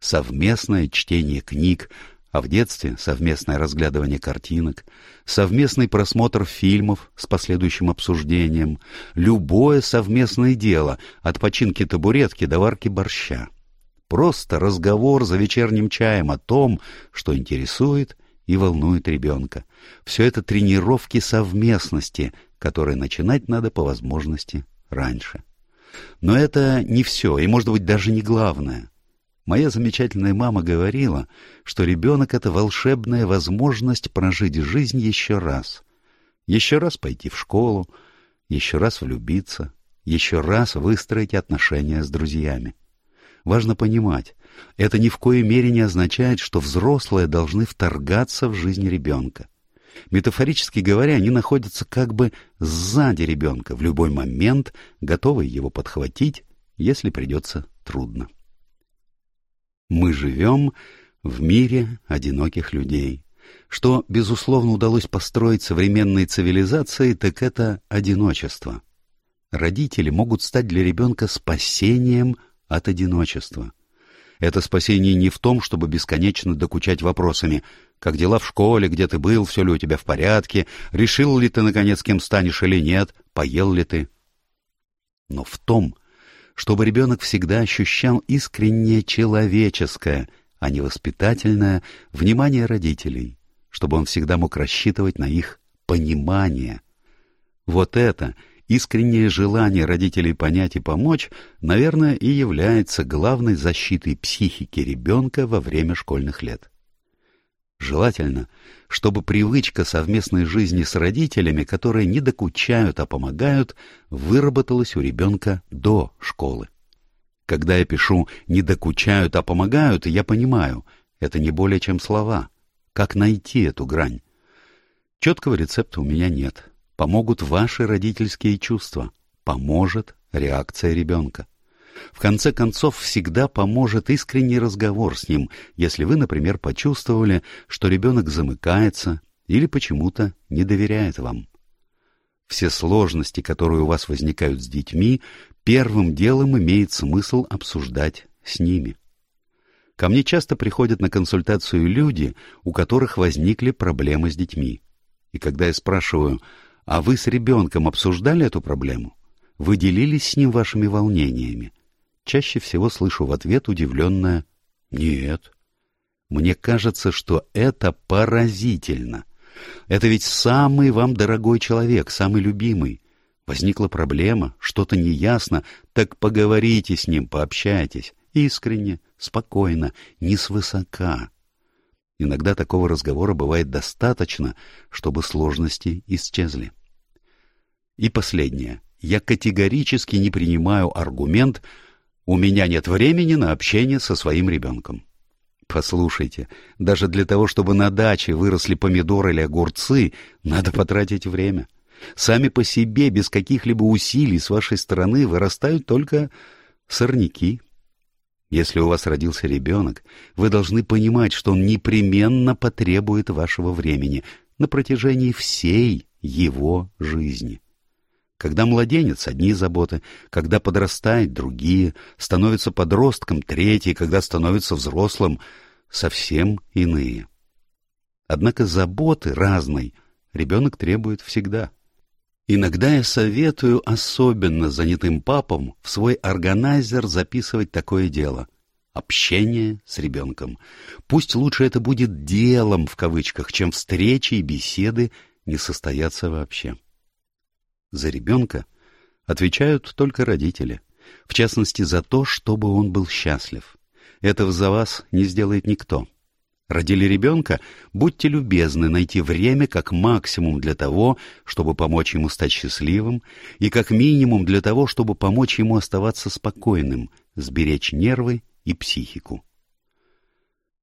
Совместное чтение книг, а в детстве совместное разглядывание картинок, совместный просмотр фильмов с последующим обсуждением, любое совместное дело, от починки табуретки до варки борща. Просто разговор за вечерним чаем о том, что интересует и волнует ребенка. Все это тренировки совместности, которые начинать надо по возможности раньше. Но это не все, и, может быть, даже не главное. Моя замечательная мама говорила, что ребенок — это волшебная возможность прожить жизнь еще раз. Еще раз пойти в школу, еще раз влюбиться, еще раз выстроить отношения с друзьями. Важно понимать, это ни в коей мере не означает, что взрослые должны вторгаться в жизнь ребенка. Метафорически говоря, они находятся как бы сзади ребенка, в любой момент готовы его подхватить, если придется трудно. Мы живем в мире одиноких людей. Что, безусловно, удалось построить современной цивилизацией, так это одиночество. Родители могут стать для ребенка спасением от одиночества. Это спасение не в том, чтобы бесконечно докучать вопросами «Как дела в школе? Где ты был? Все ли у тебя в порядке? Решил ли ты, наконец, кем станешь или нет? Поел ли ты?» Но в том, чтобы ребенок всегда ощущал искреннее человеческое, а не воспитательное, внимание родителей, чтобы он всегда мог рассчитывать на их понимание. Вот это — искреннее желание родителей понять и помочь, наверное, и является главной защитой психики ребенка во время школьных лет. Желательно, чтобы привычка совместной жизни с родителями, которые не докучают, а помогают, выработалась у ребенка до школы. Когда я пишу «не докучают, а помогают», я понимаю, это не более чем слова. Как найти эту грань? Четкого рецепта у меня нет помогут ваши родительские чувства, поможет реакция ребенка. В конце концов, всегда поможет искренний разговор с ним, если вы, например, почувствовали, что ребенок замыкается или почему-то не доверяет вам. Все сложности, которые у вас возникают с детьми, первым делом имеет смысл обсуждать с ними. Ко мне часто приходят на консультацию люди, у которых возникли проблемы с детьми. И когда я спрашиваю, А вы с ребенком обсуждали эту проблему? Вы делились с ним вашими волнениями? Чаще всего слышу в ответ удивленное «нет». Мне кажется, что это поразительно. Это ведь самый вам дорогой человек, самый любимый. Возникла проблема, что-то неясно, так поговорите с ним, пообщайтесь. Искренне, спокойно, не свысока. Иногда такого разговора бывает достаточно, чтобы сложности исчезли. И последнее. Я категорически не принимаю аргумент «у меня нет времени на общение со своим ребенком». Послушайте, даже для того, чтобы на даче выросли помидоры или огурцы, надо потратить время. Сами по себе, без каких-либо усилий с вашей стороны, вырастают только сорняки. Если у вас родился ребенок, вы должны понимать, что он непременно потребует вашего времени на протяжении всей его жизни. Когда младенец — одни заботы, когда подрастает — другие, становится подростком — третьи, когда становится взрослым — совсем иные. Однако заботы разной ребенок требует всегда. Иногда я советую особенно занятым папам в свой органайзер записывать такое дело — общение с ребенком. Пусть лучше это будет «делом» в кавычках, чем встречи и беседы не состоятся вообще. За ребенка отвечают только родители, в частности за то, чтобы он был счастлив. Этого за вас не сделает никто. Родили ребенка, будьте любезны найти время как максимум для того, чтобы помочь ему стать счастливым, и как минимум для того, чтобы помочь ему оставаться спокойным, сберечь нервы и психику.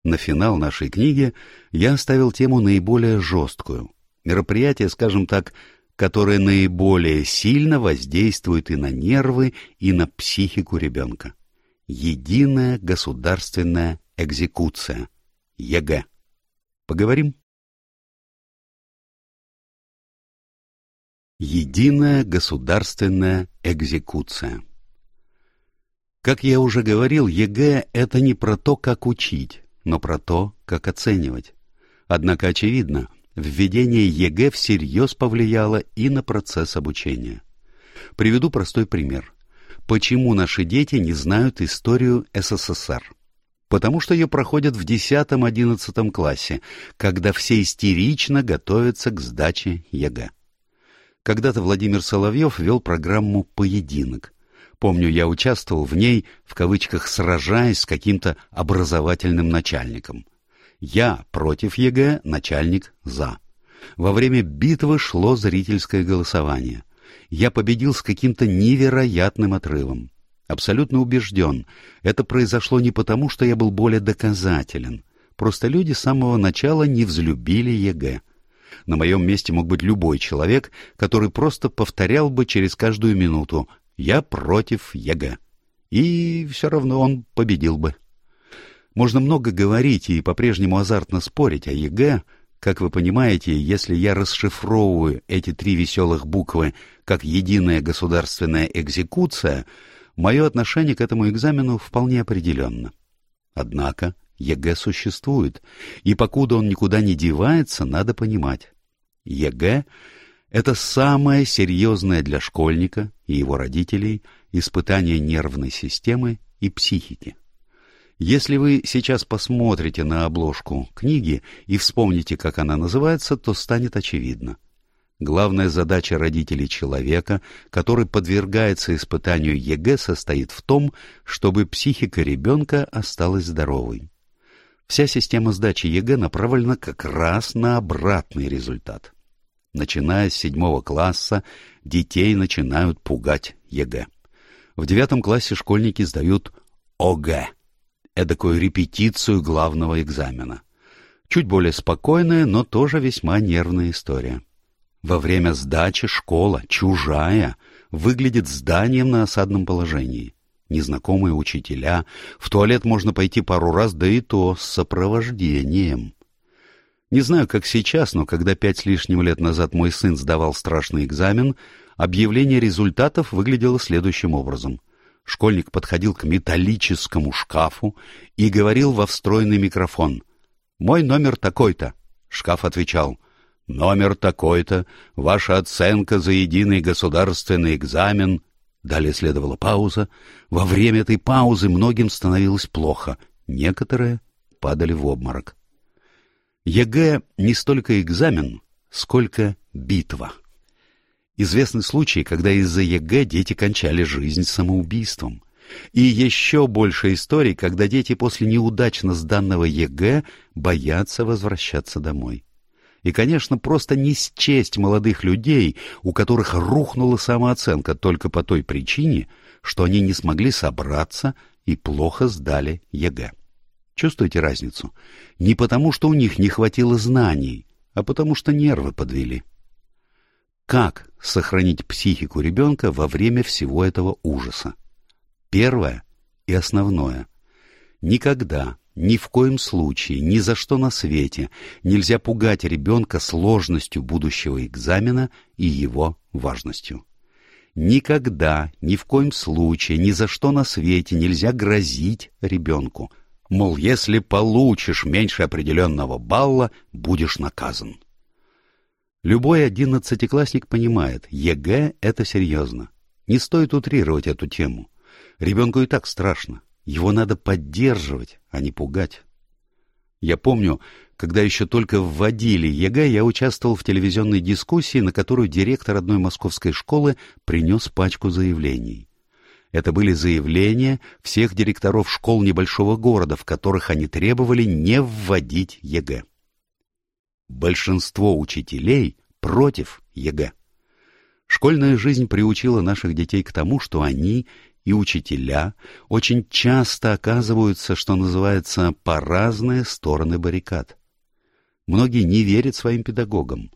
На финал нашей книги я оставил тему наиболее жесткую. Мероприятие, скажем так, которое наиболее сильно воздействует и на нервы, и на психику ребенка. Единая государственная экзекуция. ЕГЭ. Поговорим? Единая государственная экзекуция. Как я уже говорил, ЕГЭ — это не про то, как учить, но про то, как оценивать. Однако очевидно, введение ЕГЭ всерьез повлияло и на процесс обучения. Приведу простой пример. Почему наши дети не знают историю СССР? Потому что ее проходят в 10-11 классе, когда все истерично готовятся к сдаче ЕГЭ. Когда-то Владимир Соловьев вел программу «Поединок». Помню, я участвовал в ней, в кавычках, сражаясь с каким-то образовательным начальником. Я против ЕГЭ, начальник за. Во время битвы шло зрительское голосование. Я победил с каким-то невероятным отрывом. Абсолютно убежден, это произошло не потому, что я был более доказателен. Просто люди с самого начала невзлюбили ЕГЭ. На моем месте мог быть любой человек, который просто повторял бы через каждую минуту «Я против ЕГЭ». И все равно он победил бы. Можно много говорить и по-прежнему азартно спорить о ЕГЭ. Как вы понимаете, если я расшифровываю эти три веселых буквы как единая государственная экзекуция, мое отношение к этому экзамену вполне определенно. Однако ЕГЭ существует, и покуда он никуда не девается, надо понимать. ЕГЭ — это самое серьезное для школьника и его родителей испытание нервной системы и психики. Если вы сейчас посмотрите на обложку книги и вспомните, как она называется, то станет очевидно. Главная задача родителей человека, который подвергается испытанию ЕГЭ, состоит в том, чтобы психика ребенка осталась здоровой. Вся система сдачи ЕГЭ направлена как раз на обратный результат. Начиная с седьмого класса, детей начинают пугать ЕГЭ. В девятом классе школьники сдают ОГЭ эдакую репетицию главного экзамена. Чуть более спокойная, но тоже весьма нервная история. Во время сдачи школа, чужая, выглядит зданием на осадном положении. Незнакомые учителя, в туалет можно пойти пару раз, да и то с сопровождением. Не знаю, как сейчас, но когда пять с лишним лет назад мой сын сдавал страшный экзамен, объявление результатов выглядело следующим образом. Школьник подходил к металлическому шкафу и говорил во встроенный микрофон. «Мой номер такой-то». Шкаф отвечал. Номер такой-то, ваша оценка за единый государственный экзамен. Далее следовала пауза. Во время этой паузы многим становилось плохо. Некоторые падали в обморок. ЕГЭ не столько экзамен, сколько битва. Известны случаи, когда из-за ЕГЭ дети кончали жизнь самоубийством. И еще больше историй, когда дети после неудачно сданного ЕГЭ боятся возвращаться домой. И, конечно, просто не счесть молодых людей, у которых рухнула самооценка только по той причине, что они не смогли собраться и плохо сдали ЕГЭ. Чувствуете разницу? Не потому, что у них не хватило знаний, а потому что нервы подвели. Как сохранить психику ребенка во время всего этого ужаса? Первое и основное. Никогда, ни в коем случае, ни за что на свете нельзя пугать ребенка сложностью будущего экзамена и его важностью. Никогда, ни в коем случае, ни за что на свете нельзя грозить ребенку. Мол, если получишь меньше определенного балла, будешь наказан. Любой одиннадцатиклассник понимает, ЕГЭ — это серьезно. Не стоит утрировать эту тему. Ребенку и так страшно. Его надо поддерживать, а не пугать. Я помню, когда еще только вводили ЕГЭ, я участвовал в телевизионной дискуссии, на которую директор одной московской школы принес пачку заявлений. Это были заявления всех директоров школ небольшого города, в которых они требовали не вводить ЕГЭ. Большинство учителей против ЕГЭ. Школьная жизнь приучила наших детей к тому, что они и учителя очень часто оказываются, что называется, по разные стороны баррикад. Многие не верят своим педагогам.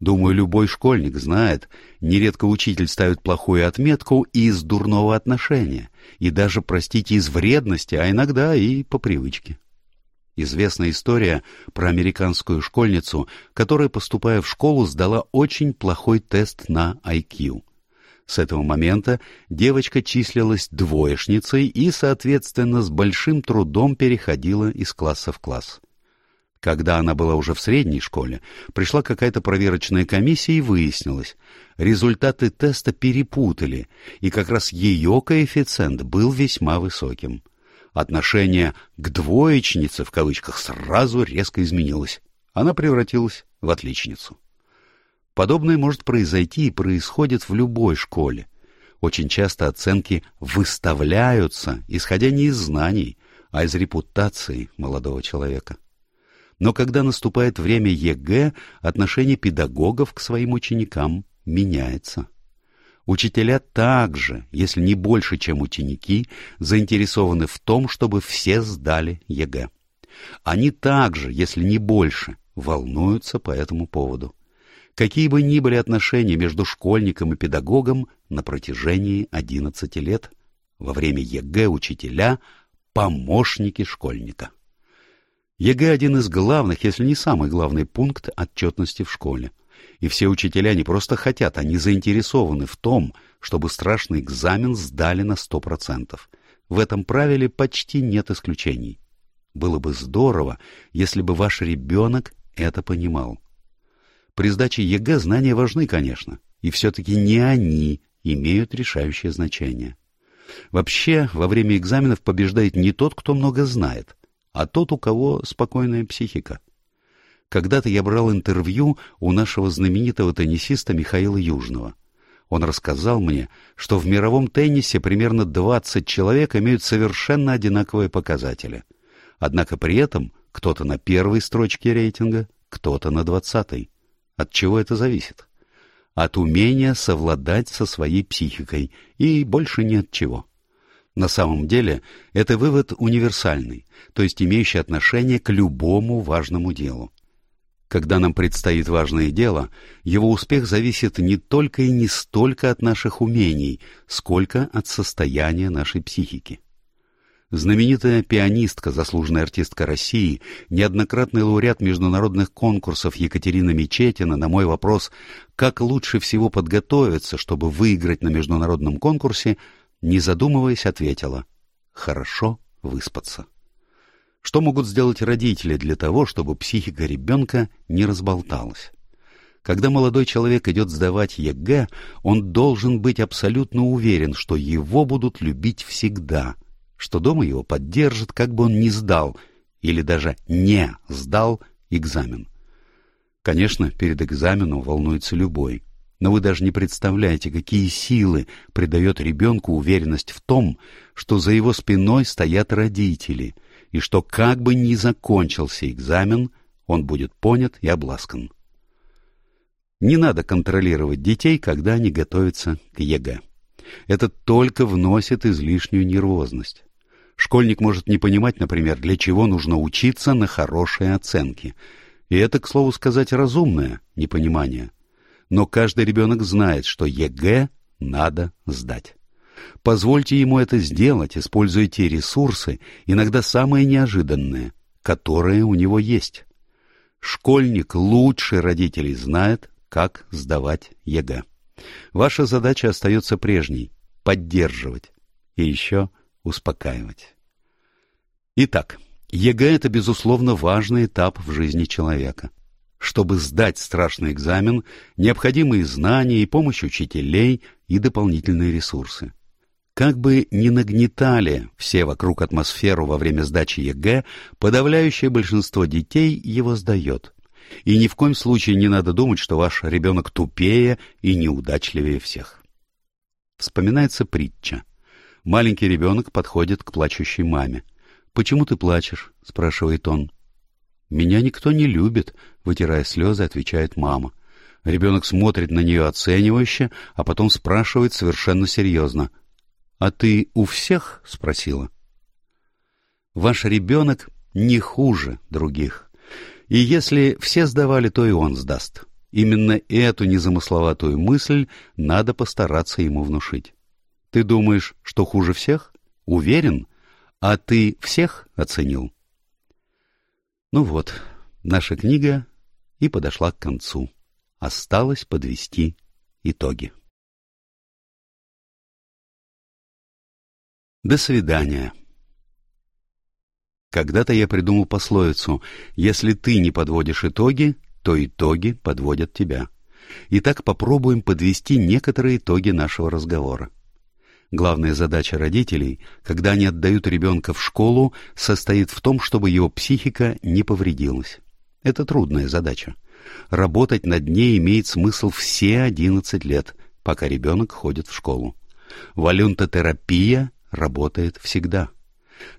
Думаю, любой школьник знает, нередко учитель ставит плохую отметку из дурного отношения, и даже, простите, из вредности, а иногда и по привычке. Известна история про американскую школьницу, которая, поступая в школу, сдала очень плохой тест на IQ. С этого момента девочка числилась двоечницей и, соответственно, с большим трудом переходила из класса в класс. Когда она была уже в средней школе, пришла какая-то проверочная комиссия и выяснилось, результаты теста перепутали, и как раз ее коэффициент был весьма высоким. Отношение к «двоечнице» в кавычках сразу резко изменилось. Она превратилась в отличницу. Подобное может произойти и происходит в любой школе. Очень часто оценки выставляются, исходя не из знаний, а из репутации молодого человека. Но когда наступает время ЕГЭ, отношение педагогов к своим ученикам меняется. Учителя также, если не больше, чем ученики, заинтересованы в том, чтобы все сдали ЕГЭ. Они также, если не больше, волнуются по этому поводу какие бы ни были отношения между школьником и педагогом на протяжении 11 лет. Во время ЕГЭ учителя – помощники школьника. ЕГЭ – один из главных, если не самый главный пункт отчетности в школе. И все учителя не просто хотят, они заинтересованы в том, чтобы страшный экзамен сдали на 100%. В этом правиле почти нет исключений. Было бы здорово, если бы ваш ребенок это понимал. При сдаче ЕГЭ знания важны, конечно, и все-таки не они имеют решающее значение. Вообще, во время экзаменов побеждает не тот, кто много знает, а тот, у кого спокойная психика. Когда-то я брал интервью у нашего знаменитого теннисиста Михаила Южного. Он рассказал мне, что в мировом теннисе примерно 20 человек имеют совершенно одинаковые показатели. Однако при этом кто-то на первой строчке рейтинга, кто-то на двадцатой. От чего это зависит? От умения совладать со своей психикой и больше ни от чего. На самом деле это вывод универсальный, то есть имеющий отношение к любому важному делу. Когда нам предстоит важное дело, его успех зависит не только и не столько от наших умений, сколько от состояния нашей психики. Знаменитая пианистка, заслуженная артистка России, неоднократный лауреат международных конкурсов Екатерина Мечетина на мой вопрос, как лучше всего подготовиться, чтобы выиграть на международном конкурсе, не задумываясь, ответила «Хорошо выспаться». Что могут сделать родители для того, чтобы психика ребенка не разболталась? Когда молодой человек идет сдавать ЕГЭ, он должен быть абсолютно уверен, что его будут любить всегда, что дома его поддержат, как бы он ни сдал, или даже не сдал экзамен. Конечно, перед экзаменом волнуется любой, но вы даже не представляете, какие силы придает ребенку уверенность в том, что за его спиной стоят родители, и что как бы ни закончился экзамен, он будет понят и обласкан. Не надо контролировать детей, когда они готовятся к ЕГЭ. Это только вносит излишнюю нервозность. Школьник может не понимать, например, для чего нужно учиться на хорошие оценки. И это, к слову сказать, разумное непонимание. Но каждый ребенок знает, что ЕГЭ надо сдать. Позвольте ему это сделать, используя те ресурсы, иногда самые неожиданные, которые у него есть. Школьник лучше родителей знает, как сдавать ЕГЭ. Ваша задача остается прежней — поддерживать и еще успокаивать. Итак, ЕГЭ — это, безусловно, важный этап в жизни человека. Чтобы сдать страшный экзамен, необходимые знания и помощь учителей и дополнительные ресурсы. Как бы ни нагнетали все вокруг атмосферу во время сдачи ЕГЭ, подавляющее большинство детей его сдает — и ни в коем случае не надо думать, что ваш ребенок тупее и неудачливее всех. Вспоминается притча. Маленький ребенок подходит к плачущей маме. «Почему ты плачешь?» — спрашивает он. «Меня никто не любит», — вытирая слезы, отвечает мама. Ребенок смотрит на нее оценивающе, а потом спрашивает совершенно серьезно. «А ты у всех?» — спросила. Ваш ребенок не хуже других. И если все сдавали, то и он сдаст. Именно эту незамысловатую мысль надо постараться ему внушить. Ты думаешь, что хуже всех? Уверен? А ты всех оценил? Ну вот, наша книга и подошла к концу. Осталось подвести итоги. До свидания. Когда-то я придумал пословицу «Если ты не подводишь итоги, то итоги подводят тебя». Итак, попробуем подвести некоторые итоги нашего разговора. Главная задача родителей, когда они отдают ребенка в школу, состоит в том, чтобы его психика не повредилась. Это трудная задача. Работать над ней имеет смысл все 11 лет, пока ребенок ходит в школу. Валюнтотерапия работает всегда.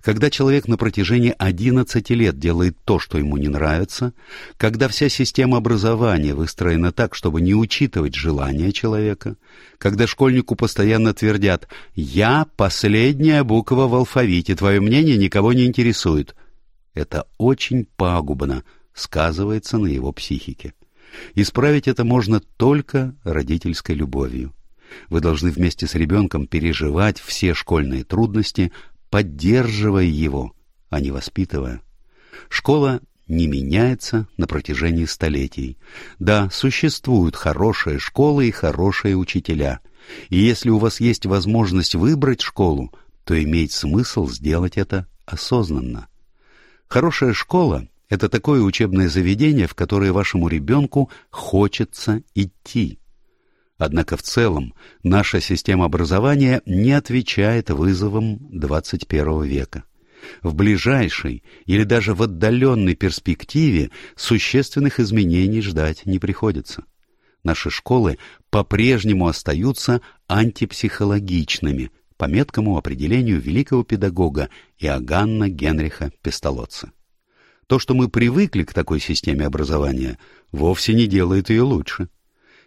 Когда человек на протяжении 11 лет делает то, что ему не нравится, когда вся система образования выстроена так, чтобы не учитывать желания человека, когда школьнику постоянно твердят «Я – последняя буква в алфавите, твое мнение никого не интересует», это очень пагубно сказывается на его психике. Исправить это можно только родительской любовью. Вы должны вместе с ребенком переживать все школьные трудности, поддерживая его, а не воспитывая. Школа не меняется на протяжении столетий. Да, существуют хорошие школы и хорошие учителя. И если у вас есть возможность выбрать школу, то имеет смысл сделать это осознанно. Хорошая школа — это такое учебное заведение, в которое вашему ребенку хочется идти. Однако в целом наша система образования не отвечает вызовам 21 века. В ближайшей или даже в отдаленной перспективе существенных изменений ждать не приходится. Наши школы по-прежнему остаются антипсихологичными, по меткому определению великого педагога Иоганна Генриха Пестолоца. То, что мы привыкли к такой системе образования, вовсе не делает ее лучше.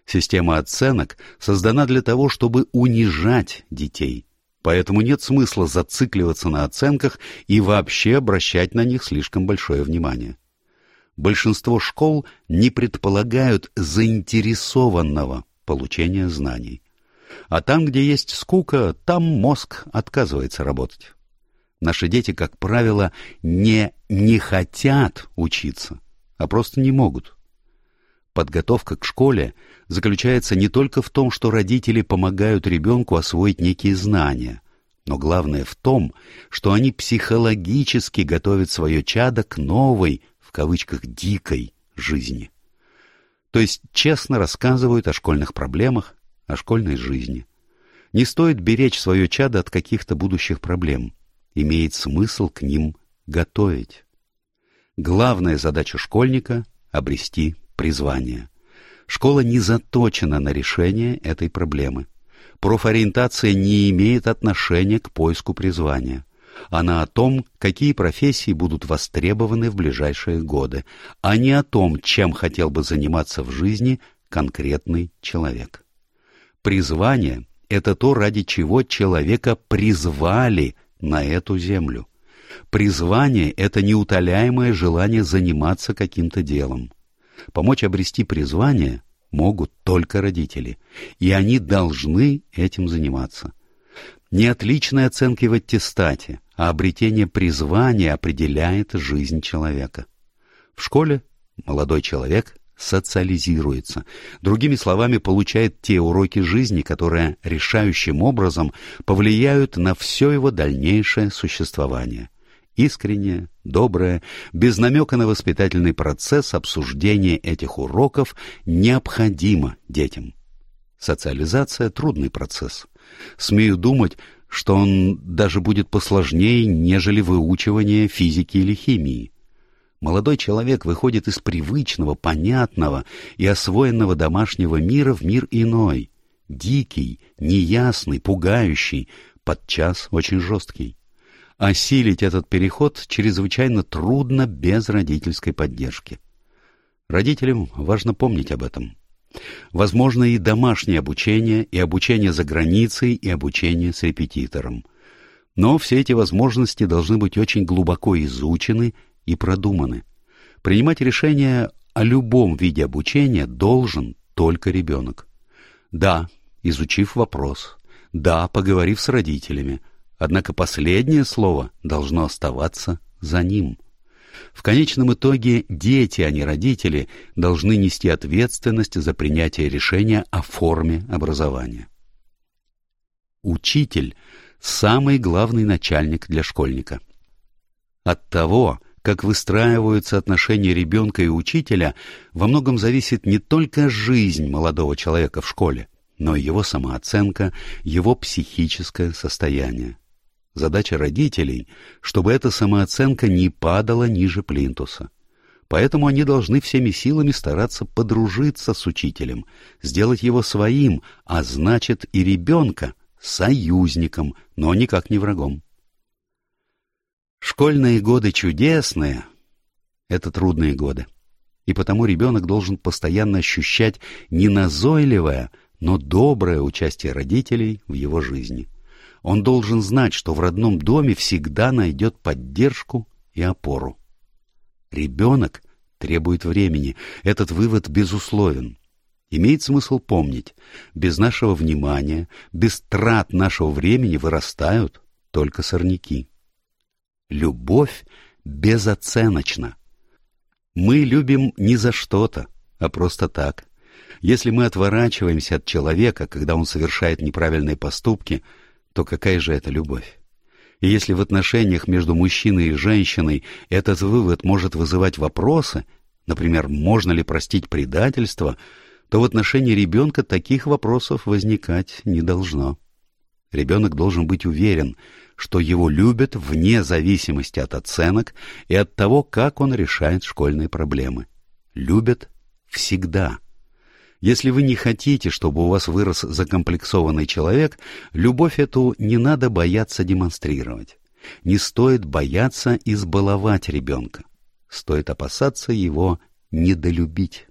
Система оценок создана для того, чтобы унижать детей. Поэтому нет смысла зацикливаться на оценках и вообще обращать на них слишком большое внимание. Большинство школ не предполагают заинтересованного получения знаний. А там, где есть скука, там мозг отказывается работать. Наши дети, как правило, не не хотят учиться, а просто не могут. Подготовка к школе заключается не только в том, что родители помогают ребенку освоить некие знания, но главное в том, что они психологически готовят свое чадо к новой, в кавычках, дикой жизни. то есть честно рассказывают о школьных проблемах, о школьной жизни. Не стоит беречь свое чадо от каких-то будущих проблем. Имеет смысл к ним готовить. Главная задача школьника — обрести призвание. Школа не заточена на решение этой проблемы. Профориентация не имеет отношения к поиску призвания. Она о том, какие профессии будут востребованы в ближайшие годы, а не о том, чем хотел бы заниматься в жизни конкретный человек. Призвание — это то, ради чего человека призвали на эту землю. Призвание — это неутоляемое желание заниматься каким-то делом. Помочь обрести призвание могут только родители, и они должны этим заниматься. Не отличные оценки в аттестате, а обретение призвания определяет жизнь человека. В школе молодой человек социализируется, другими словами, получает те уроки жизни, которые решающим образом повлияют на все его дальнейшее существование. Искреннее, доброе, без намека на воспитательный процесс обсуждения этих уроков необходимо детям. Социализация – трудный процесс. Смею думать, что он даже будет посложнее, нежели выучивание физики или химии. Молодой человек выходит из привычного, понятного и освоенного домашнего мира в мир иной, дикий, неясный, пугающий, подчас очень жесткий. Осилить этот переход чрезвычайно трудно без родительской поддержки. Родителям важно помнить об этом. Возможно и домашнее обучение, и обучение за границей, и обучение с репетитором. Но все эти возможности должны быть очень глубоко изучены и продуманы. Принимать решение о любом виде обучения должен только ребенок. Да, изучив вопрос. Да, поговорив с родителями. Однако последнее слово должно оставаться за ним. В конечном итоге дети, а не родители, должны нести ответственность за принятие решения о форме образования. Учитель – самый главный начальник для школьника. От того, как выстраиваются отношения ребенка и учителя, во многом зависит не только жизнь молодого человека в школе, но и его самооценка, его психическое состояние. Задача родителей, чтобы эта самооценка не падала ниже плинтуса. Поэтому они должны всеми силами стараться подружиться с учителем, сделать его своим, а значит и ребенка союзником, но никак не врагом. Школьные годы чудесные — это трудные годы. И потому ребенок должен постоянно ощущать не назойливое, но доброе участие родителей в его жизни. Он должен знать, что в родном доме всегда найдет поддержку и опору. Ребенок требует времени. Этот вывод безусловен. Имеет смысл помнить, без нашего внимания, без трат нашего времени вырастают только сорняки. Любовь безоценочна. Мы любим не за что-то, а просто так. Если мы отворачиваемся от человека, когда он совершает неправильные поступки – то какая же это любовь? И если в отношениях между мужчиной и женщиной этот вывод может вызывать вопросы, например, можно ли простить предательство, то в отношении ребенка таких вопросов возникать не должно. Ребенок должен быть уверен, что его любят вне зависимости от оценок и от того, как он решает школьные проблемы. Любят всегда. Если вы не хотите, чтобы у вас вырос закомплексованный человек, любовь эту не надо бояться демонстрировать. Не стоит бояться избаловать ребенка. Стоит опасаться его недолюбить.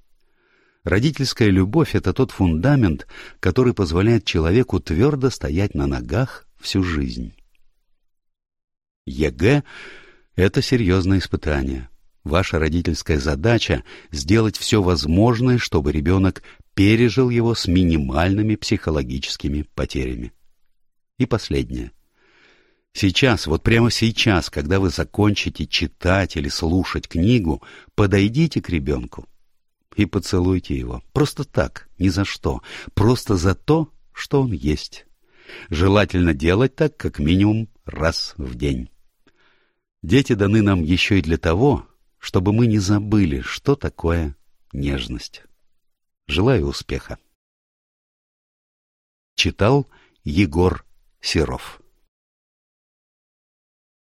Родительская любовь — это тот фундамент, который позволяет человеку твердо стоять на ногах всю жизнь. ЕГЭ — это серьезное испытание. Ваша родительская задача — сделать все возможное, чтобы ребенок пережил его с минимальными психологическими потерями. И последнее. Сейчас, вот прямо сейчас, когда вы закончите читать или слушать книгу, подойдите к ребенку и поцелуйте его. Просто так, ни за что. Просто за то, что он есть. Желательно делать так как минимум раз в день. Дети даны нам еще и для того, чтобы мы не забыли, что такое нежность. Желаю успеха. Читал Егор Серов